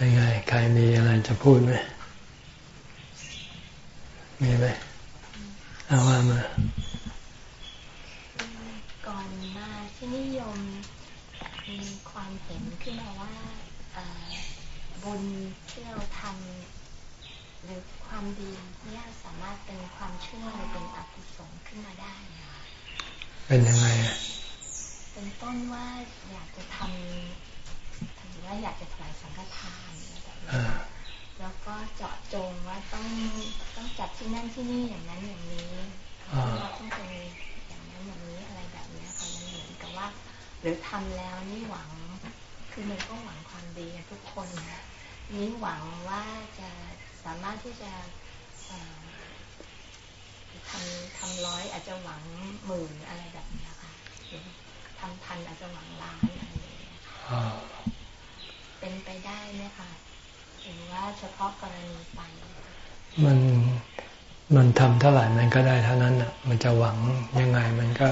ยังไง ใครมีอะไรจะพูดไหม มีไหมเอาว่ามาก่อนมาที่นิยมมีความเห็นขึ้นมาว่าบุญที่เราทำหรือความดีเนี่ยสามารถเป็นความชั่วหรือเป็นอกุศลขึ้นมาได้ เป็นยังไงเป็นต้นว่าอยากจะทำถือว่าอยากจะถวายสังฆทานแบบนี้แล้วก็เจาะจงว่าต้องต้องจัด ที่นั่นที่นี่อย่างนั้นอย่างนี้เราต้องเป็นอย่างนั้นอย่างนี้อะไรแบบนี้ค่ะมันเหมือนกับว่า หรือทำแล้วนี่หวัง คือมันก็หวังความดีทุกคนนะนี่หวังว่าจะสามารถที่จะทำทำร้อยอาจจะหวังหมื่นอะไรแบบนี้ค่ะทำพันอาจจะหวังล้านอะไรอย่างเงี้ยเป็นไปได้ไหมคะหรือว่าเฉพาะกรณีไปมัน มันทำเท่าไหร่มันก็ได้เท่านั้นอะ มันจะหวังยังไงมันก็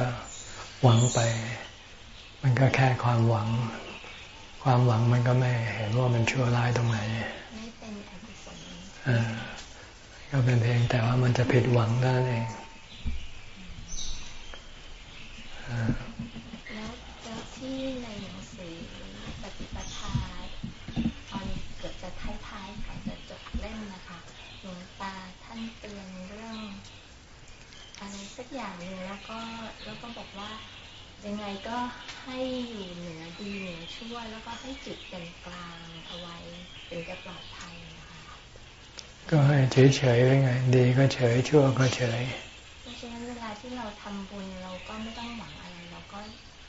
หวังไป มันก็แค่ความหวัง ความหวังมันก็ไม่เห็นว่ามันชั่วร้ายตรงไหนไม่เป็นอกุศลอ่าก็เป็นเพลงแต่ว่ามันจะผิดหวังนั่นเองแล้วแล้วที่ในหนังสือปฏิปทาตอนเกือบจะท้ายๆก่อนจะจบเล่มนะคะหลวงตาท่านเตือนเรื่องอะไร สักอย่างหนึ่งแล้วก็แล้วก็บอกว่ายังไงก็ให้อยู่เหนือดีเหนือชั่วแล้วก็ให้จุดเป็นกลางเอาไว้ถึงจะปลอดภัยนะคะก็ให้เฉยๆไว้ไง ดีก็เฉยชั่วก็เฉยเพราะฉะนั้นเวลาที่เราทำบุญเราก็ไม่ต้องหวังอะไรเราก็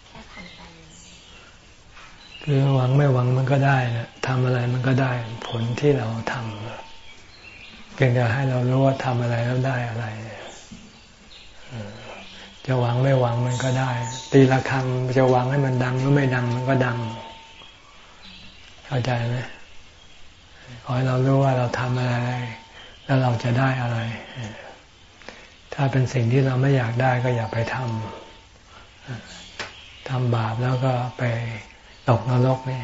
แค่ทำไปคือหวังไม่หวังมันก็ได้นะทำอะไรมันก็ได้ผลที่เราทำเพียงแต่ให้เรารู้ว่าทำอะไรแล้วได้อะไร จะหวังไม่หวังมันก็ได้ ตีละครังจะหวังให้มันดังหรือไม่ดังมันก็ดัง เข้าใจไหมขอให้เรารู้ว่าเราทำอะไร แล้วเราจะได้อะไร ถ้าเป็นสิ่งที่เราไม่อยากได้ก็อย่าไปทำทำบาปแล้วก็ไปตกนรกนี่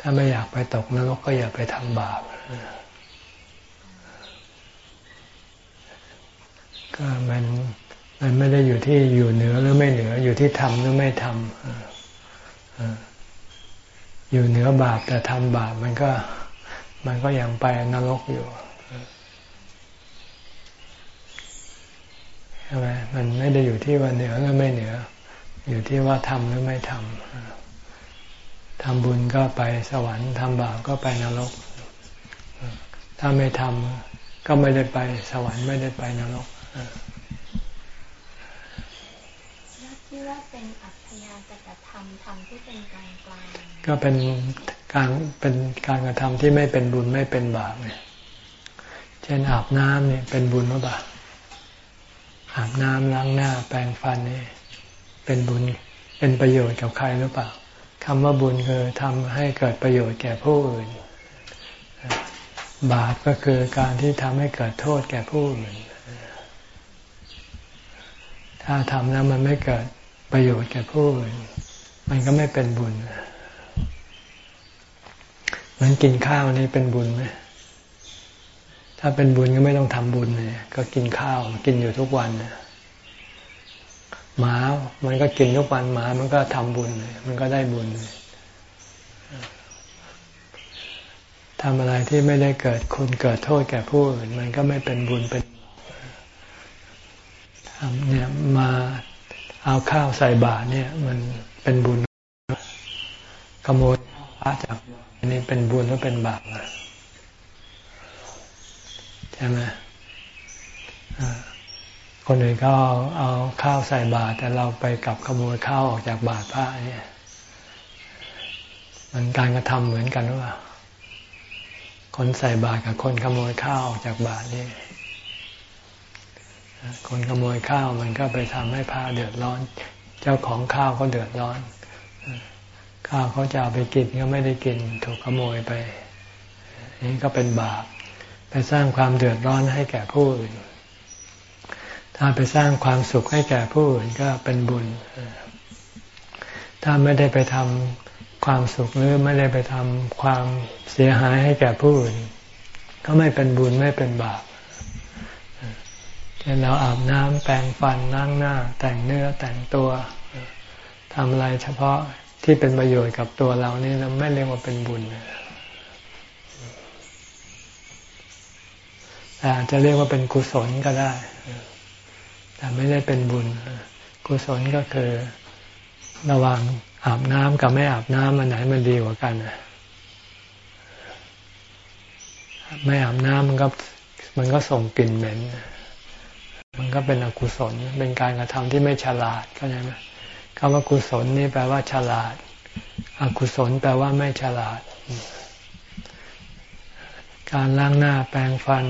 ถ้าไม่อยากไปตกนรกก็อย่าไปทำบาปก็มัน มันไม่ได้อยู่ที่อยู่เหนือหรือไม่เหนืออยู่ที่ทำหรือไม่ทำอยู่เหนือบาปแต่ทำบาปมันก็มันก็ยังไปนรกอยู่ใช่ไหมมันไม่ได้อยู่ที่ว่าเหนือหรือไม่เหนือ อยู่ที่ว่าทำหรือไม่ทำทำบุญก็ไปสวรรค์ทำบาปก็ไปนรก ถ้าไม่ทำก็ไม่ได้ไปสวรรค์ไม่ได้ไปนรกที่ว่าเป็นอัพ ยากตธรรมทำที่เป็นกลางกลางก็เป็นการเป็นการกระทำที่ไม่เป็นบุญไม่เป็นบาปเนี่ยเช่นอาบน้ำเนี่ยเป็นบุญหรือเปล่าอาบน้ำล้างหน้า แปรงฟันนี่เป็นบุญเป็นประโยชน์กับใครหรือเปล่าคำว่าบุญคือทำให้เกิดประโยชน์แก่ผู้อื่น บาปก็คือการที่ทำให้เกิดโทษแก่ผู้อื่น ถ้าทำแล้วมันไม่เกิดประโยชน์แก่ผู้อื่น มันก็ไม่เป็นบุญมันกินข้าวนี่เป็นบุญไหมถ้าเป็นบุญก็ไม่ต้องทำบุญเลยก็กินข้าวกินอยู่ทุกวันหมา มันก็กินทุกวันหมา มันก็ทำบุญ มันก็ได้บุญทำอะไรที่ไม่ได้เกิดคุณเกิดโทษแก่ผู้อื่นมันก็ไม่เป็นบุญเป็นทำเนี่ยมาเอาข้าวใส่บาตรเนี่ย มัน เป็นบุญ ขโมยพระจากอันนี้เป็นบุญหรือเป็นบาปใช่ไหมคนอื่นก็เอาเอาข้าวใส่บาตรแต่เราไปกลับขโมยข้าวออกจากบาตรพระเนี่ย มันการกระทำเหมือนกันหรือเปล่าคนใส่บาตรกับคนขโมยข้าวออกจากบาตรนี่คนขโมยข้าวมันก็ไปทำให้พระเดือดร้อน จ้าของข้าวก็เดือดร้อน ข้าวเขาจะเอาไปกินก็ไม่ได้กินถูกขโมยไป นี่ก็เป็นบาป ไปสร้างความเดือดร้อนให้แก่ผู้อื่น ถ้าไปสร้างความสุขให้แก่ผู้อื่นก็เป็นบุญ ถ้าไม่ได้ไปทำความสุขหรือไม่ได้ไปทำความเสียหายให้แก่ผู้อื่น ก็ไม่เป็นบุญไม่เป็นบาปเช่นเราอาบน้ำแปรงฟันล้างหน้า แต่งเนื้อแต่งตัว ทำอะไรเฉพาะที่เป็นประโยชน์กับตัวเรานี่เราไม่เรียกว่าเป็นบุญแต่อาจจะเรียกว่าเป็นกุศลก็ได้ แต่ไม่ได้เป็นบุญ กุศลก็คือระหว่างอาบน้ำกับไม่อาบน้ำมันไหนมันดีกว่ากันไม่อาบน้ำมันก็มันก็ส่งกลิ่นเหม็น มันก็เป็นอกุศล เป็นการกระทำที่ไม่ฉลาดก็ใช่ไหม คำว่ากุศลนี่แปลว่าฉลาด อกุศลแปลว่าไม่ฉลาด การล้างหน้าแปรงฟัน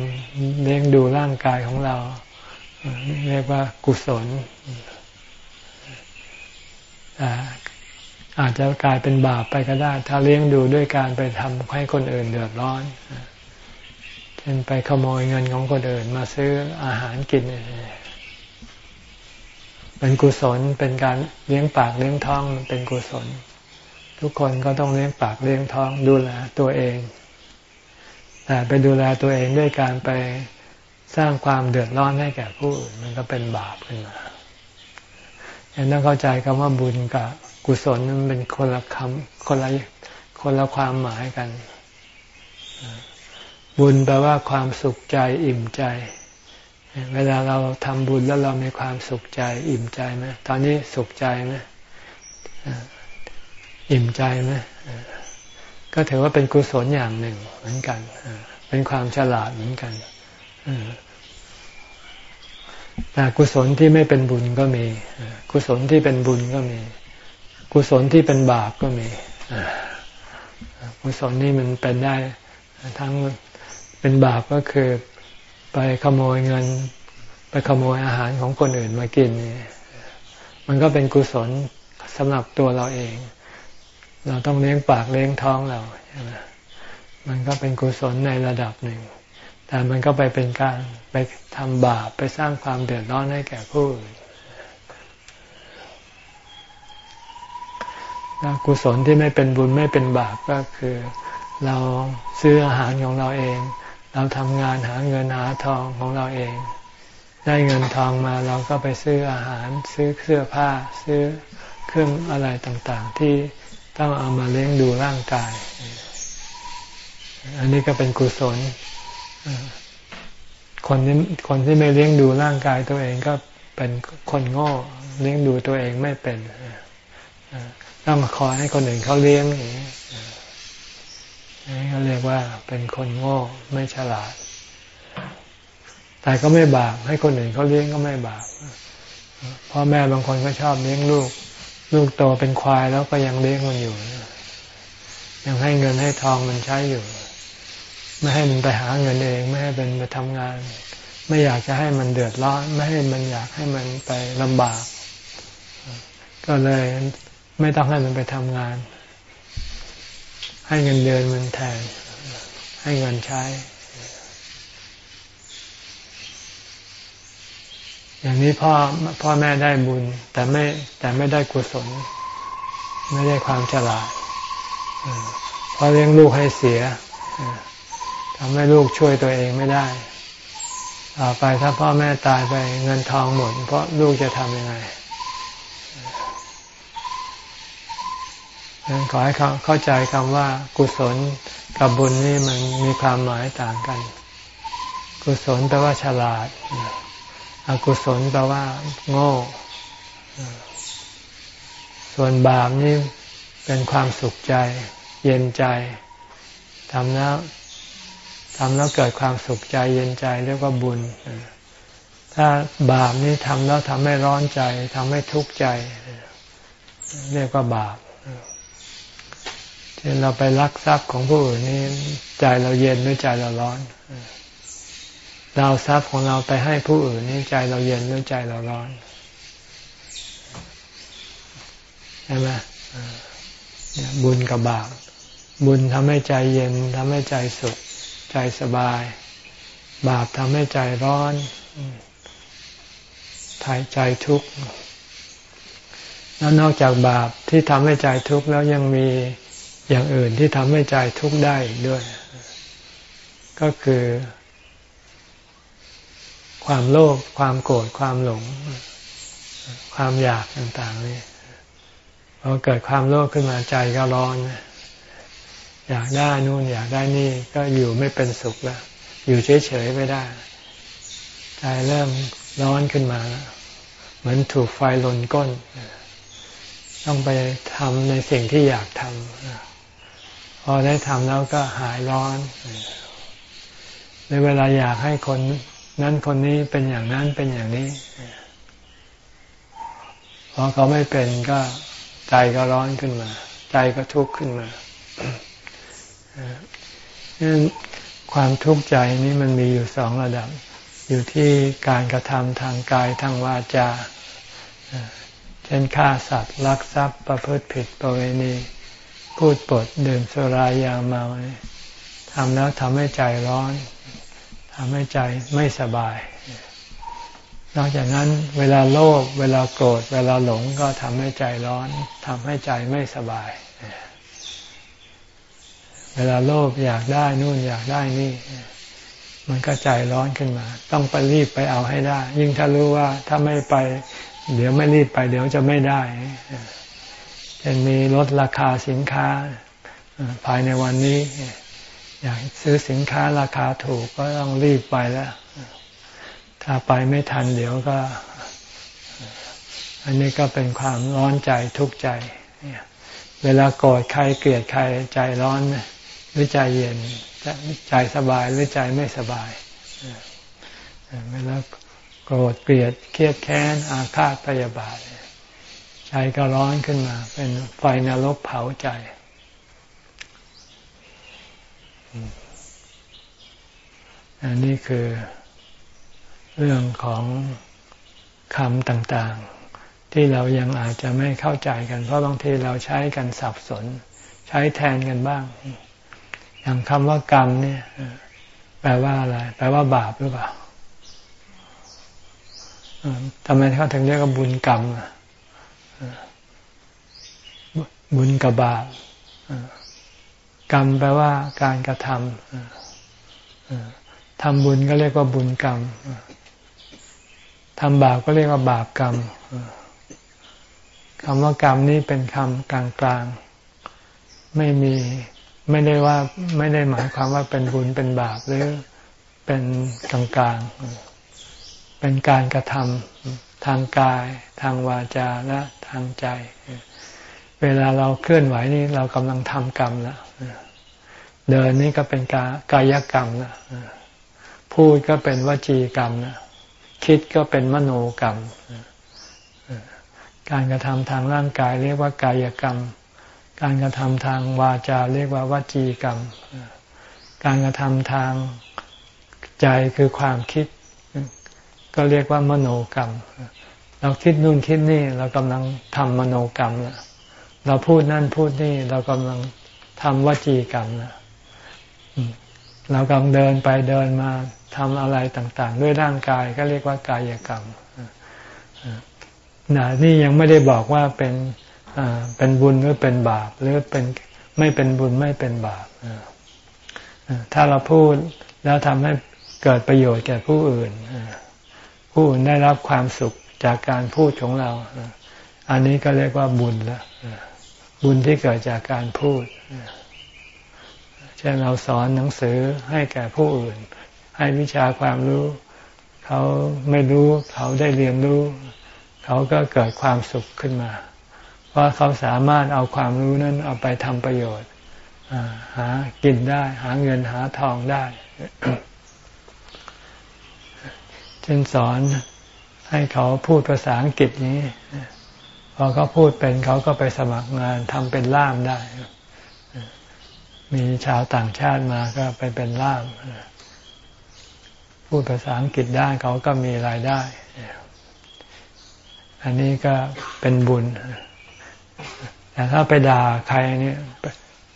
เลี้ยงดูร่างกายของเรา เรียกว่ากุศลอาจจะกลายเป็นบาปไปก็ได้ ถ้าเลี้ยงดูด้วยการไปทำให้คนอื่นเดือดร้อนเช่นไปขโมยเงินของคนอื่นมาซื้ออาหารกิน เป็นกุศลเป็นการเลี้ยงปากเลี้ยงท้องเป็นกุศล ทุกคนก็ต้องเลี้ยงปากเลี้ยงท้องดูแลตัวเองแต่ไปดูแลตัวเองด้วยการไปสร้างความเดือดร้อนให้แก่ผู้อื่นมันก็เป็นบาปขึ้นมาฉะนั้นต้องเข้าใจคำว่าบุญกับกุศลมันเป็นคนละคำคนละคนละความหมายกัน บุญแปลว่าความสุขใจอิ่มใจ เวลาเราทำบุญแล้วเรามีความสุขใจ อิ่มใจไหมตอนนี้สุขใจไหมอิ่มใจไหมก็ถือว่าเป็นกุศลอย่างหนึ่งเหมือนกันเป็นความฉลาดเหมือนกันแต่กุศลที่ไม่เป็นบุญก็มี กุศลที่เป็นบุญก็มี กุศลที่เป็นบาปก็มีกุศลนี่มันเป็นได้ทั้งเป็นบาปก็คือ ไปขโมยเงิน ไปขโมยอาหารของคนอื่นมากินนี่มันก็เป็นกุศลสำหรับตัวเราเอง เราต้องเลี้ยงปากเลี้ยงท้องเราใช่ไหมมันก็เป็นกุศลในระดับหนึ่ง แต่มันก็ไปเป็นการไปทำบาปไปสร้างความเดือดร้อนให้แก่ผู้อื่นกุศลที่ไม่เป็นบุญไม่เป็นบาปก็คือ เราซื้ออาหารของเราเอง เราทำงานหาเงินหาทองของเราเอง ได้เงินทองมาเราก็ไปซื้ออาหาร ซื้อเสื้อผ้า ซื้อเครื่องอะไรต่างๆ ที่ต้องเอามาเลี้ยงดูร่างกาย อันนี้ก็เป็นกุศลคนที่คนที่ไม่เลี้ยงดูร่างกายตัวเองก็เป็นคนโง่เลี้ยงดูตัวเองไม่เป็นต้องมาคอยให้คนอื่นเขาเลี้ยงอย่างนี้ เขาเรียกว่าเป็นคนโง่ไม่ฉลาด แต่ก็ไม่บาปให้คนอื่นเขาเลี้ยงก็ไม่บาปพ่อแม่บางคนก็ชอบเลี้ยงลูก ลูกโตเป็นควายแล้วก็ยังเลี้ยงมันอยู่ ยังให้เงินให้ทองมันใช้อยู่ ไม่ให้มันไปหาเงินเอง ไม่ให้เป็นไปทำงาน ไม่อยากจะให้มันเดือดร้อน ไม่ให้มันอยากให้มันไปลำบาก ก็เลยไม่ต้องให้มันไปทำงาน ให้เงินเดือนมันแทน ให้เงินใช้ อย่างนี้พ่อพ่อแม่ได้บุญ แต่ไม่แต่ไม่ได้กุศล ไม่ได้ความฉลาดเพราะเลี้ยงลูกให้เสียทำให้ลูกช่วยตัวเองไม่ได้ต่อไปถ้าพ่อแม่ตายไปเงินทองหมด เพราะลูกจะทำยังไง นั้นขอให้เข้าใจคำว่ากุศลกับบุญนี่มันมีความหมายต่างกัน กุศลแปลว่าฉลาด อกุศลแปลว่า โง่ ส่วนบาปนี่เป็นความสุขใจ เย็นใจทำแล้วทำแล้วเกิดความสุขใจเย็นใจเรียกว่าบุญ ถ้าบาปนี้ทำแล้วทำให้ร้อนใจทำให้ทุกข์ใจ เรียกว่าบาป เช่นเราไปลักทรัพย์ของผู้อื่นนี่ใจเราเย็นหรือใจเราร้อนเราทรัพย์ของเราไปให้ผู้อื่นนี่ใจเราเย็นหรือใจเราร้อนใช่ไหมบุญกับบาปบุญทำให้ใจเย็นทำให้ใจสุข ใจสบาย บาปทำให้ใจร้อนทายใจทุกข์แล้วนอกจากบาปที่ทำให้ใจทุกข์แล้วยังมี อย่างอื่นที่ทำให้ใจทุกข์ได้ด้วย ก็คือ ความโลภความโกรธความหลง ความอยากต่างๆนี่พอเกิดความโลภขึ้นมาใจก็ร้อน อยากได้นู่นอยากได้นี่ก็อยู่ไม่เป็นสุขแล้ว อยู่เฉยๆไม่ได้ ใจเริ่มร้อนขึ้นมาแล้วเหมือนถูกไฟลนก้น ต้องไปทำในสิ่งที่อยากทำ พอได้ทำแล้วก็หายร้อนในเวลาอยากให้คนนั้นคนนี้เป็นอย่างนั้นเป็นอย่างนี้พอเขาไม่เป็นก็ใจก็ร้อนขึ้นมา ใจก็ทุกข์ขึ้นมาความทุกข์ใจนี้มันมีอยู่สองระดับ อยู่ที่การกระทำทางกายทางวาจา เช่นฆ่าสัตว์ลักทรัพย์ประพฤติผิดประเวณี พูดปดดื่มสุรายาเมาทำแล้วทำให้ใจร้อนทำให้ใจไม่สบาย นอกจากนั้นเวลาโลภเวลาโกรธเวลาหลงก็ทำให้ใจร้อนทำให้ใจไม่สบาย เวลาโลภอยากได้นู่นอยากได้นี่ มันก็ใจร้อนขึ้นมา ต้องไปรีบไปเอาให้ได้ ยิ่งถ้ารู้ว่าถ้าไม่ไป เดี๋ยวไม่รีบไป เดี๋ยวจะไม่ได้ จะมีลดราคาสินค้าภายในวันนี้ อยากซื้อสินค้าราคาถูกก็ต้องรีบไปแล้ว ถ้าไปไม่ทันเดี๋ยวก็ อันนี้ก็เป็นความร้อนใจทุกข์ใจเวลาโกรธใครเกลียดใครใจร้อนหรือใจเย็นใจสบายหรือใจไม่สบายเวลาโกรธเกลียดเครียดแค้นอาฆาตพยาบาท ก็ร้อนขึ้นมา เป็นไฟนรกเผาใจ อันนี้คือเรื่องของคำต่างๆ ที่เรายังอาจจะไม่เข้าใจกัน เพราะบางทีเราใช้กันสับสน ใช้แทนกันบ้าง อย่างคำว่ากรรมเนี่ยแปลว่าอะไร แปลว่าบาปหรือเปล่าทำไมเขาถึงเรียกว่าบุญกรรม บุญกับบาปกรรมแปลว่าการกระทำทำบุญก็เรียกว่าบุญกรรมทำบาปก็เรียกว่าบาปกรรมคำว่ากรรมนี่เป็นคำกลางๆ ไม่มีไม่ได้ว่าไม่ได้หมายความว่าเป็นบุญเป็นบาปหรือเป็นกลางกลางเป็นการกระทำทางกาย ทางวาจาและทางใจ เวลาเราเคลื่อนไหวนี่เรากำลังทำกรรมแล้วเดินนี่ก็เป็นกากายกรรมนะพูดก็เป็นวจีกรรมนะคิดก็เป็นมโนกรรม การกระทำทางร่างกาย เรียกว่ากายกรรม การกระทำทางวาจาเรียกว่าวจีกรรม การกระทำทางใจคือความคิด ก็เรียกว่ามโนกรรม เราคิดนู่นคิดนี่เรากำลังทำมโนกรรมแล้ว เราพูดนั่นพูดนี่เรากำลังทำวจีกรรมแล้วเรากำลังเดินไปเดินมาทำอะไรต่าง ๆ ด้วยร่างกายก็เรียกว่ากายกรรมนานี่ยังไม่ได้บอกว่าเป็นเป็นบุญหรือเป็นบาป หรือเป็นไม่เป็นบุญไม่เป็นบาปถ้าเราพูดแล้วทำให้เกิดประโยชน์แก่ผู้อื่นผู้อื่นได้รับความสุขจากการพูดของเรา อันนี้ก็เรียกว่าบุญแล้ว บุญที่เกิดจากการพูดเช่นเราสอนหนังสือให้แก่ผู้อื่น ให้วิชาความรู้ เขาไม่รู้เขาได้เรียนรู้ เขาก็เกิดความสุขขึ้นมาว่าเขาสามารถเอาความรู้นั้นเอาไปทำประโยชน์หากินได้ หาเงินหาทองได้เช่นสอนให้เขาพูดภาษาอังกฤษนี้ พอเขาพูดเป็นเขาก็ไปสมัครงานทำเป็นล่ามได้ มีชาวต่างชาติมาก็ไปเป็นล่าม พูดภาษาอังกฤษได้เขาก็มีรายได้ อันนี้ก็เป็นบุญ แต่ถ้าไปด่าใครเนี่ย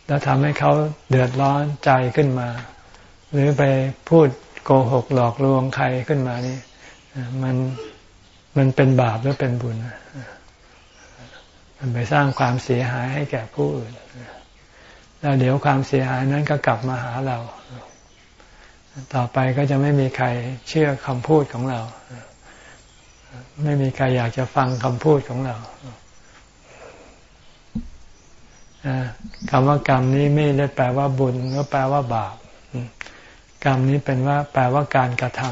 แล้วทำให้เขาเดือดร้อนใจขึ้นมา หรือไปพูดโกหกหลอกลวงใครขึ้นมานี่มันมันเป็นบาปหรือเป็นบุญ ไปสร้างความเสียหายให้แก่ผู้อื่น แล้วเดี๋ยวความเสียหายนั้นก็กลับมาหาเรา ต่อไปก็จะไม่มีใครเชื่อคำพูดของเรา ไม่มีใครอยากจะฟังคำพูดของเราคำว่ากรรมนี้ไม่ได้แปลว่าบุญหรือแปลว่าบาปกรรมนี้เป็นว่า แปลว่าการกระท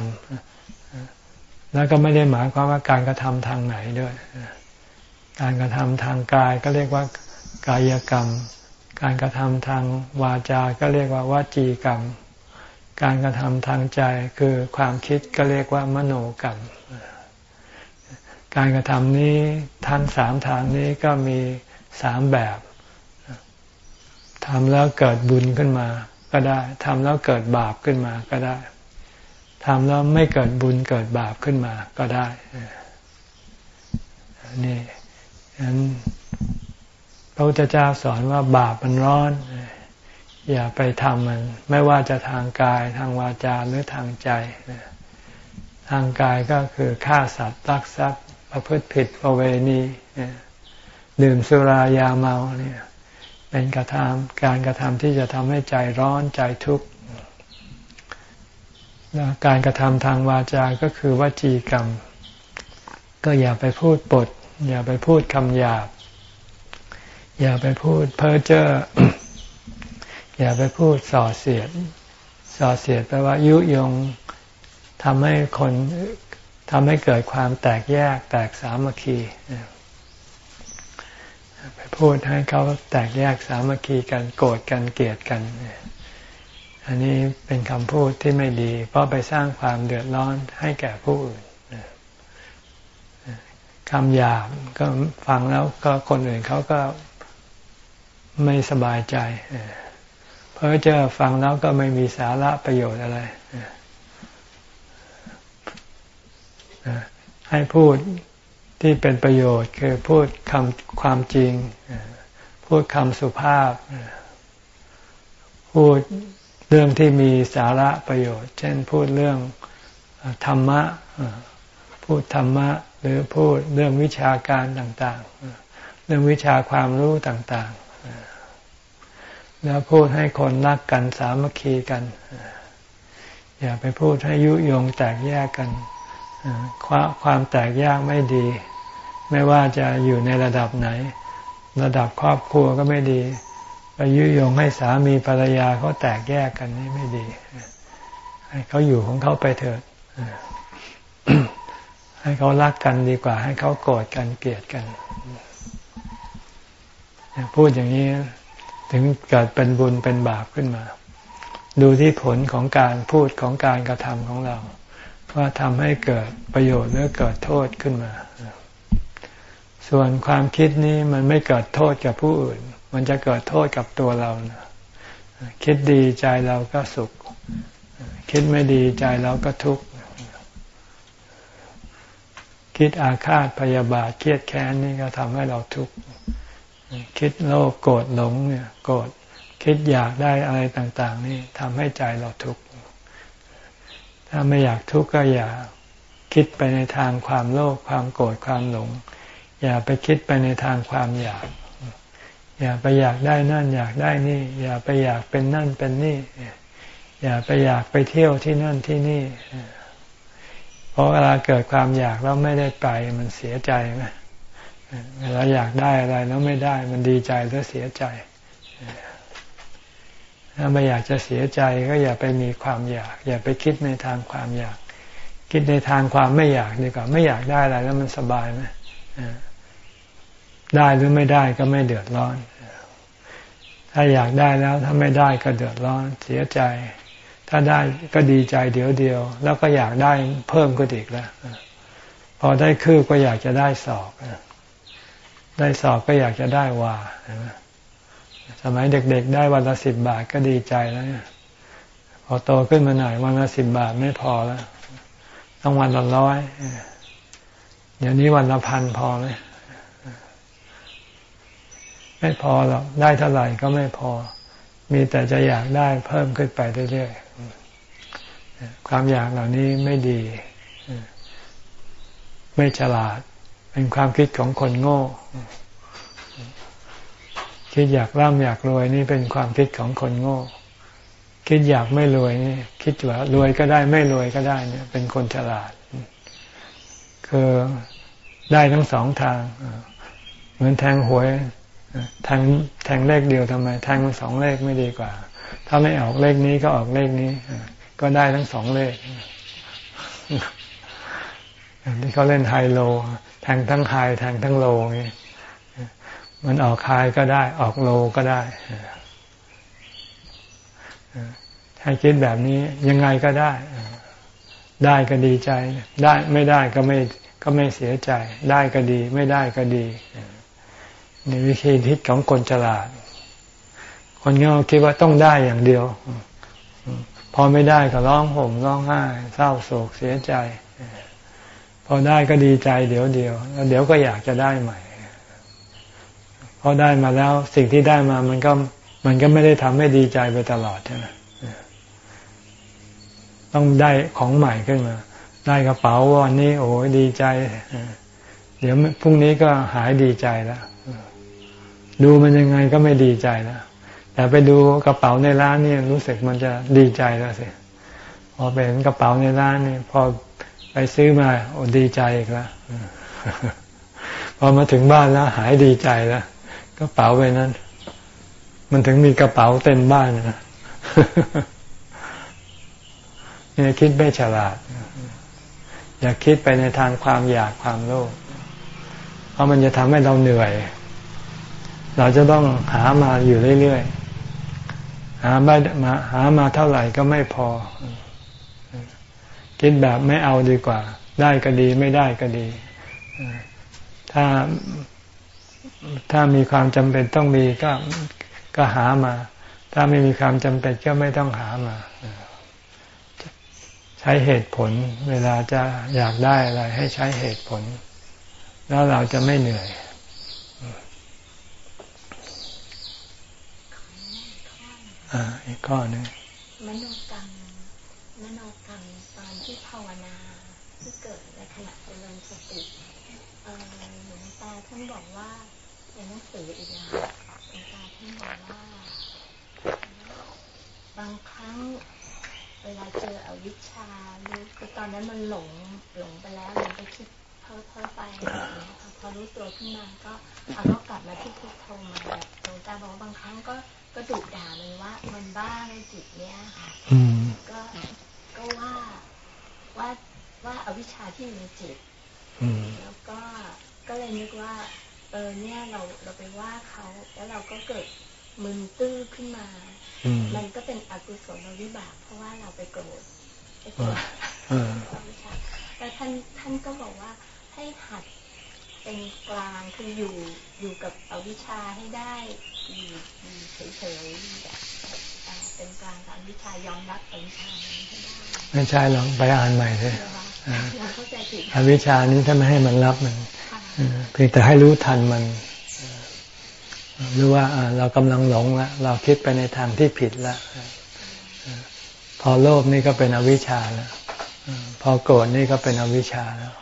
ำแล้วก็ไม่ได้หมายความว่าการกระทำทางไหนด้วย การกระทำทางกายก็เรียกว่ากายกรรม การกระทำทางวาจา ก็เรียกว่าวาจีกรรม การกระทำทางใจคือความคิดก็เรียกว่ามโนกรรม การกระทำนี้ทั้งสามทางนี้ก็มีสามแบบทำแล้วเกิดบุญขึ้นมาก็ได้ทำแล้วเกิดบาปขึ้นมาก็ได้ทำแล้วไม่เกิดบุญเกิดบาปขึ้นมาก็ได้นี่ ฉะนั้นพระพุทธเจ้าสอนว่าบาปมันร้อน อย่าไปทำมัน ไม่ว่าจะทางกายทางวาจาหรือทางใจ ทางกายก็คือฆ่าสัตว์ลักทรัพย์ประพฤติผิดประเวณีดื่มสุรายาเมาเนี่ยเป็นกระทำการกระทำที่จะทำให้ใจร้อนใจทุกข์การกระทำทางวาจาก็คือวจีกรรม ก็อย่าไปพูดปด อย่าไปพูดคำหยาบ อย่าไปพูดเพ้อเจ้ออย่าไปพูดส่อเสียด ส่อเสียดแปลว่ายุยงทำให้คนทำให้เกิดความแตกแยก แตกสามัคคีไปพูดให้เขาแตกแยกสามัคคีกันโกรธกันเกลียดกัน อันนี้เป็นคำพูดที่ไม่ดี เพราะไปสร้างความเดือดร้อนให้แก่ผู้อื่น คำหยาบก็ฟังแล้วก็คนอื่นเขาก็ไม่สบายใจ เพราะเจอฟังแล้วก็ไม่มีสาระประโยชน์อะไรให้พูดที่เป็นประโยชน์ คือพูดคำความจริง พูดคำสุภาพ พูดเรื่องที่มีสาระประโยชน์ เช่นพูดเรื่องธรรมะ พูดธรรมะ หรือพูดเรื่องวิชาการต่างๆ เรื่องวิชาความรู้ต่างๆ แล้วพูดให้คนรักกันสามัคคีกัน อย่าไปพูดให้ยุยงแตกแยกกัน ความแตกแยกไม่ดี ไม่ว่าจะอยู่ในระดับไหน ระดับครอบครัวก็ไม่ดีไปยุยงให้สามีภรรยาเขาแตกแยกกันนี่ไม่ดี ให้เขาอยู่ของเขาไปเถิด ให้เขารักกันดีกว่า ให้เขาโกรธกันเกลียดกัน พูดอย่างนี้ถึงเกิดเป็นบุญเป็นบาปขึ้นมา ดูที่ผลของการพูดของการกระทำของเรา ว่าทำให้เกิดประโยชน์หรือเกิดโทษขึ้นมา ส่วนความคิดนี้มันไม่เกิดโทษกับผู้อื่น มันจะเกิดโทษกับตัวเรานะคิดดีใจเราก็สุข คิดไม่ดีใจเราก็ทุกข์ คิดอาฆาตพยาบาทเครียดแค้นนี่ก็ทำให้เราทุกข์คิดโลภโกรธหลงเนี่ยโกรธคิดอยากได้อะไรต่าง ๆ นี่ทำให้ใจเราทุกข์ถ้าไม่อยากทุกข์ก็อย่าคิดไปในทางความโลภความโกรธความหลง อย่าไปคิดไปในทางความอยาก อย่าไปอยากได้นั่นอยากได้นี่ อย่าไปอยากเป็นนั่นเป็นนี่ อย่าไปอยากไปเที่ยวที่นั่นที่นี่ ราะเวลาเกิดความอยากแล้วไม่ได้ไปมันเสียใจไหมเวลาอยากได้อะไรแล้วไม่ได้ มันดีใจหรือเสียใจ ถ้าไม่อยากจะเสียใจก็อย่าไปมีความอยาก อย่าไปคิดในทางความอยาก คิดในทางความไม่อยากดีกว่า ไม่อยากได้อะไรแล้วมันสบายไหมได้หรือไม่ได้ก็ไม่เดือดร้อน ถ้าอยากได้แล้วถ้าไม่ได้ก็เดือดร้อน เสียใจ ถ้าได้ก็ดีใจเดี๋ยวเดียว แล้วก็อยากได้เพิ่มก็อีกแล้วพอได้คืบก็อยากจะได้สอบได้สอบก็อยากจะได้วาสมัยเด็กๆ ได้วันละสิบบาทก็ดีใจแล้วพอโตขึ้นมาหน่อยวันละสิบบาทไม่พอแล้วต้องวันละร้อยเดี๋ยวนี้วันละพันพอไหมไม่พอหรอกได้เท่าไหร่ก็ไม่พอ มีแต่จะอยากได้เพิ่มขึ้นไปเรื่อยๆ ความอยากเหล่านี้ไม่ดี ไม่ฉลาด เป็นความคิดของคนโง่ คิดอยากร่ำอยากรวยนี่เป็นความคิดของคนโง่ คิดอยากไม่รวยนี่คิดว่ารวยก็ได้ไม่รวยก็ได้เนี่ย เป็นคนฉลาด คือได้ทั้งสองทาง เหมือนแทงหวยแทงแทงเลขเดียวทำไมแทงสองเลขไม่ดีกว่า ถ้าไม่ออกเลขนี้ก็ออกเลขนี้ ก็ได้ทั้งสองเลขที่เขาเล่นไฮโล แทงทั้งไฮแทงทั้งโลนี่มันออกไฮก็ได้ ออกโลก็ได้ให้คิดแบบนี้ยังไงก็ได้ ได้ก็ดีใจ ได้ไม่ได้ก็ไม่ก็ไม่เสียใจ ได้ก็ดี ไม่ได้ก็ดีในวิธีคิดของคนฉลาด คนเงาคิดว่าต้องได้อย่างเดียว พอไม่ได้ก็ร้องห่มร้องไห้ เศร้าโศกเสียใจ พอได้ก็ดีใจเดี๋ยวเดียวแล้วเดี๋ยวก็อยากจะได้ใหม่พอได้มาแล้วสิ่งที่ได้มามันก็มันก็ไม่ได้ทำให้ดีใจไปตลอดใช่ไหมต้องได้ของใหม่ขึ้นมา ได้กระเป๋าวันนี้ โอ้ดีใจ เดี๋ยวพรุ่งนี้ก็หายดีใจแล้ว ดูมันยังไงก็ไม่ดีใจแล้ว แต่ไปดูกระเป๋าในร้านนี่รู้สึกมันจะดีใจแล้วสิพอเป็นกระเป๋าในร้านนี่พอไปซื้อมาโอ้ดีใจอีกแล้วพอมาถึงบ้านแล้วหายดีใจแล้วกระเป๋าไปนั้น มันถึงมีกระเป๋าเต็มบ้านนะนี่คิดไม่ฉลาด อย่าคิดไปในทางความอยากความโลภเพราะมันจะทำให้เราเหนื่อย เราจะต้องหามาอยู่เรื่อยๆ หาไม่มาหามาเท่าไหร่ก็ไม่พอ คิดแบบไม่เอาดีกว่า ได้ก็ดีไม่ได้ก็ดี ถ้าถ้ามีความจำเป็นต้องมีก็ก็หามา ถ้าไม่มีความจำเป็นก็ไม่ต้องหามา ใช้เหตุผล เวลาจะอยากได้อะไร ให้ใช้เหตุผล แล้วเราจะไม่เหนื่อย อ่า อีกข้อหนึ่งมโนกรรมมโนกรรมตอนที่ภาวนาที่เกิดในขณะเจริญสติเออหลวงตาท่านบอกว่าในหนังสืออีกนะหลวงตาท่านบอกว่า บางครั้งเวลาเจออวิชชาหรือคือตอนนั้นมันหลงหลงไปแล้วหลงไปคิดเพ้อเพ้อไปพอรู้ตัวขึ้นมาก็เอาก็กลับมาที่พุทโธมาหลวงตาบอกว่าบางครั้งก็ก็ดุด่า บ้าในจิตเนี้ยค่ะก็ก็ว่าว่าว่าอาวิชชาที่อยู่ในจิตแล้วก็ก็เลยนึกว่า เออเนี่ยเราเราไปว่าเขาแล้วเราก็เกิดมึนตื้อขึ้นมา มันก็เป็นอกุศลวิบาก เพราะว่าเราไปโกรธไปโกรธอวิชชาแต่ท่านท่านก็บอกว่าให้หัดเป็นกลางคืออยู่อยู่กับอวิชชาให้ได้อยู่เฉยๆแบบ เป็นกลางกับอวิชายอมรับอวิชาไม่ใช่หรอกไปอ่านใหม่เลยอวิชานี้ถ้าไม่ให้มันรับมันเพียงแต่ให้รู้ทันมันรู้ว่าเรากำลังหลงแล้วเราคิดไปในทางที่ผิดแล้วพอโลภนี่ก็เป็นอวิชชาแล้วพอโกรธนี่ก็เป็นอวิชชาแล้ว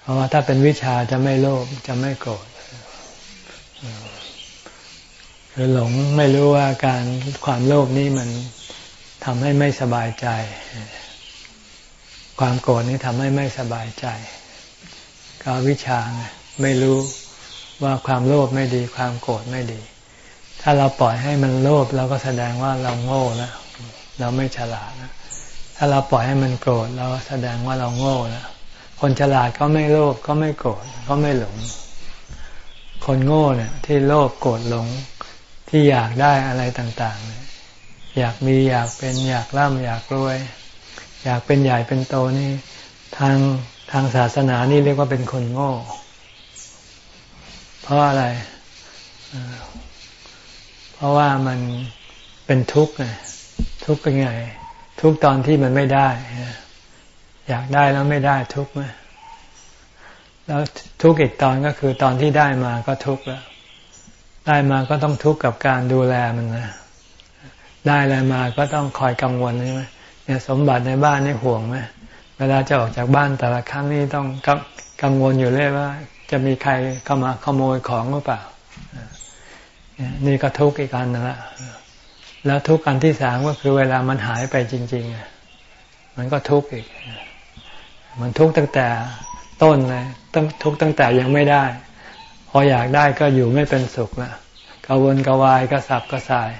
เพราะว่าถ้าเป็นวิชาจะไม่โลภจะไม่โกรธ คือหลงไม่รู้ว่าการความโลภนี้มันทำให้ไม่สบายใจ ความโกรธนี้ทำให้ไม่สบายใจก็วิชาไม่รู้ว่าความโลภไม่ดี ความโกรธไม่ดี ถ้าเราปล่อยให้มันโลภเราก็แสดงว่าเราโง่แล้วเราไม่ฉลาดนะถ้าเราปล่อยให้มันโกรธเราแสดงว่าเราโง่แล้วคนฉลาดก็ไม่โลภก็ไม่โกรธก็ไม่หลง คนโง่เนี่ย ที่โลภโกรธหลง ที่อยากได้อะไรต่างๆ อยากมีอยากเป็นอยากร่ำอยากรวย อยากเป็นใหญ่เป็นโตนี่ทางทางศาสนานี่เรียกว่าเป็นคนโง่ เพราะอะไร เพราะว่ามันเป็นทุกข์ไงทุกข์เป็นไง ทุกข์ตอนที่มันไม่ได้ อยากได้แล้วไม่ได้ทุกข์ไหมแล้วทุกข์อีกตอนก็คือตอนที่ได้มาก็ทุกข์แล้ว ได้มาก็ต้องทุกข์กับการดูแลมันนะได้อะไรมาก็ต้องคอยกังวลใช่ไหมเนี่ยสมบัติในบ้านนี่ห่วงไหมเวลาจะออกจากบ้านแต่ละครั้งนี่ต้องกังวลอยู่เรื่อยว่า จะมีใครเข้ามาขโมยของหรือเปล่า นี่ก็ทุกข์อีกอันนึงละแล้วทุกข์อันที่สามก็คือเวลามันหายไปจริง ๆ มันก็ทุกข์อีก มันทุกข์ตั้งแต่ต้นเลยต้องทุกข์ตั้งแต่ยังไม่ได้ ออยากได้ก็อยู่ไม่เป็นสุขละกวนกวายกระสับกระส่าย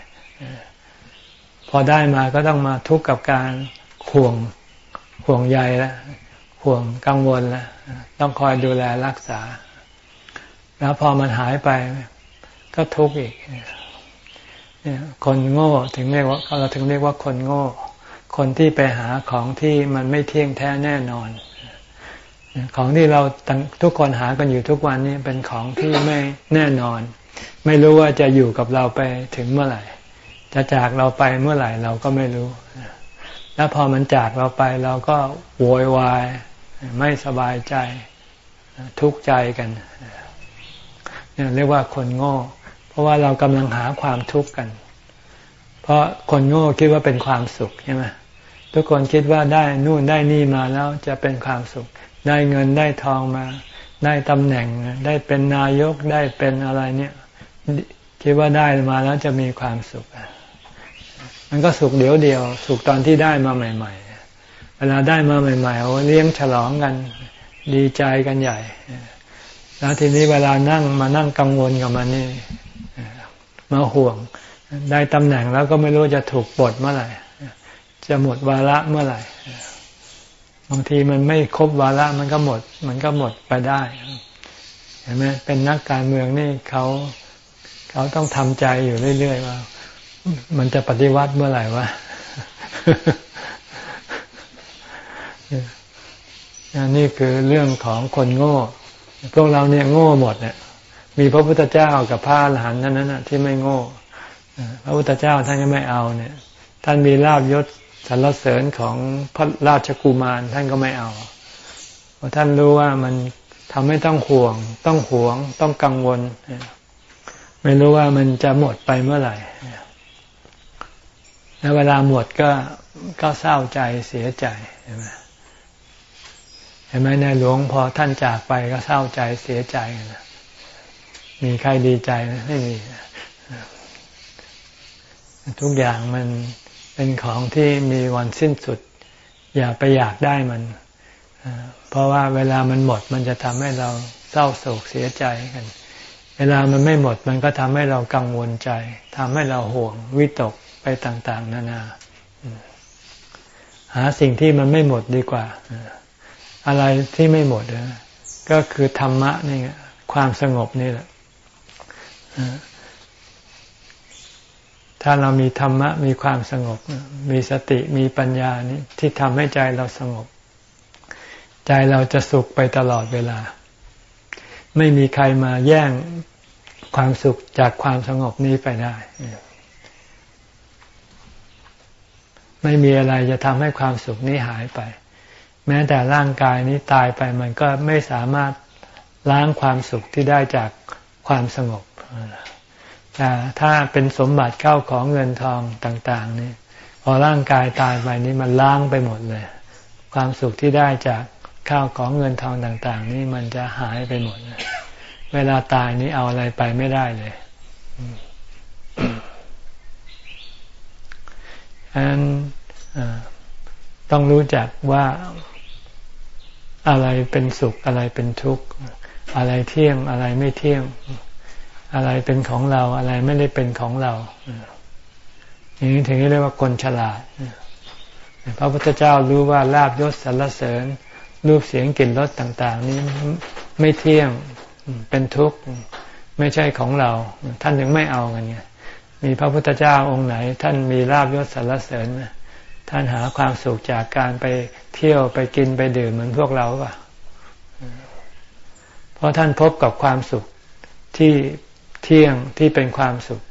พอได้มาก็ต้องมาทุกข์กับการห่วงห่วงใยแล้วห่วงกังวลแล้วต้องคอยดูแลรักษา แล้วพอมันหายไป ก็ทุกข์อีกคนโง่ถึงเรียกว่าเราถึงเรียกว่าคนโง่ คนที่ไปหาของที่มันไม่เที่ยงแท้แน่นอน ของที่เราทุกคนหากันอยู่ทุกวันนี้เป็นของที่ไม่แน่นอน ไม่รู้ว่าจะอยู่กับเราไปถึงเมื่อไหร่ จะจากเราไปเมื่อไหร่เราก็ไม่รู้ แล้วพอมันจากเราไปเราก็โวยวาย ไม่สบายใจทุกข์ใจกันเนี่ยเรียกว่าคนโง่ เพราะว่าเรากำลังหาความทุกข์กัน เพราะคนโง่คิดว่าเป็นความสุขใช่ไหมทุกคนคิดว่าได้นู่นได้นี่มาแล้วจะเป็นความสุข ได้เงินได้ทองมา ได้ตำแหน่งได้เป็นนายกได้เป็นอะไรเนี่ย คิดว่าได้มาแล้วจะมีความสุข มันก็สุขเดียวเดียว สุขตอนที่ได้มาใหม่ ๆ เวลาได้มาใหม่ๆเลี้ยงฉลองกัน ดีใจกันใหญ่ แล้วทีนี้เวลานั่งมานั่งกังวลกับมันนี่มาห่วง ได้ตำแหน่งแล้วก็ไม่รู้จะถูกปลดเมื่อไหร่จะหมดวาระเมื่อไหร่างทีมันไม่ครบวาระมันก็หมด มันก็หมดไปได้เห็นไหมเป็นนักการเมืองนี่เขาเขาต้องทำใจอยู่เรื่อยๆว่า มันจะปฏิวัติเมื่อไหร่วะนี่คือเรื่องของคนโง่ พวกเราเนี่ยโง่หมดเนี่ยมีพระพุทธเจ้ากับพระอรหันต์นั้นนะที่ไม่โง่พระพุทธเจ้าท่านก็ไม่เอาเนี่ย ท่านมีลาบยศ สรรเสริญของพระราชกุมารท่านก็ไม่เอา เพราะท่านรู้ว่ามันทำให้ต้องห่วง ต้องหวง ต้องกังวล ไม่รู้ว่ามันจะหมดไปเมื่อไหร่ แล้วเวลาหมดก็ก็เศร้าใจเสียใจใช่ไหมห็นไหมในหลวงพอท่านจากไปก็เศร้าใจเสียใจนะมีใครดีใจไหมไม่มีทุกอย่างมัน เป็นของที่มีวันสิ้นสุด อย่าไปอยากได้มัน เพราะว่าเวลามันหมดมันจะทำให้เราเศร้าโศกเสียใจกัน เวลามันไม่หมดมันก็ทำให้เรากังวลใจทำให้เราห่วงวิตกไปต่าง ๆ นานา หาสิ่งที่มันไม่หมดดีกว่า อะไรที่ไม่หมดนะก็คือธรรมะนี่ความสงบนี่แหละ ถ้าเรามีธรรมะมีความสงบ มีสติมีปัญญานี่ที่ทำให้ใจเราสงบ ใจเราจะสุขไปตลอดเวลา ไม่มีใครมาแย่งความสุขจากความสงบนี้ไปได้ ไม่มีอะไรจะทำให้ความสุขนี้หายไป แม้แต่ร่างกายนี้ตายไปมันก็ไม่สามารถล้างความสุขที่ได้จากความสงบ แต่ถ้าเป็นสมบัติเข้าของเงินทองต่างๆนี่พอร่างกายตายไปนี้มันล้างไปหมดเลย ความสุขที่ได้จากข้าวของเงินทองต่าง ๆ นี่มันจะหายไปหมด เวลาตายนี้เอาอะไรไปไม่ได้เลยอันต้องรู้จักว่าอะไรเป็นสุขอะไรเป็นทุกข์ อะไรเที่ยงอะไรไม่เที่ยง อะไรเป็นของเราอะไรไม่ได้เป็นของเราอย่างนี้ถึงเรียกว่าคนฉลาดพระพุทธเจ้ารู้ว่าลาบยศสรรเสริญ รูปเสียงกลิ่นรสต่าง ๆ นี้ไม่เที่ยงเป็นทุกข์ไม่ใช่ของเรา ท่านถึงไม่เอากันไงมีพระพุทธเจ้าองค์ไหน ท่านมีลาบยศสรรเสริญท่านหาความสุขจากการไปเที่ยวไปกินไปดื่มเหมือนพวกเราปะเพราะท่านพบกับความสุขที่ เที่ยงที่เป็นความสุข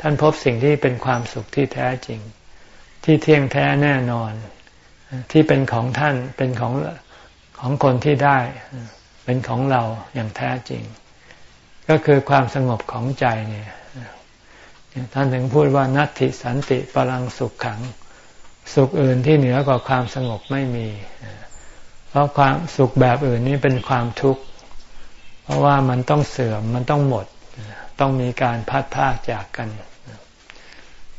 ท่านพบสิ่งที่เป็นความสุขที่แท้จริง ที่เที่ยงแท้แน่นอน ที่เป็นของท่านเป็นของของคนที่ได้ เป็นของเราอย่างแท้จริง ก็คือความสงบของใจเนี่ยท่านถึงพูดว่านัตติสันติปรังสุขขัง สุขอื่นที่เหนือกว่าความสงบไม่มี เพราะความสุขแบบอื่นนี้เป็นความทุกข์ เพราะว่ามันต้องเสื่อมมันต้องหมด ต้องมีการพัดพากจากกัน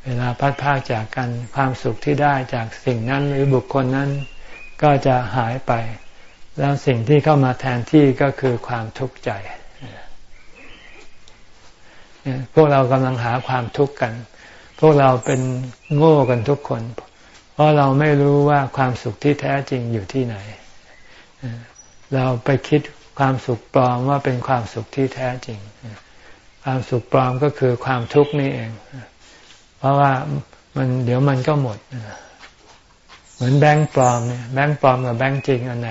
เวลาพัดพากจากกัน ความสุขที่ได้จากสิ่งนั้นหรือบุคคลนั้น ก็จะหายไป แล้วสิ่งที่เข้ามาแทนที่ก็คือความทุกข์ใจพวกเรากำลังหาความทุกข์กัน พวกเราเป็นโง่กันทุกคน เพราะเราไม่รู้ว่าความสุขที่แท้จริงอยู่ที่ไหน เราไปคิดความสุขปลอมว่าเป็นความสุขที่แท้จริง ความสุขปลอมก็คือความทุกข์นี่เอง เพราะว่ามันเดี๋ยวมันก็หมด เหมือนแบงค์ปลอมเนี่ยแบงค์ปลอมกับแบงค์จริงอันไหน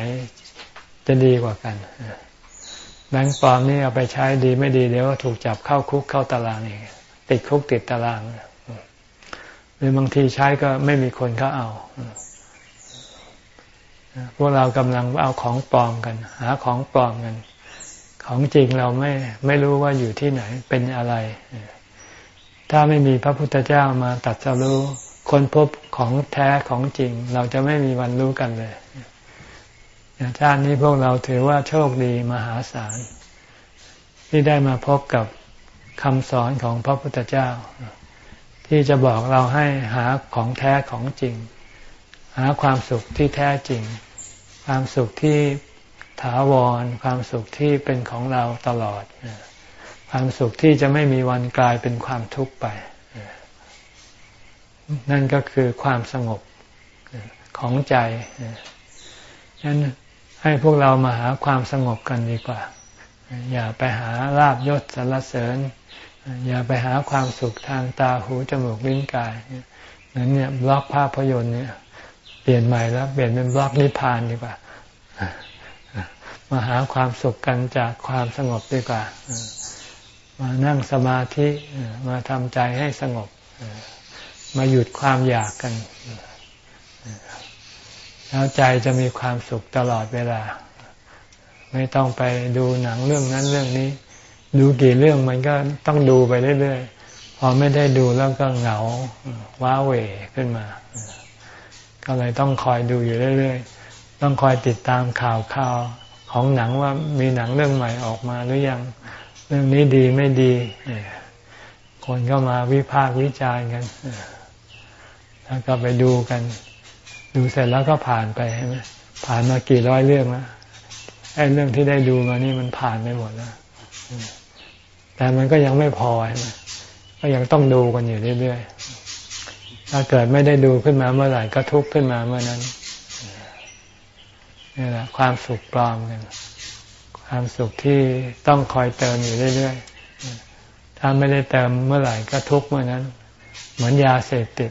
จะดีกว่ากัน แบงค์ปลอมนี่เอาไปใช้ดีไม่ดีเดี๋ยวถูกจับเข้าคุกเข้าตารางเองติดคุกติดตารางหรือบางทีใช้ก็ไม่มีคนเขาเอาพวกเรากำลังเอาของปลอมกัน หาของปลอมกัน ของจริงเราไม่ไม่รู้ว่าอยู่ที่ไหนเป็นอะไร ถ้าไม่มีพระพุทธเจ้ามาตัดสรู้คนพบของแท้ของจริง เราจะไม่มีวันรู้กันเลยชาตินี้พวกเราถือว่าโชคดีมหาศาล ที่ได้มาพบกับคำสอนของพระพุทธเจ้า ที่จะบอกเราให้หาของแท้ของจริง หาความสุขที่แท้จริง ความสุขที่ ถาวร ความสุขที่เป็นของเราตลอด ความสุขที่จะไม่มีวันกลายเป็นความทุกข์ไป นั่นก็คือความสงบของใจฉะนั้นให้พวกเรามาหาความสงบกันดีกว่า อย่าไปหาลาบยศสรรเสริญ อย่าไปหาความสุขทางตาหูจมูกลิ้นกายนั้นเนี่ยบล็อกภาพยนตร์เนี่ยเปลี่ยนใหม่แล้ว เปลี่ยนเป็นบล็อกนิพพานดีกว่า มาหาความสุขกันจากความสงบดีกว่า มานั่งสมาธิมาทำใจให้สงบ มาหยุดความอยากกัน แล้วใจจะมีความสุขตลอดเวลา ไม่ต้องไปดูหนังเรื่องนั้นเรื่องนี้ ดูกี่เรื่องมันก็ต้องดูไปเรื่อยๆ พอไม่ได้ดูแล้วก็เหงาว้าเหวขึ้นมา ก็เลยต้องคอยดูอยู่เรื่อยๆ ต้องคอยติดตามข่าวข่าว ของหนังว่ามีหนังเรื่องใหม่ออกมาหรือยังเรื่องนี้ดีไม่ดี คนก็มาวิพากษ์วิจารณ์กัน แล้วก็ไปดูกัน ดูเสร็จแล้วก็ผ่านไปใช่ไหมผ่านมากี่ร้อยเรื่องแล้วไอ้เรื่องที่ได้ดูมานี่มันผ่านไปหมดแล้วแต่มันก็ยังไม่พอใช่ไหมก็ยังต้องดูกันอยู่เรื่อยๆถ้าเกิดไม่ได้ดูขึ้นมาเมื่อไหร่ก็ทุกข์ขึ้นมาเมื่อนั้น นี่แหละความสุขปลอมกันความสุขที่ต้องคอยเติมอยู่เรื่อยๆ ถ้าไม่ได้เติมเมื่อไหร่ก็ทุกเมื่อนั้น เหมือนยาเสพติด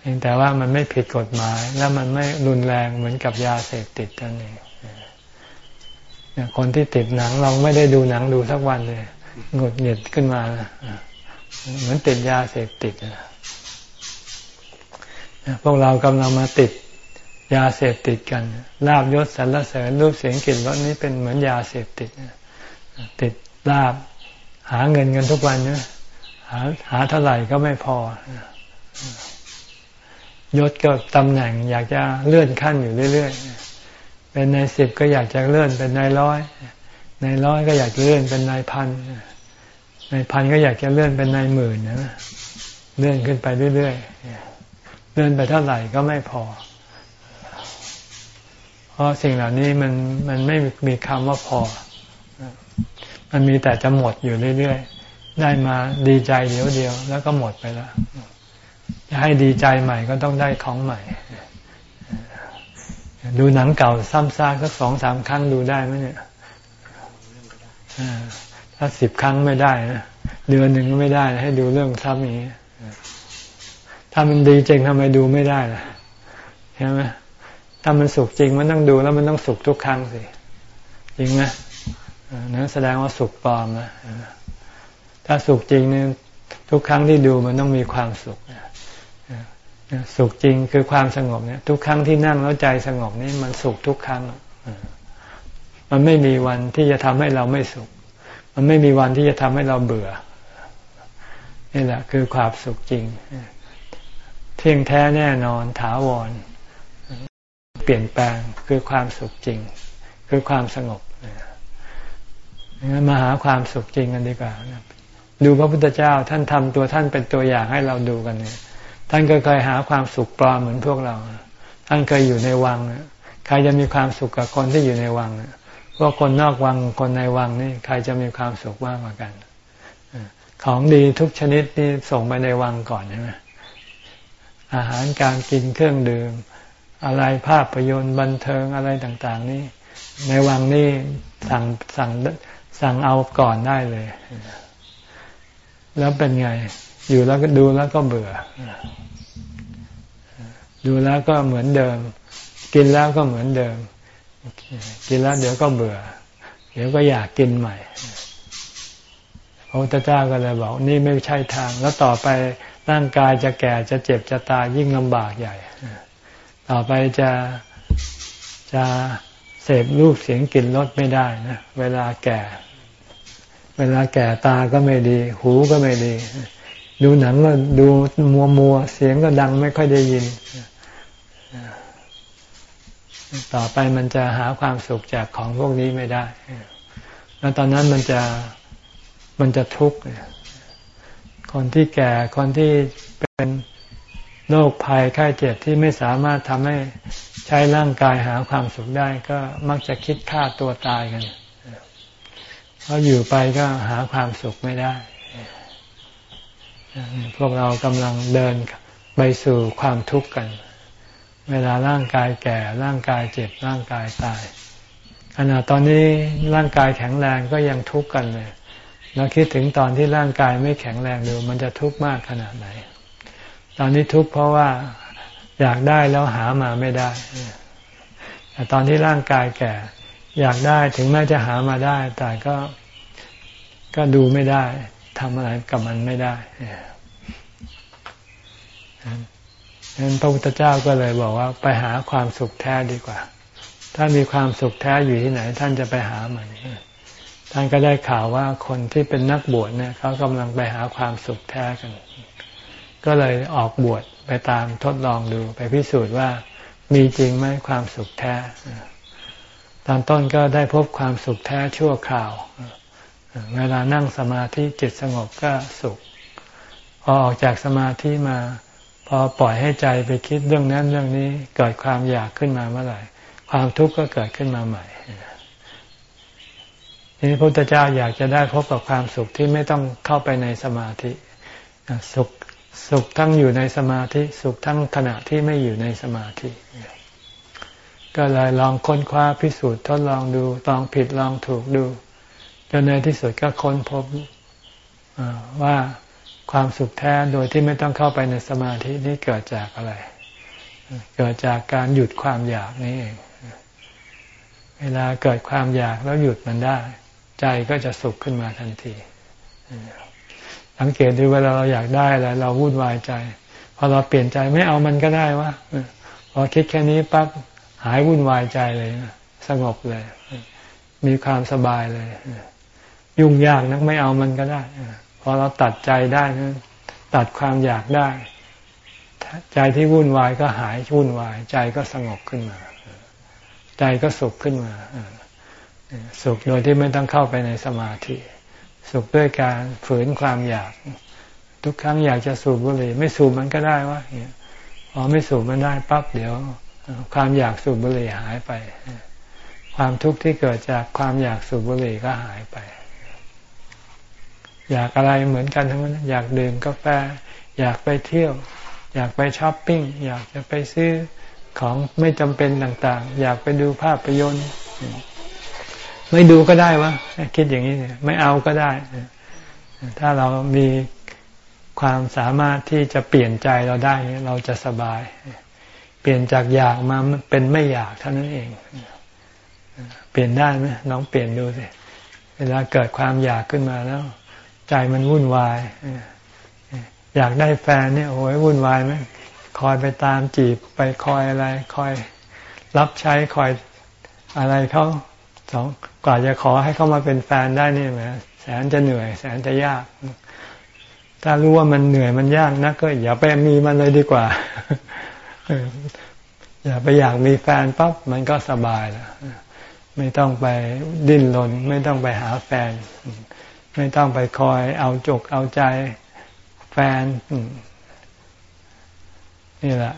เพียงแต่ว่ามันไม่ผิดกฎหมาย และมันไม่รุนแรงเหมือนกับยาเสพติดนั่นเองคนที่ติดหนังเราไม่ได้ดูหนังดูสักวันเลยหงุดหงิดขึ้นมาเหมือนติดยาเสพติดพวกเรากำลังมาติด ยาเสพติดกันลาบยศสรรเสริญรูปเสียงกลิ่นรสนี้เป็นเหมือนยาเสพติดติดลาบหาเงินกันทุกวันเนี่ยหาหาเท่าไหร่ก็ไม่พอยศก็ตำแหน่ง อยากจะเลื่อนขั้นอยู่เรื่อยๆเป็นนายสิบก็อยากจะเลื่อนเป็นนายร้อยนายร้อยก็อยากจะเลื่อนเป็นนายพันนายพันก็อยากจะเลื่อนเป็นนายหมื่นนะเลื่อนขึ้นไปเรื่อยๆเลื่อนไปเท่าไหร่ก็ไม่พอ เพราะสิ่งเหล่านี้มันมันไม่มีคำว่าพอ มันมีแต่จะหมดอยู่เรื่อยๆ ได้มาดีใจเดียวเดียว แล้วก็หมดไปแล้วจะให้ดีใจใหม่ก็ต้องได้ของใหม่ ดูหนังเก่าซ้ำซากสักสองสามครั้งดูได้ไหมเนี่ยถ้าสิบครั้งไม่ได้นะเดือนหนึ่งก็ไม่ได้ ให้ดูเรื่องซ้ำอย่างนี้ถ้ามันดีจริงทำไมดูไม่ได้ล่ะใช่ไหม ถ้ามันสุขจริงมันต้องดูแล้วมันต้องสุขทุกครั้งสิจริงไหมนั้นแสดงว่าสุขปลอมนะถ้าสุขจริงเนี่ยทุกครั้งที่ดูมันต้องมีความสุขสุขจริงคือความสงบเนี่ย ทุกครั้งที่นั่งแล้วใจสงบนี่มันสุขทุกครั้งมันไม่มีวันที่จะทำให้เราไม่สุข มันไม่มีวันที่จะทำให้เราเบื่อ นี่แหละคือความสุขจริง เที่ยงแท้แน่นอนถาวร ปลี่ยนแปลงคือความสุขจริง คือความสงบงั้นมาหาความสุขจริงกันดีกว่าดูพระพุทธเจ้าท่านทำตัวท่านเป็นตัวอย่างให้เราดูกันเนี่ยท่านก็เคยหาความสุขปลอมเหมือนพวกเรา ท่านเคยอยู่ในวังใครจะมีความสุขกับคนที่อยู่ในวังพวกคนนอกวังคนในวังนี่ใครจะมีความสุขมากกว่ากันของดีทุกชนิดนี่ส่งไปในวังก่อนใช่ไหมอาหารการกินเครื่องดื่ม อะไรภาพยนตร์บันเทิงอะไรต่างๆ นี่ในวังนี่สั่งสั่งสั่งเอาก่อนได้เลย แล้วเป็นไง อยู่แล้วก็ดูแล้วก็เบื่อ ดูแล้วก็เหมือนเดิม กินแล้วก็เหมือนเดิม กินแล้วเดี๋ยวก็เบื่อ เดี๋ยวก็อยากกินใหม่พระพุทธเจ้าก็เลยบอกนี่ไม่ใช่ทาง แล้วต่อไปร่างกายจะแก่จะเจ็บจะตายยิ่งลำบากใหญ่ ต่อไปจะจะเสพรูปเสียงกลิ่นรสไม่ได้นะเวลาแก่ เวลาแก่ตาก็ไม่ดี หูก็ไม่ดี ดูหนังก็ดูมัวมัวเสียงก็ดังไม่ค่อยได้ยิน ต่อไปมันจะหาความสุขจากของพวกนี้ไม่ได้ แล้วตอนนั้นมันจะมันจะทุกข์คนที่แก่คนที่เป็น โรคภัยไข้เจ็บที่ไม่สามารถทำให้ใช้ร่างกายหาความสุขได้ ก็มักจะคิดฆ่าตัวตายกันเพราะอยู่ไปก็หาความสุขไม่ได้ พวกเรากำลังเดินไปสู่ความทุกข์กัน เวลาร่างกายแก่ร่างกายเจ็บร่างกายตายขณะตอนนี้ร่างกายแข็งแรงก็ยังทุกข์กันเลยเราคิดถึงตอนที่ร่างกายไม่แข็งแรงดูมันจะทุกข์มากขนาดไหน ตอนนี้ทุกข์เพราะว่าอยากได้แล้วหามาไม่ได้ แต่ตอนที่ร่างกายแก่ อยากได้ถึงแม้จะหามาได้ แต่ก็ก็ดูไม่ได้ทำอะไรกับมันไม่ได้ดังนั้นพระพุทธเจ้าก็เลยบอกว่าไปหาความสุขแท้ดีกว่า ถ้ามีความสุขแท้อยู่ที่ไหน ท่านจะไปหามันท่านก็ได้ข่าวว่าคนที่เป็นนักบวชเนี่ยเขากำลังไปหาความสุขแท้กัน ก็เลยออกบวชไปตามทดลองดูไปพิสูจน์ว่ามีจริงไหมความสุขแท้ ตอนต้นก็ได้พบความสุขแท้ชั่วคราว เวลานั่งสมาธิจิตสงบก็สุข พอออกจากสมาธิมา พอปล่อยให้ใจไปคิดเรื่องนั้นเรื่องนี้เกิดความอยากขึ้นมาเมื่อไหร่ ความทุกข์ก็เกิดขึ้นมาใหม่ทีนี้พระพุทธเจ้าอยากจะได้พบกับความสุขที่ไม่ต้องเข้าไปในสมาธิ สุข สุขทั้งอยู่ในสมาธิ สุขทั้งขณะที่ไม่อยู่ในสมาธิ ก็เลยลองค้นคว้าพิสูจน์ทดลองดูลองผิดลองถูกดูจนในที่สุดก็ค้นพบว่าความสุขแท้โดยที่ไม่ต้องเข้าไปในสมาธินี้เกิดจากอะไร เกิดจากการหยุดความอยากนี่เองเวลาเกิดความอยากแล้วหยุดมันได้ ใจก็จะสุขขึ้นมาทันที สังเกตดูเวลาเราอยากได้อะไรเราวุ่นวายใจ พอเราเปลี่ยนใจไม่เอามันก็ได้วะพอคิดแค่นี้ปั๊บหายวุ่นวายใจเลย สงบเลย มีความสบายเลย ยุ่งยากนักไม่เอามันก็ได้พอเราตัดใจได้นะตัดความอยากได้ ใจที่วุ่นวายก็หายวุ่นวาย ใจก็สงบขึ้นมา ใจก็สุขขึ้นมาสุขโดยที่ไม่ต้องเข้าไปในสมาธิ สุขด้วยการฝืนความอยาก ทุกครั้งอยากจะสูบบุหรี่ ไม่สูบมันก็ได้วะพอไม่สูบมันได้ปั๊บเดี๋ยว ความอยากสูบบุหรี่หายไป ความทุกข์ที่เกิดจากความอยากสูบบุหรี่ก็หายไป อยากอะไรเหมือนกันทั้งนั้นอยากดื่มกาแฟ อยากไปเที่ยว อยากไปช้อปปิ้ง อยากจะไปซื้อของไม่จำเป็นต่างๆ อยากไปดูภาพยนตร์ ไม่ดูก็ได้วะคิดอย่างนี้เนี่ยไม่เอาก็ได้ ถ้าเรามีความสามารถที่จะเปลี่ยนใจเราได้เราจะสบาย เปลี่ยนจากอยากมาเป็นไม่อยากเท่านั้นเอง เปลี่ยนได้ไหมน้องเปลี่ยนดูสิเวลาเกิดความอยากขึ้นมาแล้ว ใจมันวุ่นวายอยากได้แฟนเนี่ยโอ้ยวุ่นวายไหมคอยไปตามจีบไปคอยอะไร คอยรับใช้คอยอะไรเขา สองกว่าจะขอให้เข้ามาเป็นแฟนได้นี่แหมแสนจะเหนื่อย แสนจะยาก ถ้ารู้ว่ามันเหนื่อยมันยากนะก็อย่าไปมีมันเลยดีกว่าอย่าไปอยากมีแฟนปั๊บมันก็สบายแล้วไม่ต้องไปดิ้นรนไม่ต้องไปหาแฟน ไม่ต้องไปคอยเอาจกเอาใจแฟนนี่แหละ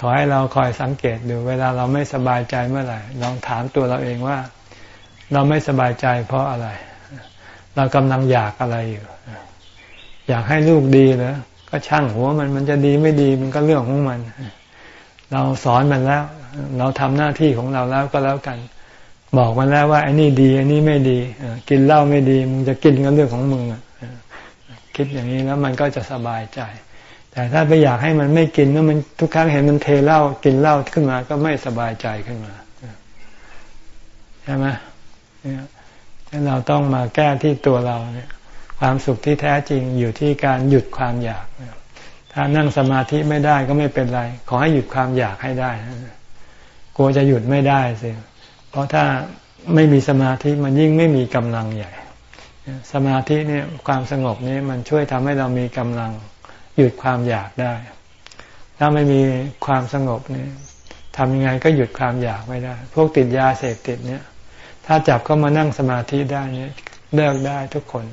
ขอให้เราคอยสังเกตดู เวลาเราไม่สบายใจเมื่อไหร่ ลองถามตัวเราเองว่า เราไม่สบายใจเพราะอะไร เรากำลังอยากอะไรอยู่ อยากให้ลูกดีเหรอก็ช่างหัวมันมันจะดีไม่ดีมันก็เรื่องของมัน เราสอนมันแล้ว เราทำหน้าที่ของเราแล้วก็แล้วกัน บอกมันแล้วว่าไอ้นี่ดีไอ้นี่ไม่ดีกินเหล้าไม่ดี มึงจะกินก็เรื่องของมึงคิดอย่างนี้แล้วมันก็จะสบายใจ แต่ถ้าไปอยากให้มันไม่กินแล้วมันทุกครั้งเห็นมันเทเหล้ากินเหล้าขึ้นมาก็ไม่สบายใจขึ้นมาใช่ไหมเนี่ยเราต้องมาแก้ที่ตัวเราเนี่ย ความสุขที่แท้จริงอยู่ที่การหยุดความอยาก ถ้านั่งสมาธิไม่ได้ก็ไม่เป็นไร ขอให้หยุดความอยากให้ได้กลัวจะหยุดไม่ได้สิเพราะถ้าไม่มีสมาธิมันยิ่งไม่มีกำลังใหญ่ สมาธิเนี่ยความสงบนี้มันช่วยทำให้เรามีกำลัง หยุดความอยากได้ ถ้าไม่มีความสงบเนี่ยทำยังไงก็หยุดความอยากไม่ได้ พวกติดยาเสพติดเนี่ย ถ้าจับก็มานั่งสมาธิได้เนี่ยเลิกได้ทุกคน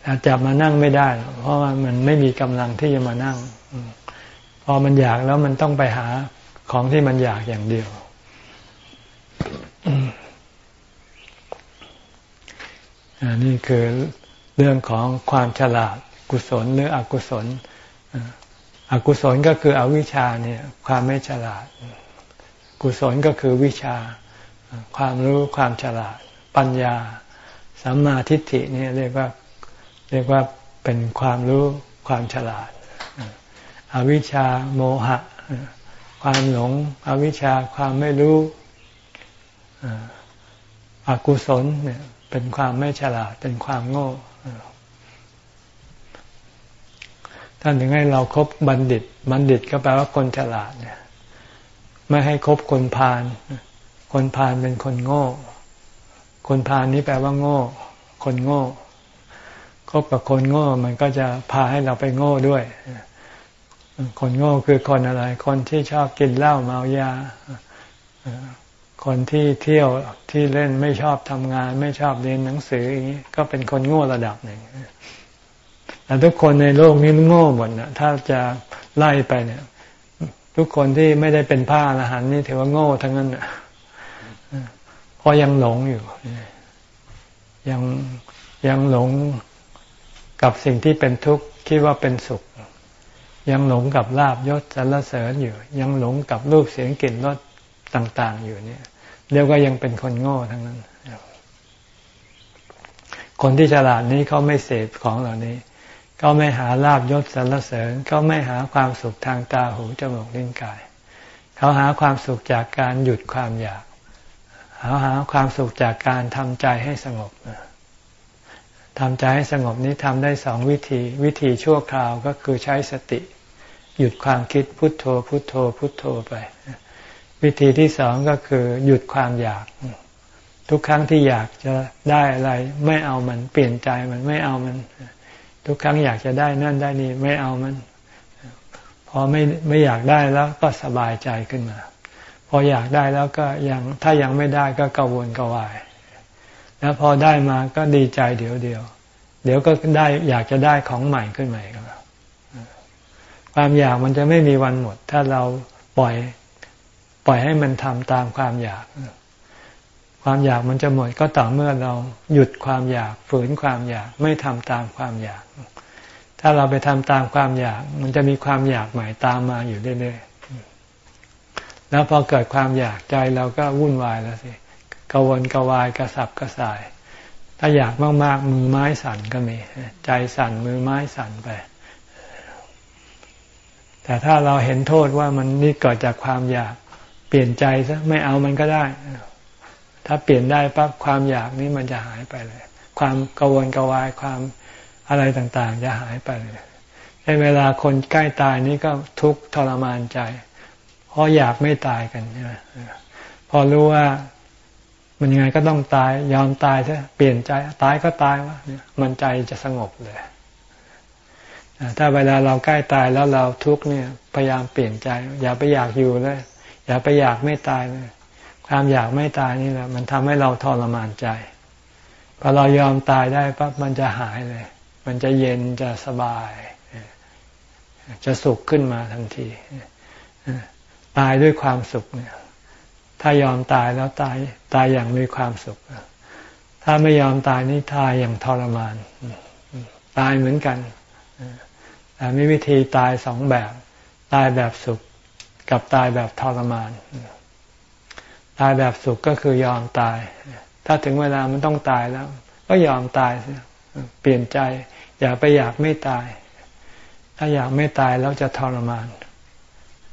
แต่จับมานั่งไม่ได้ เพราะว่ามันไม่มีกำลังที่จะมานั่ง พอมันอยากแล้วมันต้องไปหาของที่มันอยากอย่างเดียวอันนี้คือเรื่องของความฉลาด กุศลหรืออกุศล อกุศลก็คืออวิชชาเนี่ยความไม่ฉลาด กุศลก็คือวิชา ความรู้ความฉลาด ปัญญาสัมมาทิฏฐิเนี่ยเรียกว่าเรียกว่าเป็นความรู้ความฉลาด อวิชชาโมหะ ความหลง อวิชชาความไม่รู้อกุศลเนี่ยเป็นความไม่ฉลาดเป็นความโง่ ท่านถึงให้เราครบบัณฑิต บัณฑิตก็แปลว่าคนฉลาดเนี่ยไม่ให้คบคนพาลคนพาลเป็นคนโง่ คนพาลนี้แปลว่าโง่ คนโง่คบกับคนโง่ มันก็จะพาให้เราไปโง่ด้วย คนโง่คือคนอะไร คนที่ชอบกินเหล้าเมายา คนที่เที่ยวที่เล่นไม่ชอบทำงาน ไม่ชอบเรียนหนังสืออย่างนี้ก็เป็นคนโง่ระดับหนึ่ง แต่ทุกคนในโลกนี้มันโง่หมดนะถ้าจะไล่ไปเนี่ย ทุกคนที่ไม่ได้เป็นผ้าอรหันนี่ถือว่าโง่ทั้งนั้นเพราะยังหลงอยู่ ยังยังหลงกับสิ่งที่เป็นทุกข์คิดว่าเป็นสุข ยังหลงกับลาบยศสรรเสริญอยู่ ยังหลงกับรูปเสียงกลิ่นรสต่าง ๆ อยู่เนี่ยเรียกว่ายังเป็นคนโง่ทั้งนั้น คนที่ฉลาดนี้เขาไม่เสพของเหล่านี้ เขาไม่หาลาบยศสรรเสริญเขาไม่หาความสุขทางตาหูจมูกลิ้นกาย เขาหาความสุขจากการหยุดความอยากหาหาความสุขจากการทำใจให้สงบทำใจให้สงบนี้ทำได้สองวิธี วิธีชั่วคราวก็คือใช้สติ หยุดความคิดพุทโธ พุทโธ พุทโธไป วิธีที่สองก็คือหยุดความอยาก ทุกครั้งที่อยากจะได้อะไร ไม่เอามันเปลี่ยนใจมันไม่เอามัน ทุกครั้งอยากจะได้นั่นได้นี่ไม่เอามัน พอไม่ไม่อยากได้แล้วก็สบายใจขึ้นมา พออยากได้แล้วก็ยังถ้ายังไม่ได้ก็กังวลกังวาย แล้วพอได้มาก็ดีใจเดี๋ยวเดียว เดี๋ยวก็ได้อยากจะได้ของใหม่ขึ้นใหม่ก็ความอยากมันจะไม่มีวันหมด ถ้าเราปล่อย ปล่อยให้มันทำตามความอยาก ความอยากมันจะหมดก็ต่อเมื่อเราหยุดความอยากฝืนความอยากไม่ทำตามความอยาก ถ้าเราไปทำตามความอยาก มันจะมีความอยากใหม่ตามมาอยู่เรื่อยๆแล้วพอเกิดความอยากใจเราก็วุ่นวายแล้วสิกวนกวายกระสับกระส่าย ถ้าอยากมากๆมือไม้สั่นก็มี ใจสั่นมือไม้สั่นไป แต่ถ้าเราเห็นโทษว่ามันนี่เกิดจากความอยากเปลี่ยนใจซะไม่เอามันก็ได้ ถ้าเปลี่ยนได้ปั๊บความอยากนี้มันจะหายไปเลย ความกังวนกวายความอะไรต่างๆ จะหายไปเลยในเวลาคนใกล้ตายนี่ก็ทุกข์ทรมานใจ เพราะอยากไม่ตายกันใช่ไหมพอรู้ว่ามันยังไงก็ต้องตาย ยอมตายใช่เปลี่ยนใจตายก็ตายวะมันใจจะสงบเลยถ้าเวลาเราใกล้ตายแล้วเราทุกข์เนี่ย พยายามเปลี่ยนใจ อย่าไปอยากอยู่เลย อย่าไปอยากไม่ตายเลย ความอยากไม่ตายนี่แหละ มันทำให้เราทรมานใจพอเรายอมตายได้ปั๊บมันจะหายเลย มันจะเย็นจะสบาย จะสุขขึ้นมาทันที ตายด้วยความสุขเนี่ย ถ้ายอมตายแล้วตายตายอย่างมีความสุข ถ้าไม่ยอมตายนี่ตายอย่างทรมาน ตายเหมือนกันแต่มีวิธีตายสองแบบ ตายแบบสุข กับตายแบบทรมาน ตายแบบสุขก็คือยอมตาย ถ้าถึงเวลามันต้องตายแล้ว ก็ยอมตายเปลี่ยนใจ อย่าไปอยากไม่ตาย ถ้าอยากไม่ตายแล้วจะทรมาน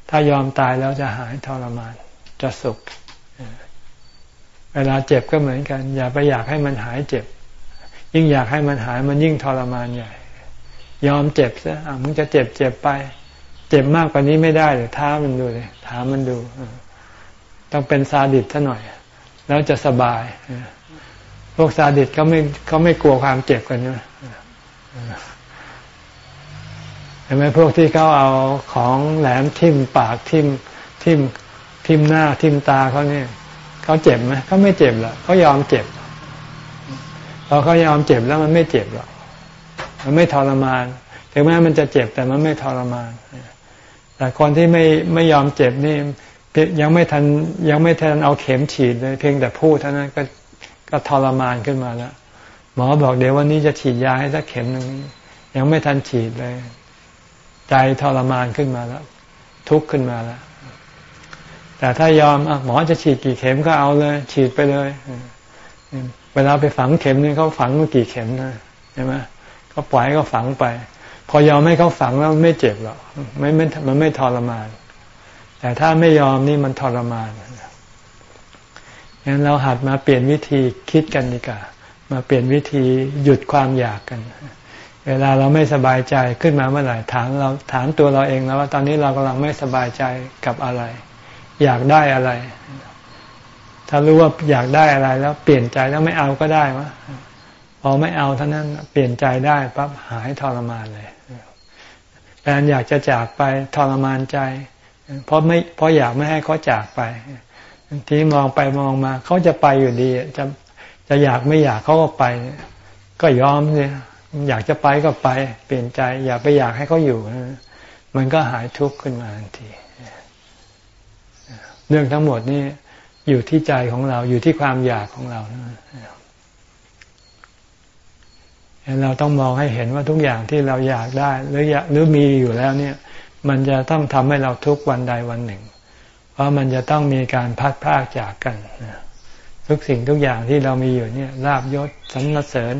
ถ้ายอมตายแล้วจะหายทรมาน จะสุข เวลาเจ็บก็เหมือนกัน อย่าไปอยากให้มันหายเจ็บ ยิ่งอยากให้มันหายมันยิ่งทรมานใหญ่ ยอมเจ็บซะมึงจะเจ็บเจ็บไป เจ็บมากกว่านี้ไม่ได้เลยท้ามันดูเลยท้ามันดู ต้องเป็นซาดิสซะหน่อย แล้วจะสบาย พวกซาดิสเขาไม่เขาไม่กลัวความเจ็บกันใช่ไหมเห็นไหมพวกที่เขาเอาของแหลมทิ่มปากทิ่มทิ่มทิ่มหน้าทิ่มตาเขาเนี่ยเขาเจ็บไหมเขาไม่เจ็บหรอกเขายอมเจ็บพอเขายอมเจ็บแล้วมันไม่เจ็บหรอกมันไม่ทรมานถึงแม้มันจะเจ็บแต่มันไม่ทรมานแต่คนที่ไม่ไม่ยอมเจ็บนี่ ยังไม่ทันยังไม่ทันเอาเข็มฉีดเลย เพียงแต่พูดเท่านั้นก็ก็ทรมานขึ้นมาแล้วหมอบอกเดี๋ยววันนี้จะฉีดยาให้สักเข็มหนึ่งยังไม่ทันฉีดเลย ใจทรมานขึ้นมาแล้ว ทุกข์ขึ้นมาแล้ว แต่ถ้ายอมอหมอจะฉีดกี่เข็มก็เอาเลย ฉีดไปเลย เวลาไปฝังเข็มนี่เขาฝังมากี่เข็มนะใช่ไหมก็ปล่อยก็ฝังไป พอยอมให้เขาฝังแล้วไม่เจ็บหรอกไม่ไม่มันไม่ทรมาน แต่ถ้าไม่ยอมนี่มันทรมานงั้นเราหัดมาเปลี่ยนวิธีคิดกันดีกว่ามาเปลี่ยนวิธีหยุดความอยากกัน เวลาเราไม่สบายใจขึ้นมาเมื่อไหร่ถามเราถามตัวเราเองแล้วว่าตอนนี้เรากำลังไม่สบายใจกับอะไร อยากได้อะไร ถ้ารู้ว่าอยากได้อะไรแล้ว เปลี่ยนใจแล้วไม่เอาก็ได้วะพอไม่เอาเท่านั้นเปลี่ยนใจได้ปั๊บหายทรมานเลยแฟนอยากจะจากไปทรมานใจ เพราะไม่เพราะอยากไม่ให้เขาจากไปทีมองไปมองมาเขาจะไปอยู่ดี จะจะอยากไม่อยากเขาก็ไป ก็ยอมเนี่ยอยากจะไปก็ไป เปลี่ยนใจ อย่าไปอยากให้เขาอยู่ มันก็หายทุกข์ขึ้นมาทันที เรื่องทั้งหมดนี่อยู่ที่ใจของเราอยู่ที่ความอยากของเราเราต้องมองให้เห็นว่าทุกอย่างที่เราอยากได้ หรืออยากหรือมีอยู่แล้วเนี่ย มันจะต้องทำให้เราทุกวันใดวันหนึ่ง เพราะมันจะต้องมีการพัดพากจากกันทุกสิ่งทุกอย่างที่เรามีอยู่เนี่ยลาบยศสรรเสริญ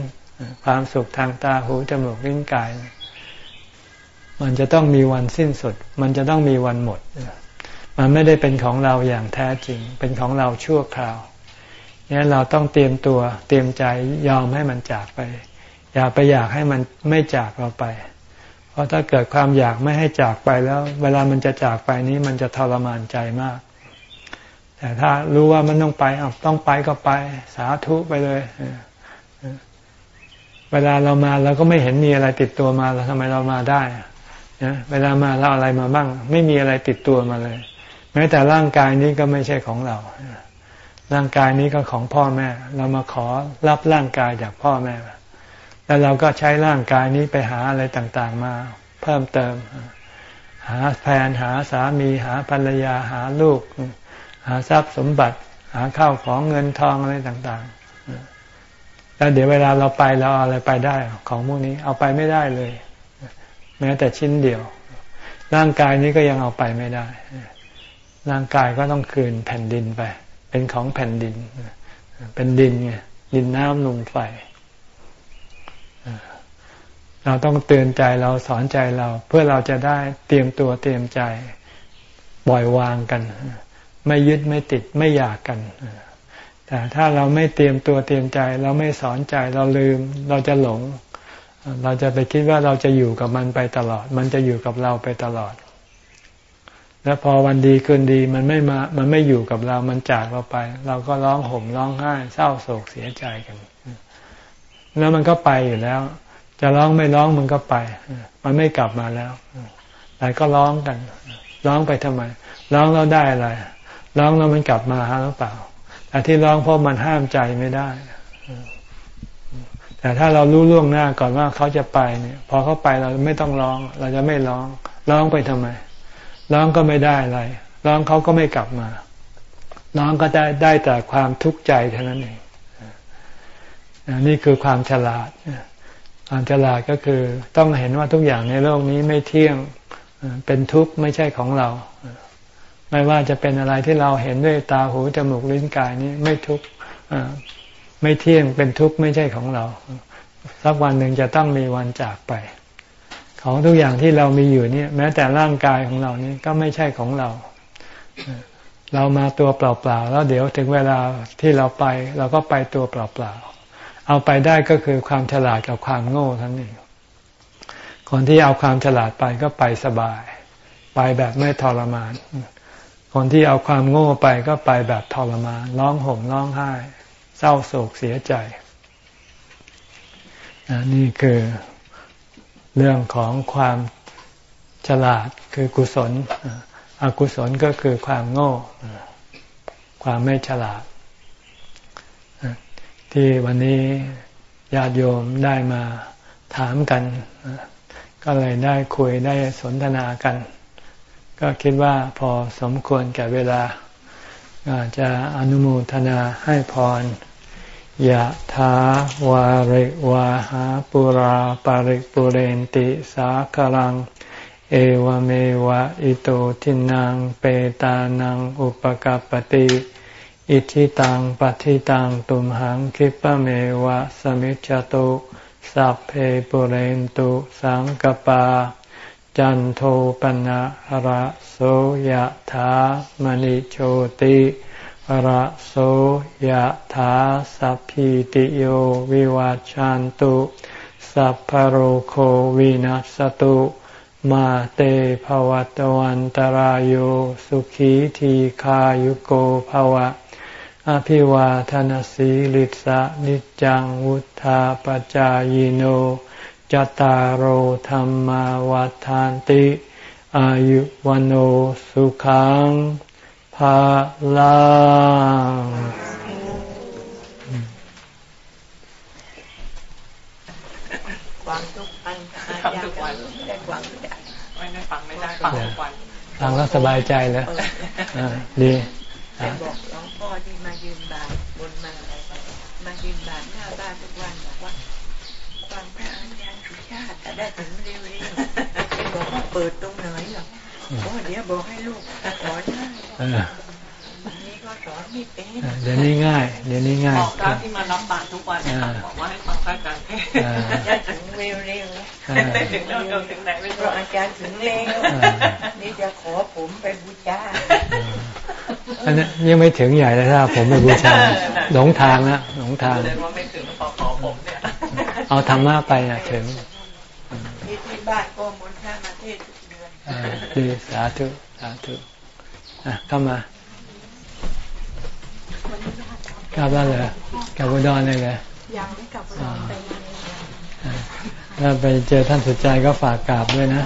ความสุขทางตาหูจมูกลิ้นกาย มันจะต้องมีวันสิ้นสุด มันจะต้องมีวันหมด มันไม่ได้เป็นของเราอย่างแท้จริง เป็นของเราชั่วคราวนี่เราต้องเตรียมตัวเตรียมใจยอมให้มันจากไป อย่าไปอยากให้มันไม่จากเราไป ราะถ้าเกิดความอยากไม่ให้จากไปแล้ว เวลามันจะจากไปนี้มันจะทรมานใจมาก แต่ถ้ารู้ว่ามันต้องไปเอาต้องไปก็ไป สาธุไปเลย เวลาเรามาเราก็ไม่เห็นมีอะไรติดตัวมาเราทำไมเรามาได้นะเวลามาเราอะไรมาบ้าง ไม่มีอะไรติดตัวมาเลย แม้แต่ร่างกายนี้ก็ไม่ใช่ของเรา ร่างกายนี้ก็ของพ่อแม่ เรามาขอรับร่างกายจากพ่อแม่ แล้วเราก็ใช้ร่างกายนี้ไปหาอะไรต่างๆ มาเพิ่มเติม หาแฟนหาสามีหาภรรยาหาลูก หาทรัพย์สมบัติ หาข้าวของเงินทองอะไรต่างๆ แล้วเดี๋ยวเวลาเราไปเราเอาอะไรไปได้ของพวกนี้เอาไปไม่ได้เลย แม้แต่ชิ้นเดียว ร่างกายนี้ก็ยังเอาไปไม่ได้ ร่างกายก็ต้องคืนแผ่นดินไป เป็นของแผ่นดิน เป็นดินไงดินน้ำลมไฟ เราต้องเตือนใจเราสอนใจเรา เพื่อเราจะได้เตรียมตัวเตรียมใจปล่อยวางกัน ไม่ยึดไม่ติดไม่อยากกัน แต่ถ้าเราไม่เตรียมตัวเตรียมใจ เราไม่สอนใจเราลืม เราจะหลง เราจะไปคิดว่าเราจะอยู่กับมันไปตลอด มันจะอยู่กับเราไปตลอด แล้วพอวันดีคืนดีมันไม่มา มันไม่อยู่กับเรา มันจากเราไป เราก็ร้องห่มร้องไห้ เศร้าโศกเสียใจกัน แล้วมันก็ไปอยู่แล้ว จะร้องไม่ร้องมันก็ไป มันไม่กลับมาแล้ว แต่ก็ร้องกัน ร้องไปทำไม ร้องแล้วได้อะไร ร้องแล้วมันกลับมาหรือเปล่า แต่ที่ร้องเพราะมันห้ามใจไม่ได้ แต่ถ้าเรารู้ล่วงหน้าก่อนว่าเขาจะไปเนี่ย พอเขาไปเราไม่ต้องร้อง เราจะไม่ร้อง ร้องไปทำไม ร้องก็ไม่ได้อะไร ร้องเขาก็ไม่กลับมา ร้องก็ได้ได้แต่ความทุกข์ใจเท่านั้นเองนี่คือความฉลาด ความฉลาดก็คือต้องเห็นว่าทุกอย่างในโลกนี้ไม่เที่ยงเป็นทุกข์ไม่ใช่ของเรา ไม่ว่าจะเป็นอะไรที่เราเห็นด้วยตาหูจมูกลิ้นกายนี้ไม่ทุกข์ไม่เที่ยงเป็นทุกข์ไม่ใช่ของเราสักวันหนึ่งจะต้องมีวันจากไป ของทุกอย่างที่เรามีอยู่นี่แม้แต่ร่างกายของเรานี่ก็ไม่ใช่ของเรา เรามาตัวเปล่าๆแล้วเดี๋ยวถึงเวลาที่เราไป เราก็ไปตัวเปล่าๆ เอาไปได้ก็คือความฉลาดกับความโง่ทั้งนี้คนที่เอาความฉลาดไปก็ไปสบาย ไปแบบไม่ทรมาน คนที่เอาความโง่ไปก็ไปแบบทรมานร้องห่มร้องไห้ เศร้าโศกเสียใจนี่คือเรื่องของความฉลาดคือกุศล อกุศลก็คือความโง่ ความไม่ฉลาด ที่วันนี้ญาติโยมได้มาถามกัน ก็เลยได้คุยได้สนทนากัน ก็คิดว่าพอสมควรแก่เวลาจะอนุโมทนาให้พรยะถาวาริวาหาปุราปาริปุเรนติสาคลัง เอวเมวะอิโตทินังเปตานังอุปกัปติ อิทิตังปฏิตังตุมหังคิปะเมวะสมิจจตุสัพเพปุเรนตุสังกปา จันโทปนะระโสยถามณิโชติระโสยถาสัพพิติโยวิวัจจันตุสัพพโรโควินัสตุมาเตภวัตวันตารโยสุขีทีขายุโกภวะ อภิวาทนสีลิสะนิจังวุธาปจายโนจตารโหธรรมวาทานติ อายุวันโอสุขังภาลังความทุกวันทำทุกวันไม่ได้ความไม่ได้ไม่ได้ฟังไม่ได้ฟังทุกวันฟังแล้วสบายใจแล้วดี เปิดตรงไหนหรอกโอ้เดี๋ยวบอกให้ลูกสอนให้นี้ก็สอนไม่เป็นเดี๋ยวนี้ง่าย เดี๋ยวนี้ง่ายบอกเราที่มารับบาตรทุกวันบอกว่าให้ฟังพระอาจารย์จะถึงเร็วๆได้ถึงเร็วถึงไหนไม่รู้อาจารย์ถึงเร็วนี่จะขอผมไปบูชาอันนี้ยังไม่ถึงใหญ่เลยถ้าผมไปบูชาหลงทางนะหลงทางเอาธรรมะไปนะถึงที่บ้านก็มน ดือนดีสาธุสาธุอะเข้ามา กลับแล้วเหรอกลับอุดรเลยเหรอยังไม่กลับอุดรไปถ้าไปเจอท่านสุดใจก็ฝากกราบด้วยนะ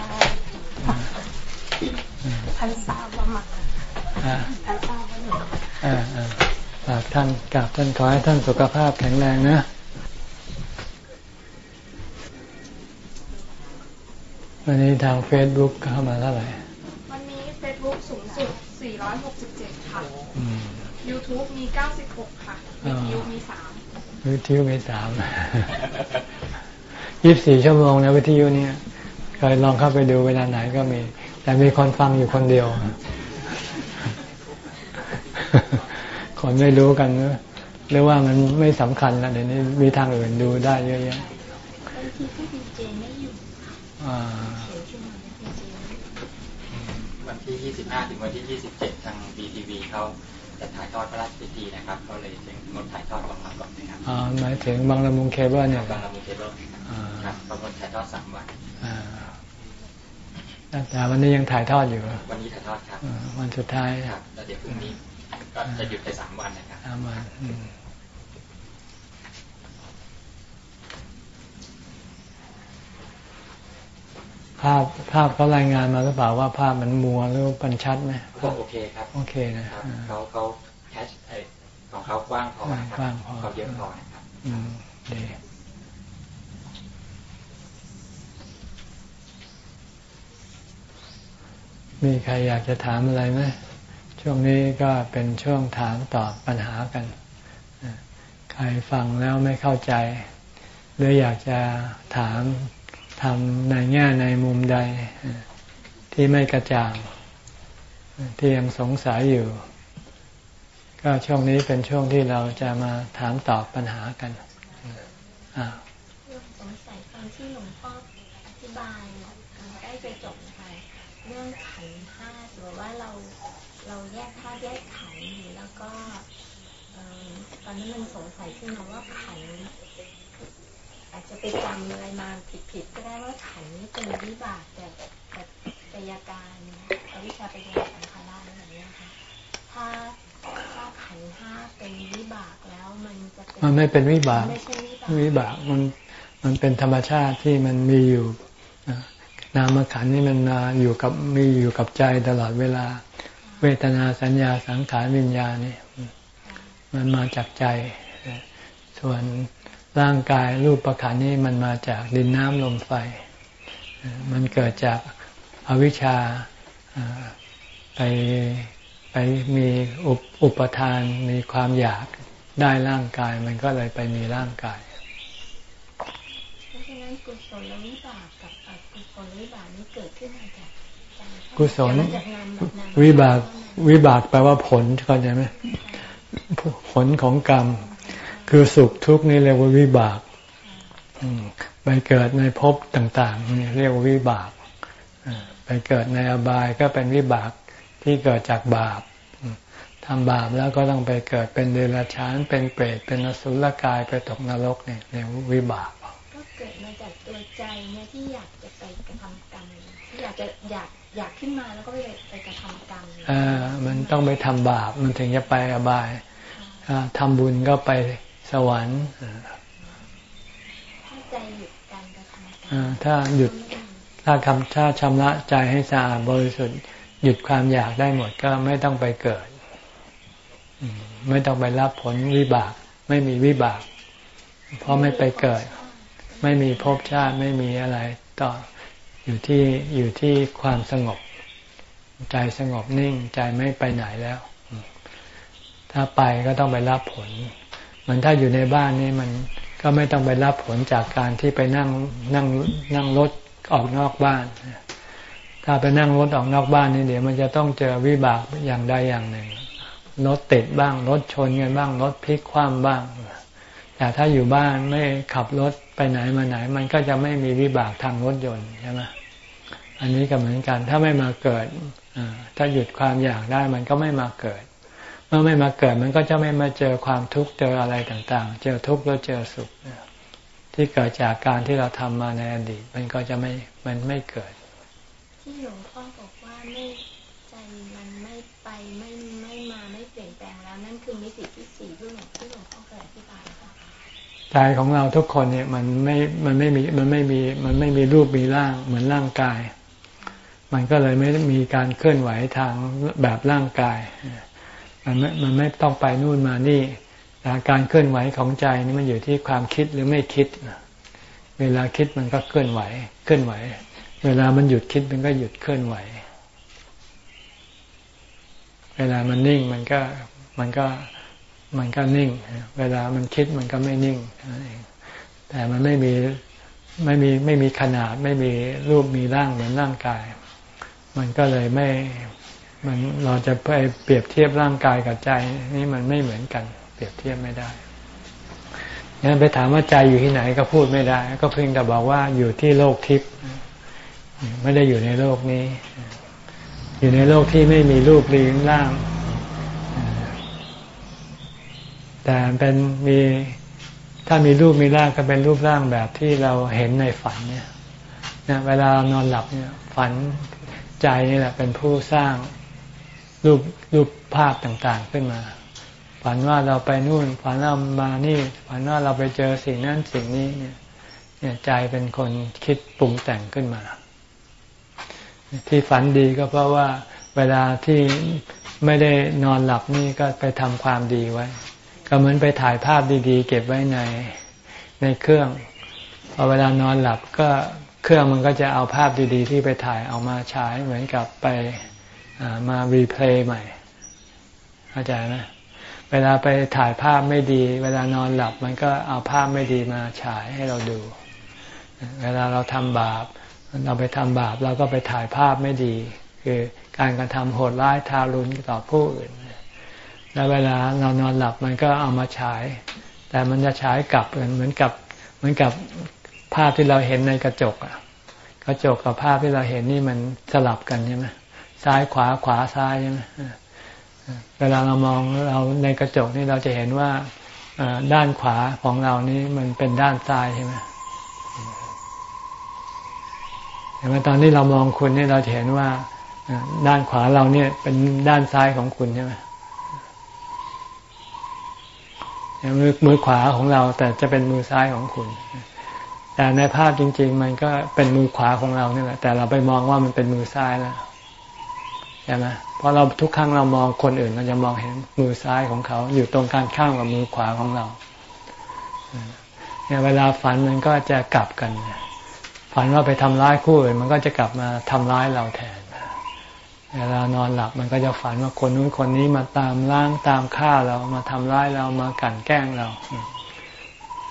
พันสาบมาพันสาบมฝากท่านกราบท่านขอให้ท่านสุขภาพแข็งแรงนะ วันนี้ทางเฟซบุ๊กเข้ามาเท่าไหร่ วันนี้เฟซบุ๊กสูงสุด 467 ค่ะ YouTube มี 96 ค่ะวิทยุมี 3วิทยุมีสามยี่สิบสี่ชั่วโมงนะวิทยุเนี่ยเคยลองเข้าไปดูเวลาไหนก็มี แต่มีคนฟังอยู่คนเดียว คนไม่รู้กันหรือว่ามันไม่สำคัญนะเดี๋ยวนี้มีทางอื่นดูได้เยอะแยะ 15 ถึงวันที่ 27 ทางบีทีวีเขาจะถ่ายทอดพระราชพิธีนะครับ ก็เลยจึงงดถ่ายทอดบางวันก่อนนะครับอ๋อหมายถึงบางละมุงเคเบิลเนี่ยบางละมุงเคเบิลครับก็งดถ่ายทอดสามวันแต่วันนี้ยังถ่ายทอดอยู่ วันนี้ถ่ายทอดครับวันสุดท้ายครับแล้วเดี๋ยวพรุ่งนี้ก็จะหยุดไปสามวันนะครับสามวัน ภาพภาพเขารายงานมาหรือเปล่าว่าภาพมันมัวหรือปันชัดไหมก็โอเคครับ โอเคนะครับเขาเขาแคชของเขากว้างพอครับเขาเยอะพอครับอืมเดมีใครอยากจะถามอะไรไหมช่วงนี้ก็เป็นช่วงถามตอบปัญหากัน ใครฟังแล้วไม่เข้าใจ หรืออยากจะถาม ทำในแง่ในมุมใดที่ไม่กระจ่าง ที่ยังสงสัยอยู่ ก็ช่วงนี้เป็นช่วงที่เราจะมาถามตอบปัญหากันอ่าสงสัยตอนที่หลวงพ่ออธิบายใกล้จะจบนะคะเรื่องขันห้าหรือว่าเราเราแยกธาตุแยกขันอยู่แล้วก็ตอนนั้นมันสงสัยขึ้นมาว่าขันอา จจะไปจำอะไรมาผิดๆก็ได้ว่าขันนี้เป็นวิบากแต่แต่ปยาการวิชาปยาสังขารอะไรอย่างเงี้ยค่ะถ้าถ้าขันห้าเป็นวิบากแล้วมันจะมันไม่เป็นวิบากวิบากมันมันเป็นธรรมชาติที่มันมีอยู่นามขันนี่มันมาอยู่กับมีอยู่กับใจตลอดเวลา เวทนาสัญญาสังขารวิญญาณนี่มันมาจากใจ ส่วน ร่างกายรูปประขันนี่มันมาจากดินน้ำลมไฟ มันเกิดจากอวิชชาไปไปมีอุปทานมีความอยากได้ร่างกาย มันก็เลยไปมีร่างกายกุศลวิบากกับอกุศลวิบากนี้เกิดขึ้นมาจากกุศลวิบากวิบากแปลว่าผลเข้าใจไหมผลของกรรม คือสุขทุกข์นี่เรียกว่าวิบากไปเกิดในภพต่างๆนี่เรียกว่าวิบากไปเกิดในอบายก็เป็นวิบากที่เกิดจากบาปทำบาปแล้วก็ต้องไปเกิดเป็นเดรัจฉานเป็นเปรตเป็นอสุรกายไปตกนรกเนี่ยเรียกว่าวิบากก็เกิดมาจากตัวใจเนี่ยที่อยากจะไปกระทำกรรมที่อยากจะอยากอยากขึ้นมาแล้วก็ไปไปกระทำกรรมอ่ามันต้องไปทำบาปมันถึงจะไปอบายทำบุญก็ไป สวรรค์ถ้าใจหยุดการกระทำกรรมถ้าหยุดถ้าคำถ้าชำระใจให้สะอาดบริสุทธิ์หยุดความอยากได้หมดก็ไม่ต้องไปเกิด ไม่ต้องไปรับผลวิบาก ไม่มีวิบาก เพราะไม่ไปเกิด ไม่มีภพชาติไม่มีอะไรต่ออยู่ที่อยู่ที่ความสงบ ใจสงบนิ่งใจไม่ไปไหนแล้ว ถ้าไปก็ต้องไปรับผลเห มือนถ้าอยู่ในบ้านนี่มันก็ไม่ต้องไปรับผลจากการที่ไปนั่งนั่งนั่งรถออกนอกบ้าน ถ้าไปนั่งรถออกนอกบ้านนี่เดี๋ยวมันจะต้องเจอวิบากอย่างใดอย่างหนึ่งรถติดบ้างรถชนกันบ้างรถพลิกคว่ำบ้าง แต่ถ้าอยู่บ้านไม่ขับรถไปไหนมาไหน มันก็จะไม่มีวิบากทางรถยนต์ใช่ไหมอันนี้ก็เหมือนกัน ถ้าไม่มาเกิดถ้าหยุดความอยากได้มันก็ไม่มาเกิด มื่อไม่มาเกิดมันก็จะไม่มาเจอความทุกข์เจออะไรต่างๆ เจอทุกข์แล้วเจอสุขที่เกิดจากการที่เราทำมาในอดีต มันก็จะไม่มันไม่เกิด ที่หลวงพ่อบอกว่าไม่ใจมันไม่ไปไม่ไม่มาไม่เปลี่ยนแปลงแล้วนั่นคือมิติที่สี่ที่หลวงที่หลวงพ่อเคยอธิบายค่ะใจของเราทุกคนเนี่ยมันไม่มันไม่มีมันไม่มีมันไม่มีรูปมีร่างเหมือนร่างกาย มันก็เลยไม่มีการเคลื่อนไหวทางแบบร่างกาย มันไม่มันไม่ต้องไปนู่นมานี่การเคลื่อนไหวของใจนี่มันอยู่ที่ความคิดหรือไม่คิด เวลาคิดมันก็เคลื่อนไหว เคลื่อนไหว เวลามันหยุดคิดมันก็หยุดเคลื่อนไหว เวลามันนิ่งมันก็มันก็มันก็นิ่ง เวลามันคิดมันก็ไม่นิ่ง แต่มันไม่มีไม่มีไม่มีขนาด ไม่มีรูปมีร่างเหมือนร่างกาย มันก็เลยไม่ มันเราจะไปเปรียบเทียบร่างกายกับใจ นี่มันไม่เหมือนกัน เปรียบเทียบไม่ได้งั้นไปถามว่าใจอยู่ที่ไหนก็พูดไม่ได้ ก็เพียงแต่บอกว่าอยู่ที่โลกทิพย์ไม่ได้อยู่ในโลกนี้ อยู่ในโลกที่ไม่มีรูปรีงร่าง แต่เป็นมีถ้ามีรูปมีร่างก็เป็นรูปร่างแบบที่เราเห็นในฝันเนี่ยนะเวลานอนหลับเนี่ย ฝันใจนี่แหละเป็นผู้สร้าง รูปรูปภาพต่างๆขึ้นมา ฝันว่าเราไปนู่น ฝันว่ามานี่ ฝันว่าเราไปเจอสิ่งนั้นสิ่งนี้เนี่ยเนี่ยใจเป็นคนคิดปรุงแต่งขึ้นมา ที่ฝันดีก็เพราะว่าเวลาที่ไม่ได้นอนหลับนี่ก็ไปทำความดีไว้ ก็เหมือนไปถ่ายภาพดีๆ เก็บไว้ในในเครื่องพอเวลานอนหลับก็เครื่องมันก็จะเอาภาพดีๆ ที่ไปถ่ายเอามาฉายเหมือนกับไป มารีเพลย์ใหม่เข้าใจไหมเวลาไปถ่ายภาพไม่ดี เวลานอนหลับ มันก็เอาภาพไม่ดีมาฉายให้เราดู เวลาเราทำบาป เราไปทำบาปเราก็ไปถ่ายภาพไม่ดี คือการกระทำโหดร้ายทารุณต่อผู้อื่น แล้วเวลาเรานอนหลับมันก็เอามาฉาย แต่มันจะฉายกลับเหมือนกับเหมือนกับภาพที่เราเห็นในกระจกอะกระจกกับภาพที่เราเห็นนี่มันสลับกันใช่ไหม ซ้ายขวาขวาซ้ายใช่ไหมเวลาเรามองเราในกระจกนี่เราจะเห็นว่าด้านขวาของเรานี่มันเป็นด้านซ้ายใช่ไหมเห็นไหมตอนที่เรามองคุณนี่เราจะเห็นว่าด้านขวาเราเนี่ยเป็นด้านซ้ายของคุณใช่ไหมมือมือขวาของเรา แต่จะเป็นมือซ้ายของคุณ แต่ในภาพจริง ๆ มันก็เป็นมือขวาของเราเนี่ยแหละแต่เราไปมองว่ามันเป็นมือซ้ายแล้ว ใช่ไหมเพราะเราทุกครั้งเรามองคนอื่นเราจะมองเห็นมือซ้ายของเขา อยู่ตรงการข้ามกับมือขวาของเราเนี่ยเวลาฝันมันก็จะกลับกัน ฝันว่าไปทำร้ายคู่อื่นมันก็จะกลับมาทำร้ายเราแทนเวลานอนหลับมันก็จะฝันว่าคนนู้นคนนี้มาตามล้างตามฆ่าเรามาทำร้ายเรามากั่นแกล้งเรา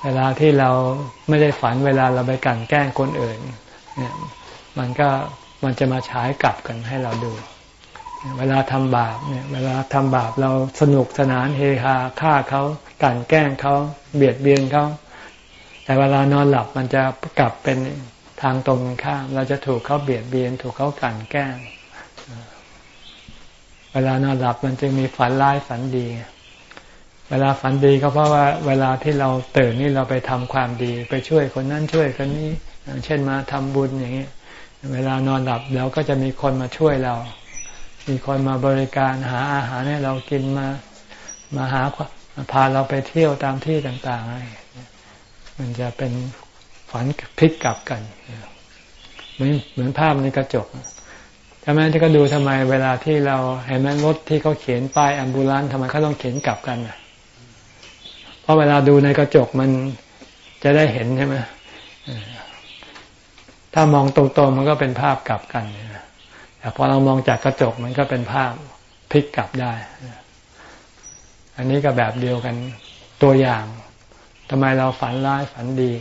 เวลาที่เราไม่ได้ฝันเวลาเราไปกั่นแกล้งคนอื่น เนี่ย มันก็มันจะมาฉายกลับกันให้เราดู เวลาทำบาปเนี่ยเวลาทำบาปเราสนุกสนานเฮฮาฆ่าเขากั่นแกล้งเขาเบียดเบียนเขาแต่เวลานอนหลับมันจะกลับเป็นทางตรงกันข้ามเราจะถูกเขาเบียดเบียน ถูกเขากั่นแกล้ง เวลานอนหลับมันจึงมีฝันร้ายฝันดี เวลาฝันดีก็เพราะว่า เวลาที่เราตื่นนี่เราไปทำความดี ไปช่วยคนนั้นช่วยคนนี้ เช่นมาทำบุญอย่างนี้ยเวลานอนหลับเราก็จะมีคนมาช่วยเรา มีคนมาบริการหาอาหารให้เรากินมามาหาพาเราไปเที่ยวตามที่ต่างๆอะไรมันจะเป็นฝันพลิกกลับกันเหมือนเหมือนภาพในกระจกทำไมที่ก็ดูทำไมเวลาที่เราเห็นไหมรถที่เขาเขียนป้ายอัมบูลันทำไมเขาต้องเขียนกลับกันเพราะเวลาดูในกระจกมันจะได้เห็นใช่ไหมถ้ามองตรงๆมันก็เป็นภาพกลับกัน แต่พอเรามองจากกระจกมันก็เป็นภาพพลิกกลับได้ อันนี้ก็แบบเดียวกันตัวอย่างทำไมเราฝันร้ายฝันดี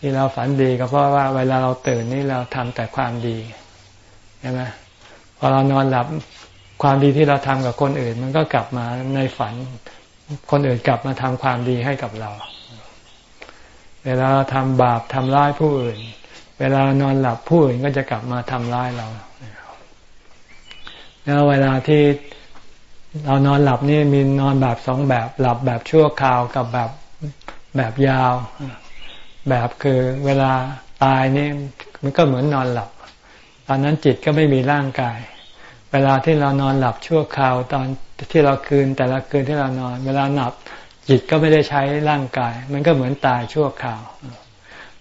ที่เราฝันดีก็เพราะว่าเวลาเราตื่นนี่เราทำแต่ความดีใช่ไหมพอเรานอนหลับความดีที่เราทำกับคนอื่น มันก็กลับมาในฝัน คนอื่นกลับมาทำความดีให้กับเรา เวลาเราทำบาปทำร้ายผู้อื่น เวลานอนหลับผู้อื่นก็จะกลับมาทำร้ายเรา แล้วเวลาที่เรานอนหลับนี่มีนอนแบบสองแบบหลับแบบชั่วคราวกับแบบแบบยาว แบบคือเวลาตายนี่มันก็เหมือนนอนหลับ ตอนนั้นจิตก็ไม่มีร่างกาย เวลาที่เรานอนหลับชั่วคราวตอนที่เราคืนแต่ละคืนที่เรานอน เวลาหลับจิตก็ไม่ได้ใช้ร่างกาย มันก็เหมือนตายชั่วคราว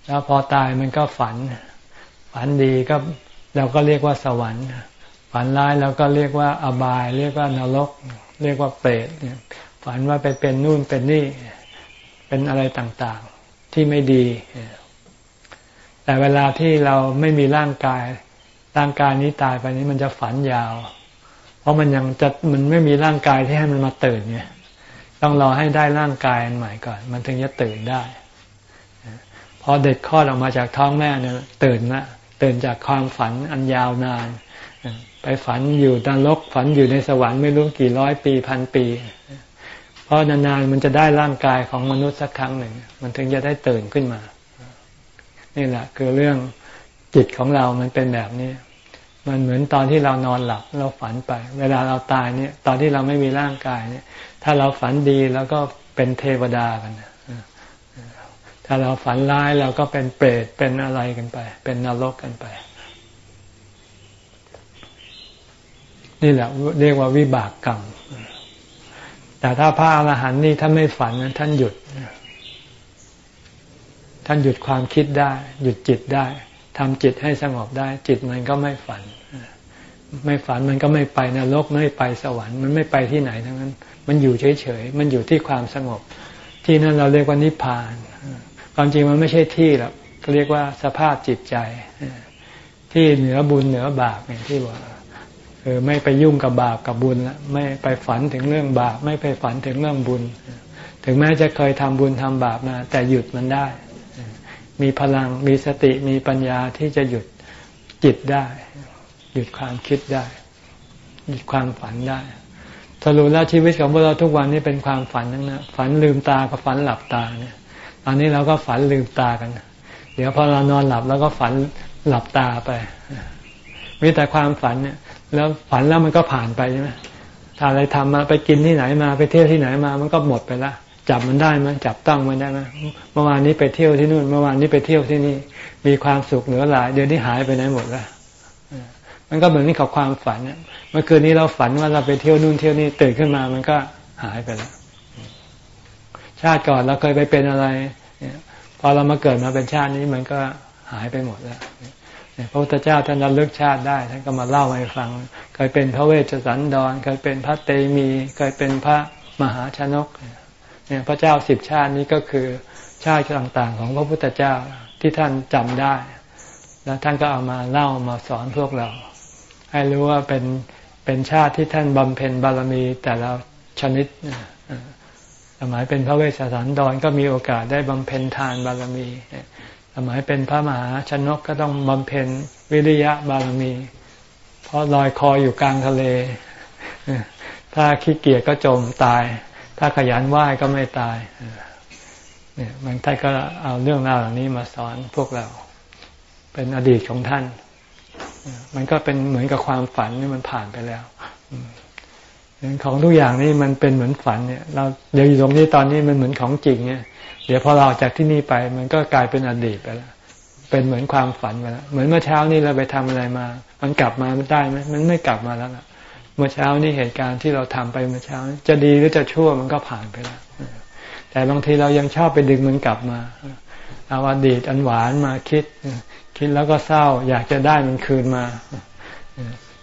แล้วพอตายมันก็ฝัน ฝันดีก็เราก็เรียกว่าสวรรค์ ฝันร้ายเราก็เรียกว่าอบาย เรียกว่านรก เรียกว่าเปรตฝันว่าไปเป็นนู่นเป็นนี่ เป็นอะไรต่างๆ ที่ไม่ดี แต่เวลาที่เราไม่มีร่างกาย ร่างกายนี้ตายไปนี้มันจะฝันยาว เพราะมันยังจะมันไม่มีร่างกายที่ให้มันมาตื่นเนี่ยต้องรอให้ได้ร่างกายอันใหม่ก่อน มันถึงจะตื่นได้พอเด็กคลอดออกมาจากท้องแม่เนี่ยตื่นนะตื่นจากความฝันอันยาวนาน ไปฝันอยู่นรกฝันอยู่ในสวรรค์ไม่รู้กี่ร้อยปีพันปี เพราะนานๆมันจะได้ร่างกายของมนุษย์สักครั้งหนึ่ง มันถึงจะได้ตื่นขึ้นมา นี่แหละ คือเรื่องจิตของเรามันเป็นแบบนี้ มันเหมือนตอนที่เรานอนหลับเราฝันไป เวลาเราตายเนี่ย ตอนที่เราไม่มีร่างกายเนี่ย ถ้าเราฝันดีแล้วก็เป็นเทวดากันถ้าเราฝันร้ายเราก็เป็นเปรตเป็นอะไรกันไป เป็นนรกกันไป นี่แหละเรียกว่าวิบากกรรม แต่ถ้าพระอรหันต์นี่ท่านไม่ฝันท่านหยุด ท่านหยุดความคิดได้ หยุดจิตได้ทำจิตให้สงบได้ จิตมันก็ไม่ฝัน ไม่ฝันมันก็ไม่ไปนรกไม่ไปสวรรค์มันไม่ไปที่ไหนทั้งนั้น มันอยู่เฉยๆ มันอยู่ที่ความสงบ ที่นั่นเราเรียกว่านิพพาน ความจริงมันไม่ใช่ที่หรอกเรียกว่าสภาพจิตใจ ที่เหนือบุญเหนือบาปอย่างที่บอก คือไม่ไปยุ่งกับบาปกับบุญละไม่ไปฝันถึงเรื่องบาป ไม่ไปฝันถึงเรื่องบุญ ถึงแม้จะเคยทำบุญทำบาปมา แต่หยุดมันได้ มีพลังมีสติมีปัญญาที่จะหยุดจิตได้ หยุดความคิดได้ หยุดความฝันได้สรุปแล้วชีวิตของพวกเราทุกวันนี้เป็นความฝันทั้งนั้นฝันลืมตากับฝันหลับตาเนี่ยตอนนี้เราก็ฝันลืมตากันเดี๋ยวพอเรานอนหลับแล้วก็ฝันหลับตาไปมีแต่ความฝันเนี่ย แล้วฝันแล้วมันก็ผ่านไปใช่ไหมถ้าอะไรทำมาไปกินที่ไหนมาไปเที่ยวที่ไหนมามันก็หมดไปละจับมันได้ไหมจับตั้งมันได้ไหมเมื่อวานนี้ไปเที่ยวที่นู่นเมื่อวานนี้ไปเที่ยวที่นี่ มีความสุขเหลือหลาย เดี๋ยวนี้หายไปไหนหมดล้วมันก็เหมือนนี่กับความฝันเนี่ยเมื่อคืนนี้เราฝันว่าเราไปเที่ยวนู่นเที่ยวนี่ตื่นขึ้นมามันก็หายไปแล้วชาติก่อนเราเคยไปเป็นอะไรพอเรามาเกิดมาเป็นชาตินี้มันก็หายไปหมดแล้ว พระพุทธเจ้าท่านระลึกชาติได้ท่านก็มาเล่าให้ฟัง เคยเป็นพระเวชสันดร เคยเป็นพระเตมี เคยเป็นพระมหาชนกเนี่ยพระเจ้าสิบชาตินี้ก็คือชาติต่างๆ ของพระพุทธเจ้าที่ท่านจำได้ แล้วท่านก็เอามาเล่ามาสอนพวกเรา ให้รู้ว่าเป็นเป็นชาติที่ท่านบำเพ็ญบารมีแต่ละชนิดสมัยเป็นพระเวสสันดรก็มีโอกาสได้บำเพ็ญทานบารมี สมัยเป็นพระมหาชนกก็ต้องบำเพ็ญวิริยะบารมี เพราะลอยคออยู่กลางทะเล ถ้าขี้เกียจก็จมตาย ถ้าขยันไหว้ก็ไม่ตายเนี่ยมันท่านก็เอาเรื่องราวเหล่านี้มาสอนพวกเรา เป็นอดีตของท่าน มันก็เป็นเหมือนกับความฝันนี่มันผ่านไปแล้วของทุกอย่างนี่มันเป็นเหมือนฝันเนี่ย เราเดี๋ยวอยู่ตรงนี้ตอนนี้มันเหมือนของจริงเนี่ย เดี๋ยวพอเราจากที่นี่ไป มันก็กลายเป็นอดีตไปแล้วเป็นเหมือนความฝันไปแล้วเหมือนเมื่อเช้านี้เราไปทำอะไรมา มันกลับมาได้ไหมมันไม่กลับมาแล้วล่ะ เมื่อเช้านี้เหตุการณ์ที่เราทำไปเมื่อเช้า จะดีหรือจะชั่วมันก็ผ่านไปแล้วแต่บางทีเรายังชอบไปดึงมันกลับมาเอาอดีตอันหวานมาคิด คิดแล้วก็เศร้า อยากจะได้มันคืนมา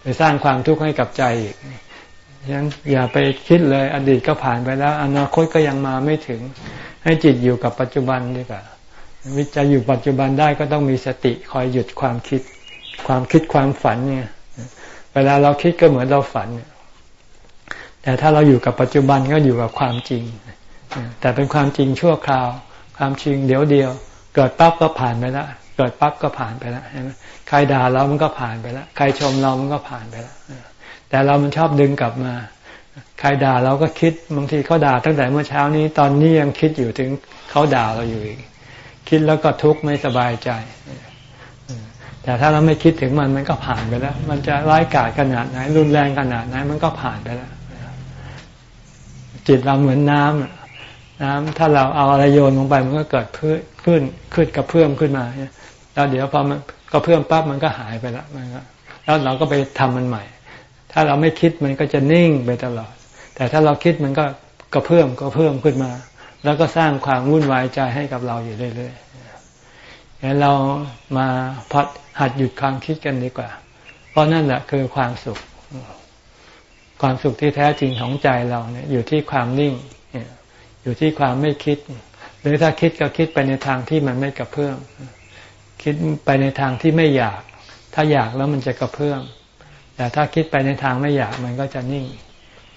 ไปสร้างความทุกข์ให้กับใจอีกฉะนั้นอย่าไปคิดเลย อดีตก็ผ่านไปแล้ว อนาคตก็ยังมาไม่ถึง ให้จิตอยู่กับปัจจุบันดีกว่าวิจัยอยู่ปัจจุบันได้ก็ต้องมีสติคอยหยุดความคิด ความคิดความฝันเนี่ย เวลาเราคิดก็เหมือนเราฝันเนี่ยแต่ถ้าเราอยู่กับปัจจุบันก็อยู่กับความจริง แต่เป็นความจริงชั่วคราว ความจริงเดี๋ยวเดียว เกิดปั๊บก็ผ่านไปแล้วเกิดปั๊บก็ผ่านไปแล้วใครด่าเรามันก็ผ่านไปแล้ว ใครชมเรามันก็ผ่านไปแล้ว แต่เรามันชอบดึงกลับมา ใครด่าเราก็คิดบางทีเขาด่าตั้งแต่เมื่อเช้านี้ตอนนี้ยังคิดอยู่ถึงเขาด่าเราอยู่อีก คิดแล้วก็ทุกข์ไม่สบายใจ แต่ถ้าเราไม่คิดถึงมันมันก็ผ่านไปแล้ว มันจะร้ายกาจขนาดไหน รุนแรงขนาดไหนมันก็ผ่านไปแล้ว จิตเราเหมือนน้ำน้ำถ้าเราเอาอะไรโยนลงไปมันก็เกิดพื้นขึ้นขึ้นกระเพื่อมขึ้นมาแล้วเดี๋ยวพอมันกระเพื่อมปั๊บมันก็หายไปแล้วมันก็แล้วเราก็ไปทำมันใหม่ ถ้าเราไม่คิดมันก็จะนิ่งไปตลอด แต่ถ้าเราคิดมันก็กระเพิ่มก็เพิ่มขึ้นมา แล้วก็สร้างความวุ่นวายใจให้กับเราอยู่เรื่อยๆงั้นเรามาพัดหัดหยุดความคิดกันดีกว่า เพราะนั่นแหละคือความสุข ความสุขที่แท้จริงของใจเราเนี่ยอยู่ที่ความนิ่ง อยู่ที่ความไม่คิด หรือถ้าคิดก็คิดไปในทางที่มันไม่กระเพื่อมคิดไปในทางที่ไม่อยาก ถ้าอยากแล้วมันจะกระเพื่อม แต่ถ้าคิดไปในทางไม่อยากมันก็จะนิ่ง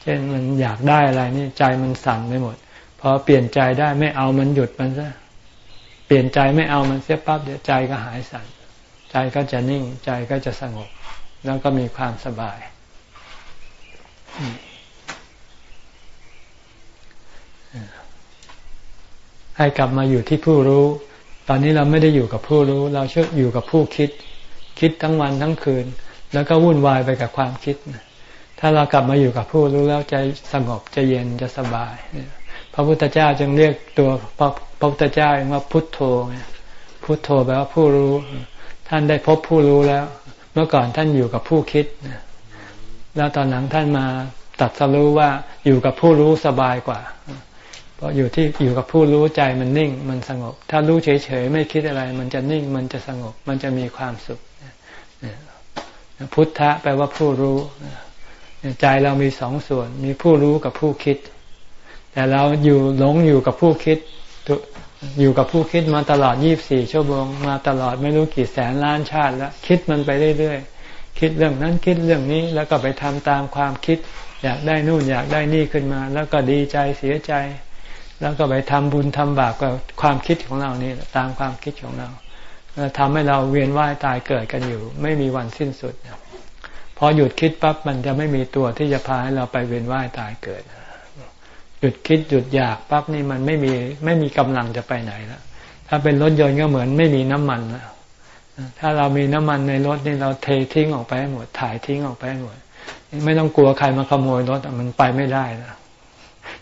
เช่นมันอยากได้อะไรนี่ใจมันสั่นไปหมด พอเปลี่ยนใจได้ไม่เอามันหยุดมันซะ เปลี่ยนใจไม่เอามันเสียปั๊บเดี๋ยวใจก็หายสั่น ใจก็จะนิ่ง ใจก็จะสงบ แล้วก็มีความสบาย ให้กลับมาอยู่ที่ผู้รู้ ตอนนี้เราไม่ได้อยู่กับผู้รู้ เราเชื่ออยู่กับผู้คิด คิดทั้งวันทั้งคืน แล้วก็วุ่นวายไปกับความคิด ถ้าเรากลับมาอยู่กับผู้รู้แล้วใจสงบจะเย็นจะสบาย พระพุทธเจ้าจึงเรียกตัวพระพระพุทธเจ้าว่าพุทโธพุทโธแปลว่าผู้รู้ ท่านได้พบผู้รู้แล้ว เมื่อก่อนท่านอยู่กับผู้คิด แล้วตอนหลังท่านมาตัดสรู้ว่าอยู่กับผู้รู้สบายกว่า เพราะอยู่ที่อยู่กับผู้รู้ใจมันนิ่งมันสงบ ถ้ารู้เฉยๆไม่คิดอะไร มันจะนิ่งมันจะสงบ มันจะมีความสุข พุทธะแปลว่าผู้รู้ ใจเรามีสองส่วน มีผู้รู้กับผู้คิด แต่เราอยู่หลงอยู่กับผู้คิด อยู่กับผู้คิดมาตลอดยี่บสี่ชั่วโมงมาตลอดไม่รู้กี่แสนล้านชาติแล้ว คิดมันไปเรื่อยๆ คิดเรื่องนั้นคิดเรื่องนี้แล้วก็ไปทำตามความคิด อยากได้นู่นอยากได้นี่ขึ้นมา แล้วก็ดีใจเสียใจ แล้วก็ไปทำบุญทำบาปกับความคิดของเรานี่ตามความคิดของเรา ทำให้เราเวียนว่ายตายเกิดกันอยู่ ไม่มีวันสิ้นสุดพอหยุดคิดปั๊บมันจะไม่มีตัวที่จะพาให้เราไปเวียนว่ายตายเกิดหยุดคิดหยุดอยากปั๊บนี่มันไม่มีไม่มีกำลังจะไปไหนแล้วถ้าเป็นรถยนต์ก็เหมือนไม่มีน้ำมันแล้วถ้าเรามีน้ำมันในรถนี่เราเททิ้งออกไปหมด ถ่ายทิ้งออกไปหมด ไม่ต้องกลัวใครมาขโมยรถมันไปไม่ได้แล้ว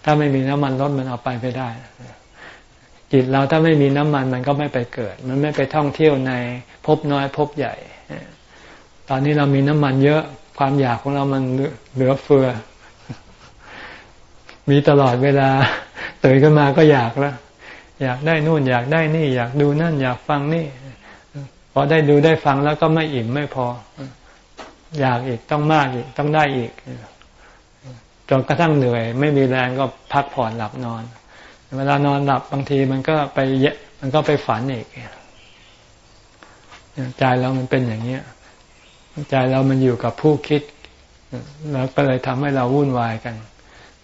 ถ้าไม่มีน้ำมันรถมันเอาไปไม่ได้ จิตเราถ้าไม่มีน้ำมันมันก็ไม่ไปเกิด มันไม่ไปท่องเที่ยวในภพน้อยภพใหญ่ ตอนนี้เรามีน้ำมันเยอะความอยากของเรามันเหลือเฟือ มีตลอดเวลาตื่นขึ้นมาก็อยากแล้วอยากได้นู่นอยากได้นี่ อยากดูนั่น อยากฟังนี่ พอได้ดูได้ฟังแล้วก็ไม่อิ่มไม่พอ อยากอีกต้องมากอีกต้องได้อีกจนกระทั่งเหนื่อย ไม่มีแรงก็พักผ่อนหลับนอน เวลานอนหลับบางทีมันก็ไปเยะมันก็ไปฝันอีกใจเรามันเป็นอย่างเนี้ยใจเรามันอยู่กับผู้คิดแล้วก็เลยทำให้เราวุ่นวายกัน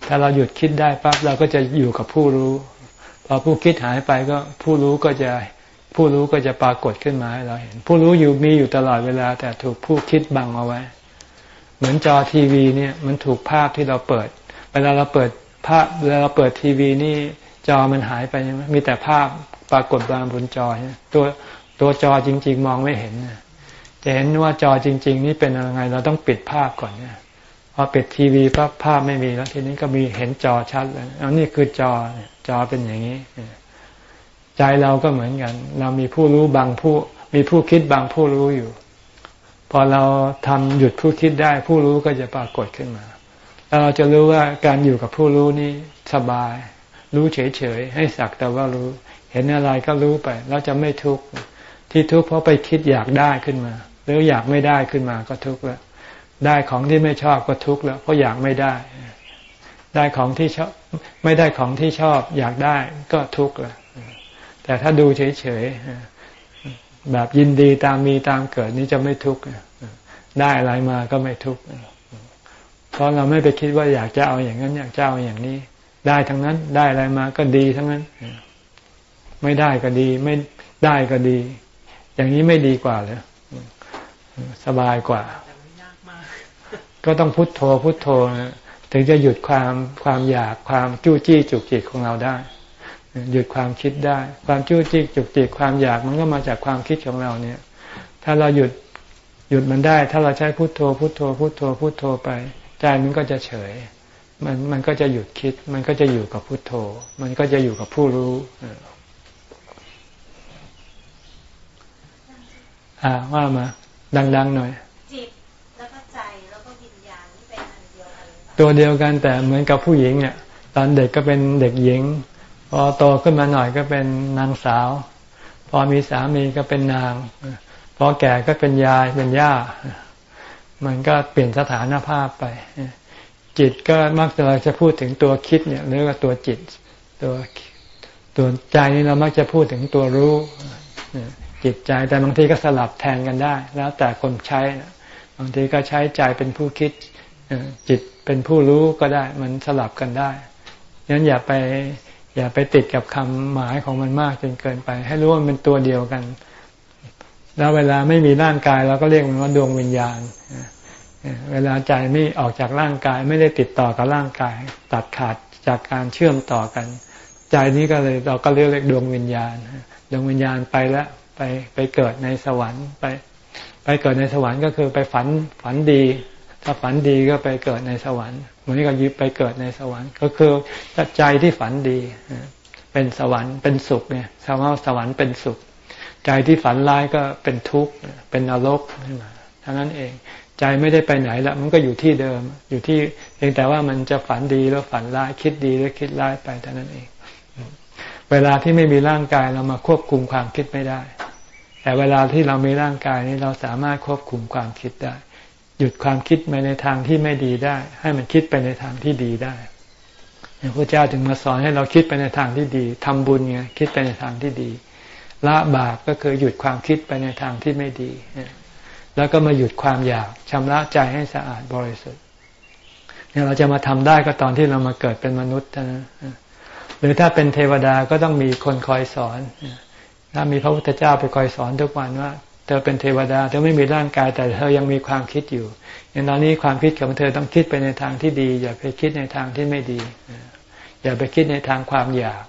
ถ้าเราหยุดคิดได้ปั๊บเราก็จะอยู่กับผู้รู้ พอผู้คิดหายไปก็ผู้รู้ก็จะผู้รู้ก็จะปรากฏขึ้นมาให้เราเห็น ผู้รู้อยู่มีอยู่ตลอดเวลา แต่ถูกผู้คิดบังเอาไว้ เหมือนจอทีวีเนี่ย มันถูกภาพที่เราเปิด เวลาเราเปิดภาพเวลาเราเปิดทีวีนี่ จอมันหายไปมีแต่ภาพปรากฏบางบนจอตัวตัวจอจริง ๆ มองไม่เห็นจะเห็นว่าจอจริง ๆ นี่เป็นยังไง เราต้องปิดภาพก่อนเนี่ยพอปิดทีวีปั๊บภาพไม่มีแล้ว ทีนี้ก็มีเห็นจอชัดแล้วอันนี้คือจอจอเป็นอย่างนี้ใจเราก็เหมือนกัน เรามีผู้รู้บางผู้ มีผู้คิดบางผู้รู้อยู่ พอเราทำหยุดผู้คิดได้ ผู้รู้ก็จะปรากฏขึ้นมาแล้วเราจะรู้ว่าการอยู่กับผู้รู้นี้สบาย รู้เฉยๆให้สักแต่ว่ารู้ เห็นอะไรก็รู้ไป แล้วจะไม่ทุกข์ที่ทุกข์เพราะไปคิดอยากได้ขึ้นมา หรืออยากไม่ได้ขึ้นมาก็ทุกข์แล้วได้ของที่ไม่ชอบก็ทุกข์แล้วเพราะอยากไม่ได้ ได้ของที่ชอบไม่ได้ของที่ชอบ อยากได้ก็ทุกข์แล้วแต่ถ้าดูเฉยๆแบบยินดีตามมีตามเกิดนี้จะไม่ทุกข์ได้อะไรมาก็ไม่ทุกข์เพราะเราไม่ไปคิดว่าอยากจะเอาอย่างนั้นอยากจะเอาอย่างนี้ ได้ทั้งนั้น ได้อะไรมาก็ดีทั้งนั้น ไม่ได้ก็ดี ไม่ได้ก็ดี อย่างนี้ไม่ดีกว่าเลยสบายกว่า ก็ต้องพุโทโธพุโทโธถึงจะหยุดความความอยากความจู้จี้จุกจิกของเราได้ หยุดความคิดได้ ความจู้จี้จุกจิกความอยากมันก็มาจากความคิดของเราเนี่ย ถ้าเราหยุดหยุดมันได้ ถ้าเราใช้พุโทโธพุโทโธพุโทโธพุโทโธไป ใจมันก็จะเฉย มันมันก็จะหยุดคิด มันก็จะอยู่กับพุทโธ มันก็จะอยู่กับผู้รู้อ่าว่ามา ดัง ๆ หน่อยจิตแล้วก็ใจแล้วก็วิญญาณนี่เป็นอันเดียวกันตัวเดียวกันแต่เหมือนกับผู้หญิงเนี่ยตอนเด็กก็เป็นเด็กหญิง พอโตขึ้นมาหน่อยก็เป็นนางสาว พอมีสามีก็เป็นนาง พอแก่ก็เป็นยายเป็นย่า มันก็เปลี่ยนสถานภาพไป จิตก็มักจะเราจะพูดถึงตัวคิดเนี่ยหรือว่าตัวจิต ตัวตัวใจนี่เรามักจะพูดถึงตัวรู้จิตใจแต่บางทีก็สลับแทนกันได้ แล้วแต่คนใช้บางทีก็ใช้ใจเป็นผู้คิดจิตเป็นผู้รู้ก็ได้ มันสลับกันได้ยันอย่าไปอย่าไปติดกับคำหมายของมันมากจนเกินไป ให้รู้ว่ามันเป็นตัวเดียวกัน แล้วเวลาไม่มีร่างกายเราก็เรียกมันว่าดวงวิญญาณ เวลาใจไม่ออกจากร่างกาย ไม่ได้ติดต่อกับร่างกาย ตัดขาดจากการเชื่อมต่อกัน ใจนี้ก็เลยเราก็เรียกเรียกดวงวิญญาณดวงวิญญาณไปแล้วไปไปเกิดในสวรรค์ไป ไปเกิดในสวรรค์ก็คือไปฝันฝันดี ถ้าฝันดีก็ไปเกิดในสวรรค์เหมือนกับยิบไปเกิดในสวรรค์ ก็คือใจที่ฝันดี เป็นสวรรค์เป็นสุขเนี่ยคำว่าสวรรค์เป็นสุข ใจที่ฝันร้ายก็เป็นทุกข์เป็นนรกขึ้นมาทั้งนั้นเอง ใจไม่ได้ไปไหนละมันก็อยู่ที่เดิม อยู่ที่เพียงแต่ว่ามันจะฝันดีแล้วฝันร้ายคิดดีหรือคิดร้ายไปเท่านั้นเอง เวลาที่ไม่มีร่างกายเรามาควบคุมความคิดไม่ได้ แต่เวลาที่เรามีร่างกายนี้เราสามารถควบคุมความคิดได้ หยุดความคิดไปในทางที่ไม่ดีได้ ให้มันคิดไปในทางที่ดีได้พระเจ้าถึงมาสอนให้เราคิดไปในทางที่ดีทำบุญไงคิดไปในทางที่ดี ละบาปก็คือหยุดความคิดไปในทางที่ไม่ดี แล้วก็มาหยุดความอยากชำระใจให้สะอาดบริสุทธิ์เนี่ยเราจะมาทำได้ก็ตอนที่เรามาเกิดเป็นมนุษย์นะหรือถ้าเป็นเทวดาก็ต้องมีคนคอยสอน ถ้ามีพระพุทธเจ้าไปคอยสอนทุกวันว่า เธอเป็นเทวดาเธอไม่มีร่างกายแต่เธอยังมีความคิดอยู่อย่างตอนนี้ความคิดของเธอต้องคิดไปในทางที่ดี อย่าไปคิดในทางที่ไม่ดี อย่าไปคิดในทางความอยาก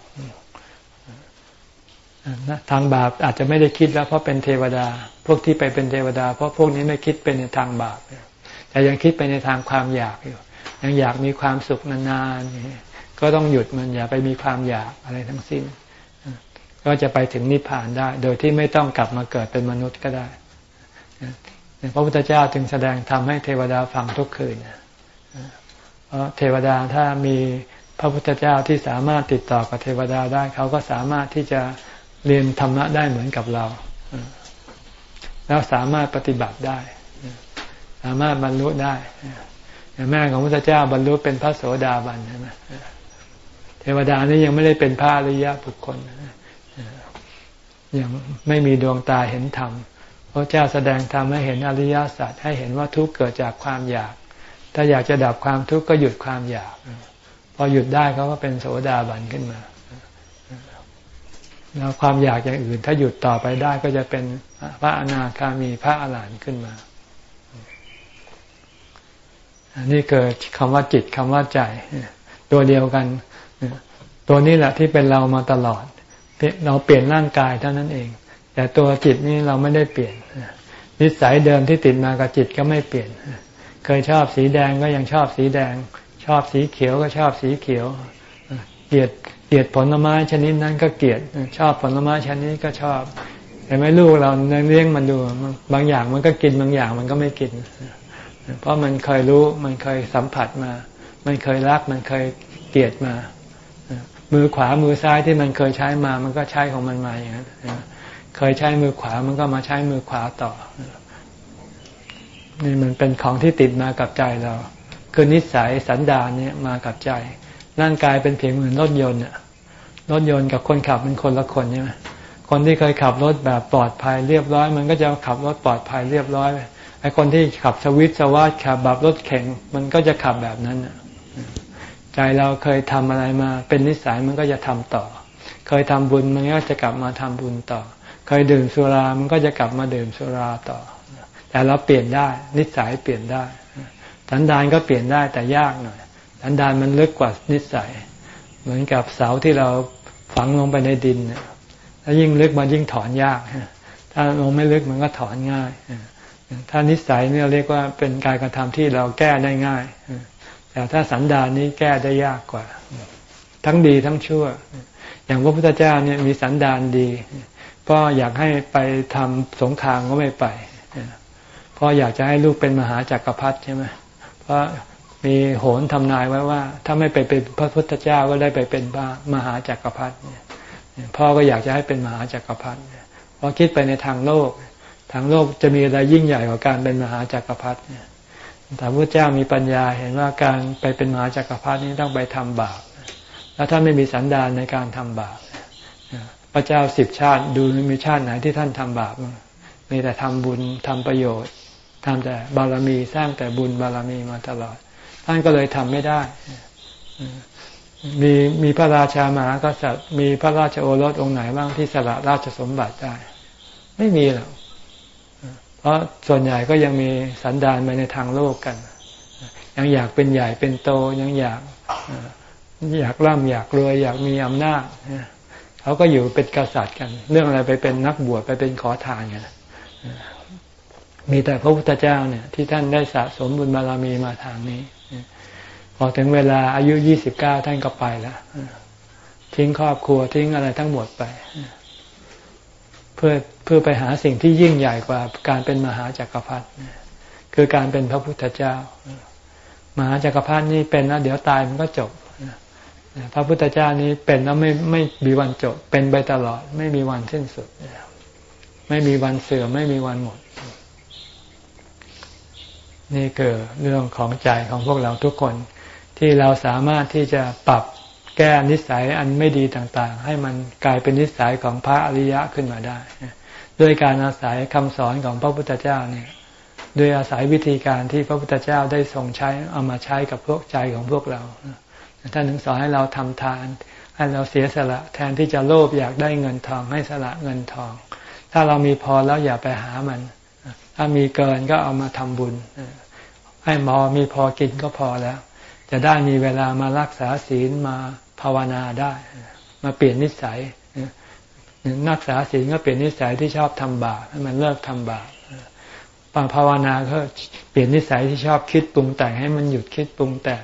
ทางบาปอาจจะไม่ได้คิดแล้วเพราะเป็นเทวดา พวกที่ไปเป็นเทวดา เพราะพวกนี้ไม่คิดเป็นในทางบาปแต่ยังคิดไปในทางความอยากอยู่ ยังอยากมีความสุขนานๆก็ต้องหยุดมันอย่าไปมีความอยากอะไรทั้งสิ้น ก็จะไปถึงนิพพานได้ โดยที่ไม่ต้องกลับมาเกิดเป็นมนุษย์ก็ได้พระพุทธเจ้าจึงแสดงทำให้เทวดาฟังทุกคืนเพราะเทวดาถ้ามีพระพุทธเจ้าที่สามารถติดต่อกับเทวดาได้ เขาก็สามารถที่จะเรียนธรรมะได้เหมือนกับเรา แล้วสามารถปฏิบัติได้ สามารถบรรลุได้แม่ของพระเจ้าบรรลุเป็นพระโสดาบันใช่ไหมเทวดานี่ยังไม่ได้เป็นพระอริยะบุคคลยังไม่มีดวงตาเห็นธรรมพระเจ้าแสดงธรรมให้เห็นอริยสัจให้เห็นว่าทุกข์เกิดจากความอยาก ถ้าอยากจะดับความทุกข์ก็หยุดความอยาก พอหยุดได้เขาก็เป็นโสดาบันขึ้นมา แล้วความอยากอย่างอื่น ถ้าหยุดต่อไปได้ก็จะเป็นพระอนาคามีพระอรหันต์ขึ้นมาอันนี้เกิดคำว่าจิตคำว่าใจ ตัวเดียวกัน ตัวนี้แหละที่เป็นเรามาตลอด เราเปลี่ยนร่างกายเท่านั้นเอง แต่ตัวจิตนี่เราไม่ได้เปลี่ยนนิสัยเดิมที่ติดมากับจิตก็ไม่เปลี่ยน เคยชอบสีแดงก็ยังชอบสีแดง ชอบสีเขียวก็ชอบสีเขียว เกลียด เกลียดผลไม้ชนิดนั้นก็เกลียดชอบผลไม้ชนิดก็ชอบเห็นไหมลูกเราเลี้ยงมันดูบางอย่างมันก็กินบางอย่างมันก็ไม่กิน เพราะมันเคยรู้มันเคยสัมผัสมา มันเคยรักมันเคยเกลียดมา มือขวามือซ้ายที่มันเคยใช้มา มันก็ใช้ของมันมาอย่างนั้นเคยใช้มือขวามันก็มาใช้มือขวาต่อนี่มันเป็นของที่ติดมากับใจเรา คือนิสัยสันดานเนี่ยมากับใจร่างกายเป็นเพียงเหมือนรถยนต์อะ รถยนต์กับคนขับเป็นคนละคนใช่ไหมคนที่เคยขับรถแบบปลอดภัยเรียบร้อย มันก็จะขับรถปลอดภัยเรียบร้อยไอ้คนที่ขับสวิตสวาดขับแบบรถแข็ง มันก็จะขับแบบนั้นใจเราเคยทำอะไรมา เป็นนิสัยมันก็จะทำต่อ เคยทำบุญมันก็จะกลับมาทำบุญต่อ เคยดื่มสุรา มันก็จะกลับมาดื่มสุราต่อ แต่เราเปลี่ยนได้ นิสัยเปลี่ยนได้สันดานก็เปลี่ยนได้แต่ยากหน่อยสันดานมันลึกกว่านิสัย เหมือนกับเสาที่เรา ฝังลงไปในดินถ้ายิ่งลึกมันยิ่งถอนยาก ถ้าลงไม่ลึกมันก็ถอนง่าย ถ้านิสัยเนี่ยเรียกว่าเป็นการกระทำที่เราแก้ได้ง่าย แต่ถ้าสันดานนี้แก้ได้ยากกว่า ทั้งดีทั้งชั่ว อย่างพระพุทธเจ้าเนี่ยมีสันดานดี ก็อยากให้ไปทำสงครามก็ไม่ไป เพราะอยากจะให้ลูกเป็นมหาจักรพรรดิใช่ไหมเพราะ มีโหนทำนายไว้ว่า ถ้าไม่ไปเป็นพระพุทธเจ้าก็ได้ไปเป็นมหาจักรพรรดิพ่อก็อยากจะให้เป็นมหาจักรพรรดิเพราะคิดไปในทางโลก ทางโลกจะมีอะไรยิ่งใหญ่กว่าการเป็นมหาจักรพรรดิแต่พระเจ้ามีปัญญาเห็นว่าการไปเป็นมหาจักรพรรดินี้ต้องไปทำบาปแล้วถ้าไม่มีสันดานในการทำบาปพระเจ้าสิบชาติดูมีชาติไหนที่ท่านทำบาปมีแต่ทำบุญทำประโยชน์ทำแต่บารมีสร้างแต่บุญบารมีมาตลอด ท่านก็เลยทำไม่ได้ มีมีพระราชามหากษัตริย์ มีพระราชโอรสองค์ไหนบ้างที่สละราชสมบัติได้ ไม่มีหรอกเพราะส่วนใหญ่ก็ยังมีสันดานไปในทางโลกกัน ยังอยากเป็นใหญ่เป็นโตยังอยากอยากร่ำอยากรวยอยากมีอำนาจเขาก็อยู่เป็นกษัตริย์กัน เรื่องอะไรไปเป็นนักบวชไปเป็นขอทานกันมีแต่พระพุทธเจ้าเนี่ยที่ท่านได้สะสมบุญบารมีมาทางนี้ อถึงเวลาอายุยี่สิบเก้าท่านก็ไปแล้วทิ้งครอบครัวทิ้งอะไรทั้งหมดไป เพื่อเพื่อไปหาสิ่งที่ยิ่งใหญ่กว่าการเป็นมหาจักรพรรดิคือการเป็นพระพุทธเจ้า มหาจักรพรรดินี่เป็นแล้วเดี๋ยวตายมันก็จบพระพุทธเจ้านี้เป็นแล้วไม่ไม่มีวันจบ เป็นไปตลอด ไม่มีวันสิ้นสุดไม่มีวันเสื่อมไม่มีวันหมด นี่คือเรื่องของใจของพวกเราทุกคน ที่เราสามารถที่จะปรับแก้นิสัยอันไม่ดีต่างๆ ให้มันกลายเป็นนิสัยของพระอริยะขึ้นมาได้ ด้วยการอาศัยคำสอนของพระพุทธเจ้าเนี่ยโดยอาศัยวิธีการที่พระพุทธเจ้าได้ทรงใช้เอามาใช้กับพวกใจของพวกเราท่านถึงสอนให้เราทำทานให้เราเสียสละแทนที่จะโลภอยากได้เงินทองให้สละเงินทอง ถ้าเรามีพอแล้วอย่าไปหามัน ถ้ามีเกินก็เอามาทำบุญ ให้มอมีพอกินก็พอแล้ว จะได้มีเวลามารักษาศีลมาภาวนาได้ มาเปลี่ยนนิสัยนักษาศีลก็เปลี่ยนนิสัยที่ชอบทำบาปให้มันเลิกทำบาปปางภาวนาก็เปลี่ยนนิสัยที่ชอบคิดปรุงแต่งให้มันหยุดคิดปรุงแต่ง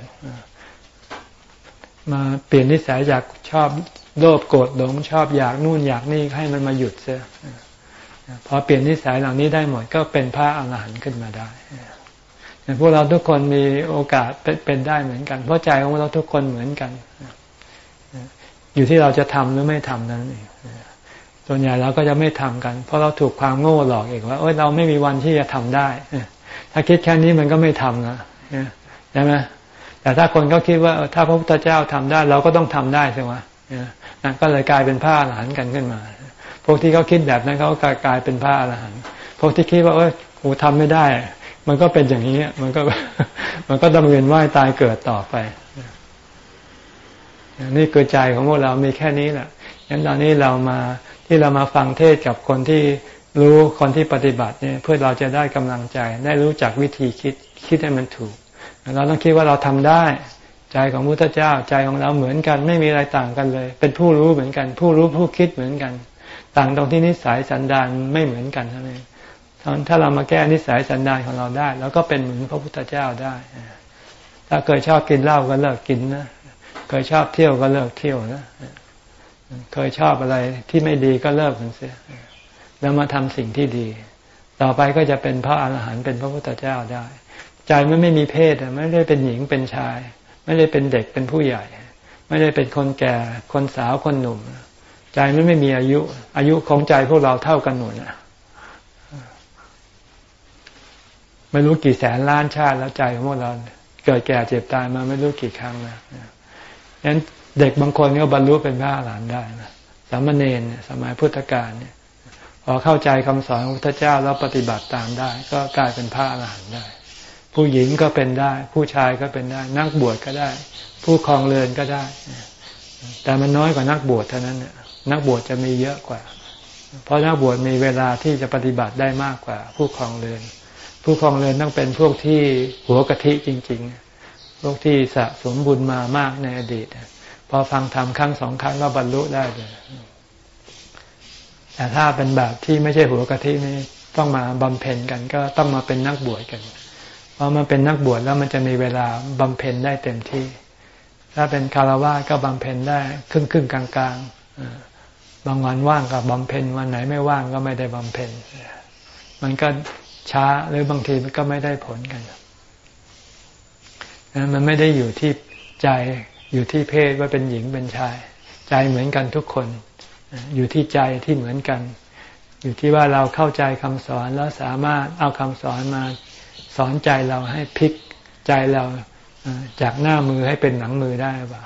มาเปลี่ยนนิสัยจากชอบโลภโกรธหลงชอบอยากนู่นอยากนี่ให้มันมาหยุดเสียพอเปลี่ยนนิสัยเหล่านี้ได้หมดก็เป็นพระอรหันต์ขึ้นมาได้ พวกเราทุกคนมีโอกาสเป็นได้เหมือนกัน เพราะใจของเราทุกคนเหมือนกัน อยู่ที่เราจะทำหรือไม่ทำนั้นเองส่วนใหญ่เราก็จะไม่ทำกัน เพราะเราถูกความโง่หลอกอีกว่าเอ้ยเราไม่มีวันที่จะทำได้ ถ้าคิดแค่นี้มันก็ไม่ทำนะใช่ไหมแต่ถ้าคนก็คิดว่าถ้าพระพุทธเจ้าทำได้ เราก็ต้องทำได้ใช่ไหมก็เลยกลายเป็นผ้าอรหันกันขึ้นมา พวกที่เขาคิดแบบนั้นเขากลายเป็นผ้าอรหันพวกที่คิดว่าเอ้ยโอ้ทำไม่ได้ มันก็เป็นอย่างนี้มันก็มันก็ดำเนินว่ายตายเกิดต่อไปนี่คือใจของพวกเรามีแค่นี้แหละงั้นตอนนี้เรามาที่เรามาฟังเทศกับคนที่รู้คนที่ปฏิบัติเนี่ยเพื่อเราจะได้กำลังใจ ได้รู้จักวิธีคิดคิดให้มันถูก เราต้องคิดว่าเราทำได้ ใจของพุทธเจ้าใจของเราเหมือนกัน ไม่มีอะไรต่างกันเลย เป็นผู้รู้เหมือนกัน ผู้รู้ผู้คิดเหมือนกัน ต่างตรงที่นิสัยสันดานไม่เหมือนกันเท่านั้น ถ้าเรามาแก้นิสัยสันดานของเราได้เราก็เป็นเหมือนพระพุทธเจ้าได้ ถ้าเคยชอบกินเหล้าก็เลิกกินนะ เคยชอบเที่ยวก็เลิกเที่ยวนะ เคยชอบอะไรที่ไม่ดีก็เลิกมันเสีย แล้วมาทำสิ่งที่ดี ต่อไปก็จะเป็นพระอรหันต์เป็นพระพุทธเจ้าได้ ใจมันไม่มีเพศไม่ได้เป็นหญิงเป็นชาย ไม่ได้เป็นเด็กเป็นผู้ใหญ่ ไม่ได้เป็นคนแก่คนสาวคนหนุ่ม ใจมันไม่มีอายุ อายุของใจพวกเราเท่ากันหมดนะ ไม่รู้กี่แสนล้านชาติแล้วใจของพวกเราเกิดแก่เจ็บตายมาไม่รู้กี่ครั้งแล้วงั้นเด็กบางคนก็บรรลุเป็นพระอรหันต์ได้นะสามเณรสมัยพุทธกาลเนี่ยพอเข้าใจคำสอนของพระเจ้าแล้วปฏิบัติตามได้ ก็กลายเป็นพระอรหันต์ได้ ผู้หญิงก็เป็นได้ ผู้ชายก็เป็นได้ นักบวชก็ได้ ผู้คลองเรือนก็ได้ แต่มันน้อยกว่านักบวชเท่านั้นเนี่ยนักบวชจะมีเยอะกว่า เพราะนักบวชมีเวลาที่จะปฏิบัติได้มากกว่า ผู้คลองเรือน ผู้คลองเรือนต้องเป็นพวกที่หัวกะทิจริง ๆ พวกที่สะสมบุญมามากในอดีตพอฟังธรรมครั้งสองครั้งก็บรรลุได้เลยแต่ถ้าเป็นแบบที่ไม่ใช่หัวกะทินี่ต้องมาบำเพ็ญกันก็ต้องมาเป็นนักบวชกันเพราะมันเป็นนักบวชแล้วมันจะมีเวลาบำเพ็ญได้เต็มที่ ถ้าเป็นคารวะก็บำเพ็ญได้ครึ่งครึ่งกลางกลางบางวันว่างกับบำเพ็ญวันไหนไม่ว่างก็ไม่ได้บำเพ็ญมันก็ ช้าหรือบางทีมันก็ไม่ได้ผลกันมันไม่ได้อยู่ที่ใจอยู่ที่เพศว่าเป็นหญิงเป็นชาย ใจเหมือนกันทุกคน อยู่ที่ใจที่เหมือนกัน อยู่ที่ว่าเราเข้าใจคำสอนแล้วสามารถเอาคำสอนมาสอนใจเราให้พลิกใจเราจากหน้ามือให้เป็นหลังมือได้เปล่า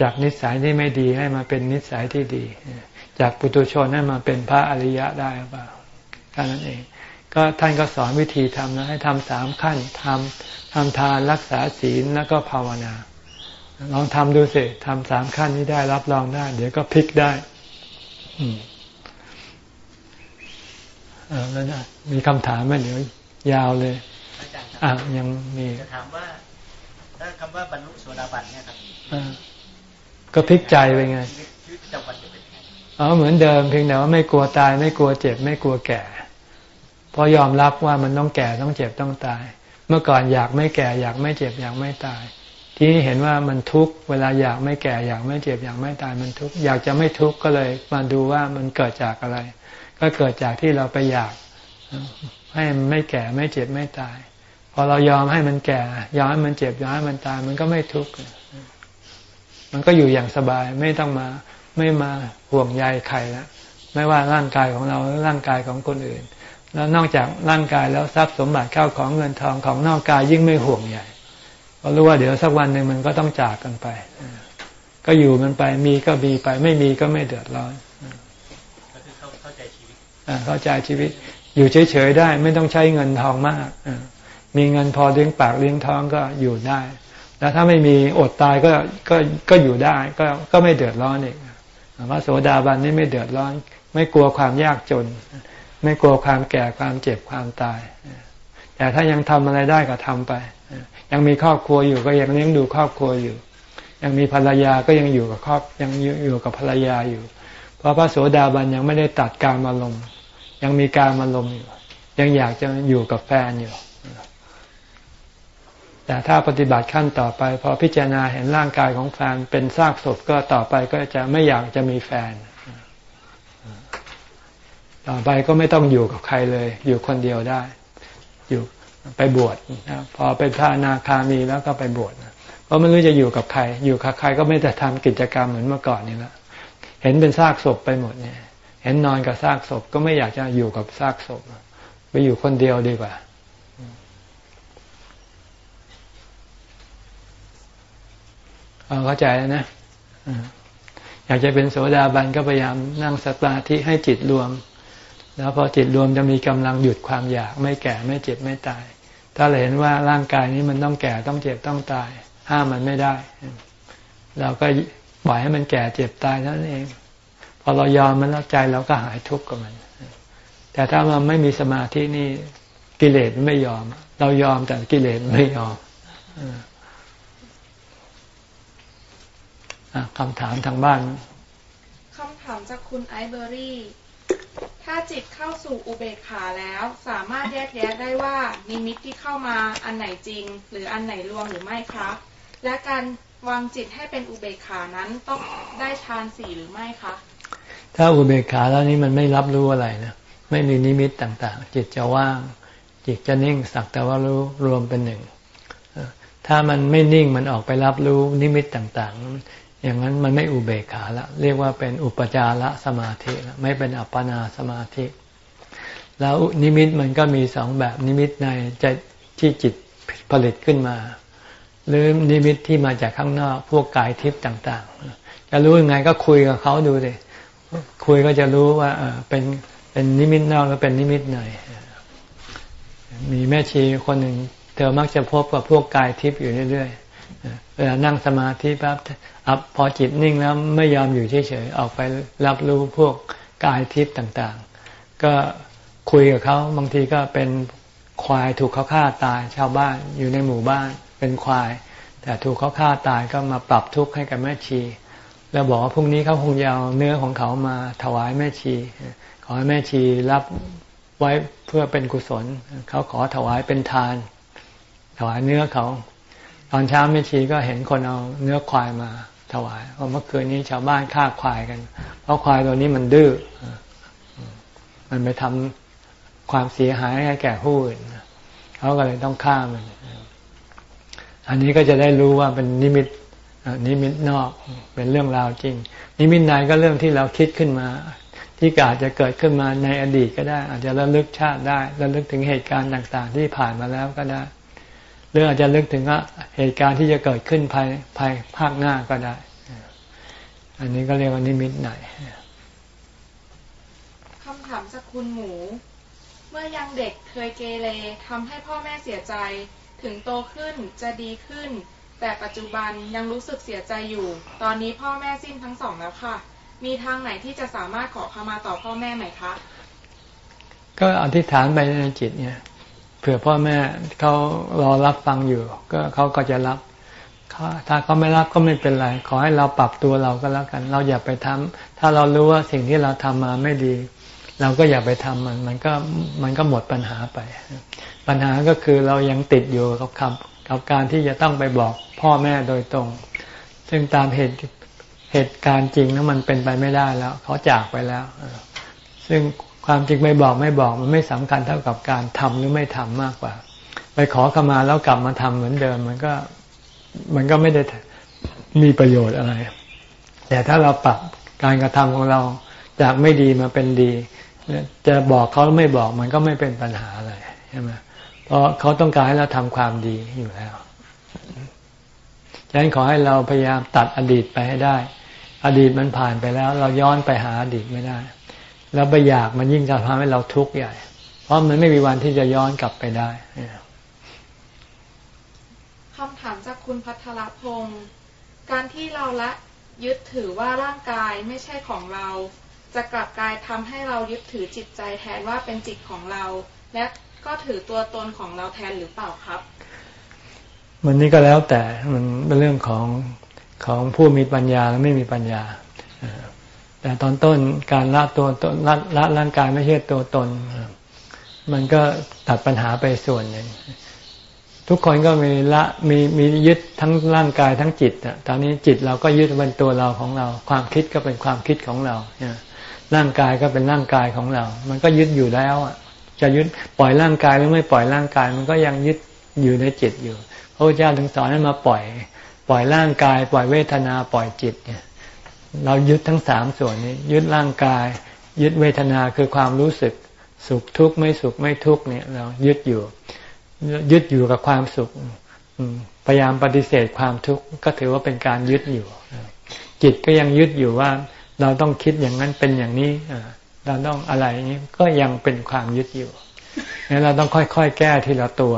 จากนิสัยที่ไม่ดีให้มาเป็นนิสัยที่ดี จากปุถุชนให้มาเป็นพระอริยะได้เปล่า แค่นั้นเอง ก็ท่านก็สอนวิธีทำนะให้ทำสามขั้นทำทำทานรักษาศีลแล้วก็ภาวนา ลองทำดูสิทำสามขั้นนี้ได้รับรองได้ เดี๋ยวก็พลิกได้อืมอ่าแล้วนะมีคำถามไหมเดี๋ยวยาวเลยอะยังมีจะถามว่าถ้าคำว่าบรรลุโสดาบันเนี่ยครับก็พลิกใจไปไงอ๋อเหมือนเดิมเพียงแต่ว่าไม่กลัวตายไม่กลัวเจ็บไม่กลัวแก่ พอยอมรับว่ามันต้องแก่ต้องเจ็บต้องตาย เมื่อก่อนอยากไม่แก่อยากไม่เจ็บอยากไม่ตาย ที่เห็นว่ามันทุกข์เวลาอยากไม่แก่อยากไม่เจ็บอยากไม่ตายมันทุกข์อยากจะไม่ทุกข์ก็เลย มาดูว่ามันเกิดจากอะไร ก็เกิดจากที่เราไปอยากให้มันไม่แก่ไม่เจ็บไม่ตายพอเรายอมให้มันแก่ยอมให้มันเจ็บยอมให้มันตายมันก็ไม่ทุกข์มันก็อยู่อย่างสบายไม่ต้องมาไม่มาห่วงใยใครแล้วไม่ว่าร่างกายของเราหรือร่างกายของคนอื่น แล้วนอกจากร่างกายแล้วทรัพย์สมบัติเข้าของเงินทองของนอกกายยิ่งไม่ห่วงใหญ่เพราะรู้ว่าเดี๋ยวสักวันหนึ่งมันก็ต้องจากกันไป ก็อยู่มันไปมีก็มีไป ไม่มีก็ไม่เดือดร้อนเข้าใจชีวิตเข้าใจชีวิต อยู่เฉยๆได้ ไม่ต้องใช้เงินทองมากมีเงินพอเลี้ยงปากเลี้ยงท้องก็อยู่ได้ แล้วถ้าไม่มีอดตายก็ก็ก็อยู่ได้ ก็ก็ไม่เดือดร้อนอีกพระโสดาบันนี่ไม่เดือดร้อน ไม่กลัวความยากจน ไม่กลัวความแก่ความเจ็บความตาย แต่ถ้ายังทำอะไรได้ก็ทำไป ยังมีครอบครัวอยู่ก็ยังเลี้ยงดูครอบครัวอยู่ ยังมีภรรยาก็ยังอยู่กับครอบยังอยู่กับภรรยาอยู่ เพราะพระโสดาบันยังไม่ได้ตัดการมาลงยังมีการมาลงอยู่ ยังอยากจะอยู่กับแฟนอยู่แต่ถ้าปฏิบัติขั้นต่อไปพอพิจารณาเห็นร่างกายของแฟนเป็นซากศพก็ต่อไปก็จะไม่อยากจะมีแฟน ต่อไปก็ไม่ต้องอยู่กับใครเลย อยู่คนเดียวได้ อยู่ไปบวชนะพอเป็นพระนาคามีแล้วก็ไปบวชเพราะไม่รู้จะอยู่กับใคร อยู่กับใครก็ไม่แต่ทำกิจกรรมเหมือนเมื่อก่อนนี่ละเห็นเป็นซากศพไปหมดเนี่ย เห็นนอนกับซากศพก็ไม่อยากจะอยู่กับซากศพไปอยู่คนเดียวดีกว่าเข้าใจแล้วนะอยากจะเป็นโสดาบันก็พยายามนั่งสมาธิให้จิตรวม แล้วพอจิตรวมจะมีกำลังหยุดความอยาก ไม่แก่ไม่เจ็บไม่ตาย ถ้าเราเห็นว่าร่างกายนี้มันต้องแก่ต้องเจ็บต้องตาย ห้ามมันไม่ได้ เราก็ปล่อยให้มันแก่เจ็บตายนั่นเอง พอเรายอมมันแล้วใจเราก็หายทุกข์กับมัน แต่ถ้ามันไม่มีสมาธินี่กิเลสไม่ยอม เรายอมแต่กิเลสไม่ยอมคำถามทางบ้านคำถามจากคุณไอเบอรี่ ถ้าจิตเข้าสู่อุเบกขาแล้ว สามารถแยกแยะได้ว่านิมิตที่เข้ามาอันไหนจริง หรืออันไหนลวงหรือไม่ครับ และการวางจิตให้เป็นอุเบกขานั้นต้องได้ฌานสี่หรือไม่คะถ้าอุเบกขาแล้วนี้มันไม่รับรู้อะไรนะไม่มีนิมิตต่างๆ จิตจะว่าง จิตจะนิ่งสักแต่ว่ารู้รวมเป็นหนึ่งถ้ามันไม่นิ่งมันออกไปรับรู้นิมิตต่างๆ อย่างนั้นมันไม่อุเบกขาละเรียกว่าเป็นอุปจารสมาธิละไม่เป็นอัปปนาสมาธิ แล้วนิมิตมันก็มีสองแบบนิมิตในใจที่จิตผลิตขึ้นมา หรือนิมิตที่มาจากข้างนอก พวกกายทิพย์ต่าง ๆ จะรู้ยังไงก็คุยกับเขาดูเลยคุยก็จะรู้ว่าเป็นเป็นนิมิตนอกแล้วเป็นนิมิตในมีแม่ชีคนหนึ่งเธอมักจะพบกับพวกกายทิพย์อยู่เรื่อยๆ เวลานั่งสมาธิปั๊บอับพอจิตนิ่งแล้วไม่ยอมอยู่เฉยๆออกไปรับรู้พวกกายทิพย์ต่างๆ ก็คุยกับเขาบางทีก็เป็นควายถูกเขาฆ่าตายชาวบ้านอยู่ในหมู่บ้านเป็นควาย แต่ถูกเขาฆ่าตายก็มาปรับทุกข์ให้กับแม่ชี แล้วบอกว่าพรุ่งนี้เขาคงจะเอาเนื้อของเขามาถวายแม่ชี ขอให้แม่ชีรับไว้เพื่อเป็นกุศล เขาขอถวายเป็นทาน ถวายเนื้อเขา ตอนเช้าแม่ชีก็เห็นคนเอาเนื้อควายมาถวายเพราะเมื่อคืนนี้ชาวบ้านฆ่าควายกัน เพราะควายตัวนี้มันดื้อมันไปทำความเสียหายให้แก่ผู้อื่นเขาก็เลยต้องฆ่ามัน อันนี้ก็จะได้รู้ว่าเป็นนิมิตนิมิตนอกเป็นเรื่องราวจริง นิมิตในก็เรื่องที่เราคิดขึ้นมา ที่อาจจะเกิดขึ้นมาในอดีตก็ได้ อาจจะระลึกชาติได้ระลึกถึงเหตุการณ์ต่าง ๆ ที่ผ่านมาแล้วก็ได้ หรืออาจจะลึกถึงเหตุการณ์ที่จะเกิดขึ้นภายภายภาคหน้าก็ได้ อันนี้ก็เรียกว่านิมิตไหนคำถามจากคุณหมู เมื่อยังเด็กเคยเกเรทำให้พ่อแม่เสียใจ ถึงโตขึ้นจะดีขึ้น แต่ปัจจุบันยังรู้สึกเสียใจอยู่ ตอนนี้พ่อแม่สิ้นทั้งสองแล้วค่ะ มีทางไหนที่จะสามารถขอขมาต่อพ่อแม่ไหมคะ ก็อธิษฐานไปในจิตเนี่ย เผื่อพ่อแม่เขารอรับฟังอยู่ ก็เขาก็จะรับถ้าเขาไม่รับก็ไม่เป็นไร ขอให้เราปรับตัวเราก็แล้วกัน เราอย่าไปทำถ้าเรารู้ว่าสิ่งที่เราทำมาไม่ดี เราก็อย่าไปทำมัน มันก็มันก็หมดปัญหาไป ปัญหาก็คือเรายังติดอยู่กับคำกับการที่จะต้องไปบอกพ่อแม่โดยตรง ซึ่งตามเหตุเหตุการณ์จริงนั้นมันเป็นไปไม่ได้แล้ว เขาจากไปแล้ว ซึ่ง ความจริงไม่บอกไม่บอกมันไม่สำคัญเท่ากับการทำหรือไม่ทำมากกว่า ไปขอขมาแล้วกลับมาทำเหมือนเดิม มันก็มันก็ไม่ได้มีประโยชน์อะไร แต่ถ้าเราปรับการกระทำของเราจากไม่ดีมาเป็นดี จะบอกเขาไม่บอกมันก็ไม่เป็นปัญหาอะไรใช่ไหมเพราะเขาต้องการให้เราทำความดีอยู่แล้วฉะนั้นขอให้เราพยายามตัดอดีตไปให้ได้ อดีตมันผ่านไปแล้ว เราย้อนไปหาอดีตไม่ได้ แล้วไปอยากมันยิ่งจะทำให้เราทุกข์ใหญ่ เพราะมันไม่มีวันที่จะย้อนกลับไปได้คำถามจากคุณพัทรพงศ์การที่เราละยึดถือว่าร่างกายไม่ใช่ของเรา จะกลับกลายทำให้เรายึดถือจิตใจแทนว่าเป็นจิตของเรา และก็ถือตัวตนของเราแทนหรือเปล่าครับ มันนี่ก็แล้วแต่มันเป็นเรื่องของของผู้มีปัญญาและไม่มีปัญญา แต่ตอนต้นการละตัวตนละละร่างกายไม่ใช่ตัวตน มันก็ตัดปัญหาไปส่วนหนึ่ง ทุกคนก็มีละมีมียึดทั้งร่างกายทั้งจิตอะตอนนี้จิตเราก็ยึดเป็นตัวเราของเรา ความคิดก็เป็นความคิดของเราร่างกายก็เป็นร่างกายของเรา มันก็ยึดอยู่แล้วอะจะยึดปล่อยร่างกายหรือไม่ปล่อยร่างกาย มันก็ยังยึดอยู่ในจิตอยู่ พระพุทธเจ้าถึงสอนให้มาปล่อย ปล่อยร่างกาย ปล่อยเวทนาปล่อยจิตเนี่ย เรายึดทั้งสามส่วนนี้ ยึดร่างกาย ยึดเวทนาคือความรู้สึก สุขทุกข์ไม่สุขไม่ทุกข์เนี่ยเรายึดอยู่ ยึดอยู่กับความสุขพยายามปฏิเสธความทุกข์ก็ถือว่าเป็นการยึดอยู่ จิตก็ยังยึดอยู่ว่า เราต้องคิดอย่างนั้นเป็นอย่างนี้เราต้องอะไรนี้ก็ยังเป็นความยึดอยู่งั้นเราต้องค่อยๆแก้ทีละตัว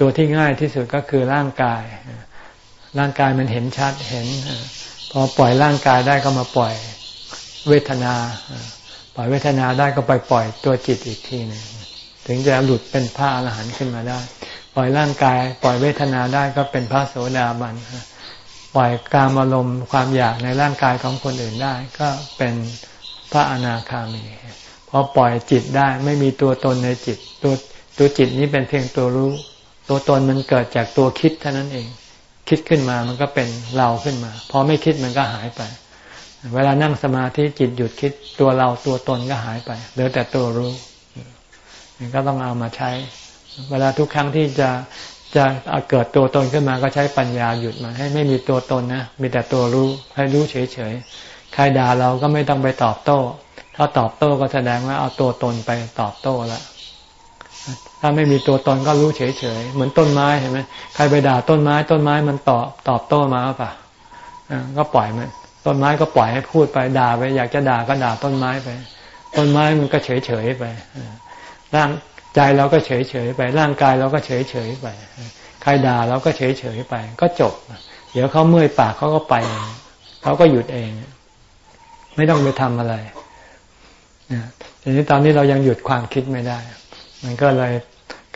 ตัวที่ง่ายที่สุดก็คือร่างกาย ร่างกายมันเห็นชัดเห็น พอปล่อยร่างกายได้ก็มาปล่อยเวทนา ปล่อยเวทนาได้ก็ไปปล่อยตัวจิตอีกทีหนึ่งถึงจะหลุดเป็นพระอรหันต์ขึ้นมาได้ ปล่อยร่างกาย ปล่อยเวทนาได้ก็เป็นพระโสดาบันปล่อยกามอารมณ์ความอยากในร่างกายของคนอื่นได้ ก็เป็นพระอนาคามีพอปล่อยจิตได้ไม่มีตัวตนในจิตตัวตัวจิตนี้เป็นเพียงตัวรู้ ตัวตนมันเกิดจากตัวคิดเท่านั้นเอง คิดขึ้นมามันก็เป็นเราขึ้นมา พอไม่คิดมันก็หายไป เวลานั่งสมาธิจิตหยุดคิดตัวเราตัวตนก็หายไปเหลือแต่ตัวรู้ก็ต้องเอามาใช้ เวลาทุกครั้งที่จะจะเกิดตัวตนขึ้นมาก็ใช้ปัญญาหยุดมาให้ไม่มีตัวตนนะมีแต่ตัวรู้ให้รู้เฉยๆใครด่าเราก็ไม่ต้องไปตอบโต้ ถ้าตอบโต้ก็แสดงว่าเอาตัวตนไปตอบโต้แล้ว ถ้าไม่มีตัวตนก็รู้เฉยๆ เหมือนต้นไม้เห็นไหมใครไปด่าต้นไม้ ต้นไม้มันตอบตอบโต้มาป่ะก็ปล่อยมันต้นไม้ก็ปล่อยให้พูดไปด่าไป อยากจะด่าก็ด่าต้นไม้ไป ต้นไม้มันก็เฉยๆไปร่างใจเราก็เฉยเฉยไป ร่างกายเราก็เฉยเฉยไป ใครด่าเราก็เฉยเฉยไป ก็จบ เดี๋ยวเขาเมื่อยปากเขาก็ไป เขาก็หยุดเอง ไม่ต้องไปทำอะไรทีนี้ตอนนี้เรายังหยุดความคิดไม่ได้ มันก็เลย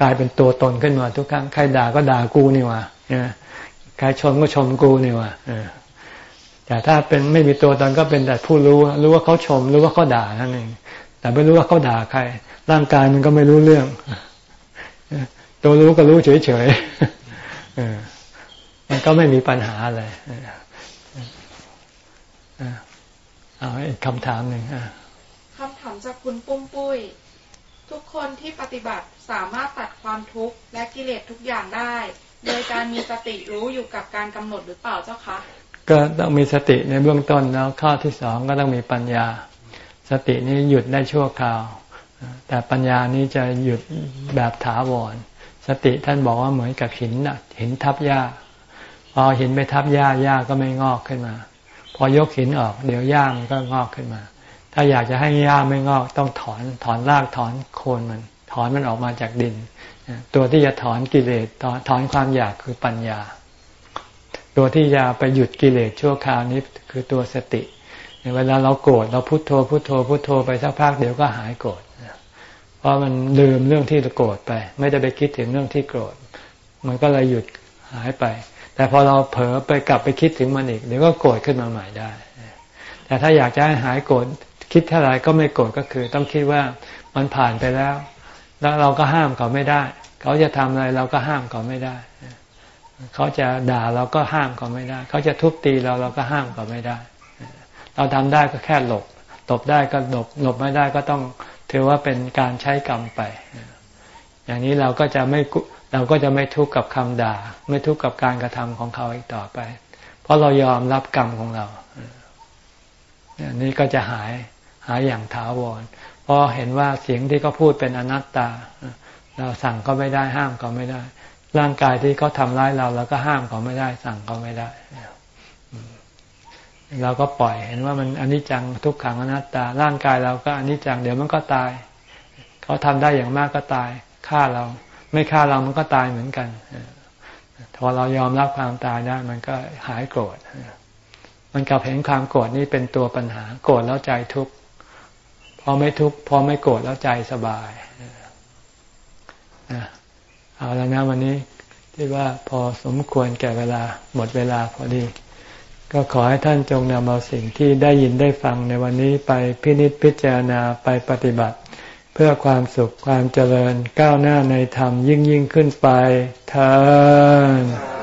กลายเป็นตัวตนขึ้นมาทุกครั้งใครด่าก็ด่ากูนี่วะใครชมก็ชมกูนี่วะแต่ถ้าเป็นไม่มีตัวตนก็เป็นแต่ผู้รู้ รู้ว่าเขาชม รู้ว่าเขาด่านั่นเองแต่ไม่รู้ว่าเขาด่าใคร ร่างกายมันก็ไม่รู้เรื่อง ตัวรู้ก็รู้เฉยๆมันก็ไม่มีปัญหาอะไรเอาอีกคำถามหนึ่งคำถามจากคุณปุ้มปุ้ย ทุกคนที่ปฏิบัติสามารถตัดความทุกข์และกิเลสทุกอย่างได้ โดยการมีสติรู้อยู่กับการกำหนดหรือเปล่าเจ้าคะก็ต้องมีสติในเบื้องต้นแล้วข้อที่สองก็ต้องมีปัญญา สตินี้หยุดได้ชั่วคราว แต่ปัญญานี้จะหยุดแบบถาวร สติท่านบอกว่าเหมือนกับหินหินทับหญ้า พอหินไปทับหญ้าหญ้าก็ไม่งอกขึ้นมา พอยกหินออก เดี๋ยวหญ้ามันก็งอกขึ้นมา ถ้าอยากจะให้หญ้าไม่งอกต้องถอนถอนรากถอนโคนมัน ถอนมันออกมาจากดิน ตัวที่จะถอนกิเลสถอนความอยากคือปัญญา ตัวที่จะไปหยุดกิเลสชั่วคราวนี้คือตัวสติเวลาเราโกรธเราพุโทโธพุโทโธพุโทโธไปสักพักเดี๋ยวก็หายโกรธเพราะมันลืมเรื่องที่โกรธไป ไม่ได้ไปคิดถึงเรื่องที่โกรธ มันก็เลยหยุดหายไป แต่พอเราเผลอไปกลับไปคิดถึงมันอีกเดี๋ยวก็โกรธขึ้นมาใหม่ได้ แต่ถ้าอยากจะให้หายโกรธ คิดเท่าไรก็ไม่โกรธก็คือ ต้องคิดว่ามันผ่านไปแล้ว แล้วเราก็ห้ามเขาไม่ได้ เขาจะทำอะไรเราก็ห้ามเขาไม่ได้ เขาจะด่าเราก็ห้ามเขาไม่ได้ เขาจะทุบตีเราเราก็ห้ามเขาไม่ได้ เราทำได้ก็แค่หลบตบได้ก็หลบหลบไม่ได้ก็ต้องถือว่าเป็นการใช้กรรมไป อย่างนี้เราก็จะไม่เราก็จะไม่ทุกข์กับคำด่า ไม่ทุกข์กับการกระทำของเขาอีกต่อไป เพราะเรายอมรับกรรมของเราอันนี้ก็จะหายายอย่างถาวรเพราะเห็นว่าเสียงที่เขาพูดเป็นอนัตตา เราสั่งก็ไม่ได้ห้ามก็ไม่ได้ ร่างกายที่เขาทำร้ายเราเราก็ห้ามเขาไม่ได้ สั่งเขาไม่ได้เราก็ปล่อยเห็นว่ามันอนิจจังทุกขังอนัตตา ร่างกายเราก็อนิจจังเดี๋ยวมันก็ตาย เขาทำได้อย่างมากก็ตายฆ่าเรา ไม่ฆ่าเรามันก็ตายเหมือนกันพอเรายอมรับความตายได้มันก็หายโกรธมันกลับเห็นความโกรธนี่เป็นตัวปัญหา โกรธแล้วใจทุกข์ พอไม่ทุกข์พอไม่โกรธแล้วใจสบายเอาแล้วนะวันนี้ที่ว่าพอสมควรแก่เวลาหมดเวลาพอดี ก็ขอให้ท่านจงนำเอาสิ่งที่ได้ยินได้ฟังในวันนี้ไปพินิจพิจารณาไปปฏิบัติ เพื่อความสุขความเจริญก้าวหน้าในธรรมยิ่งยิ่งขึ้นไปเธอ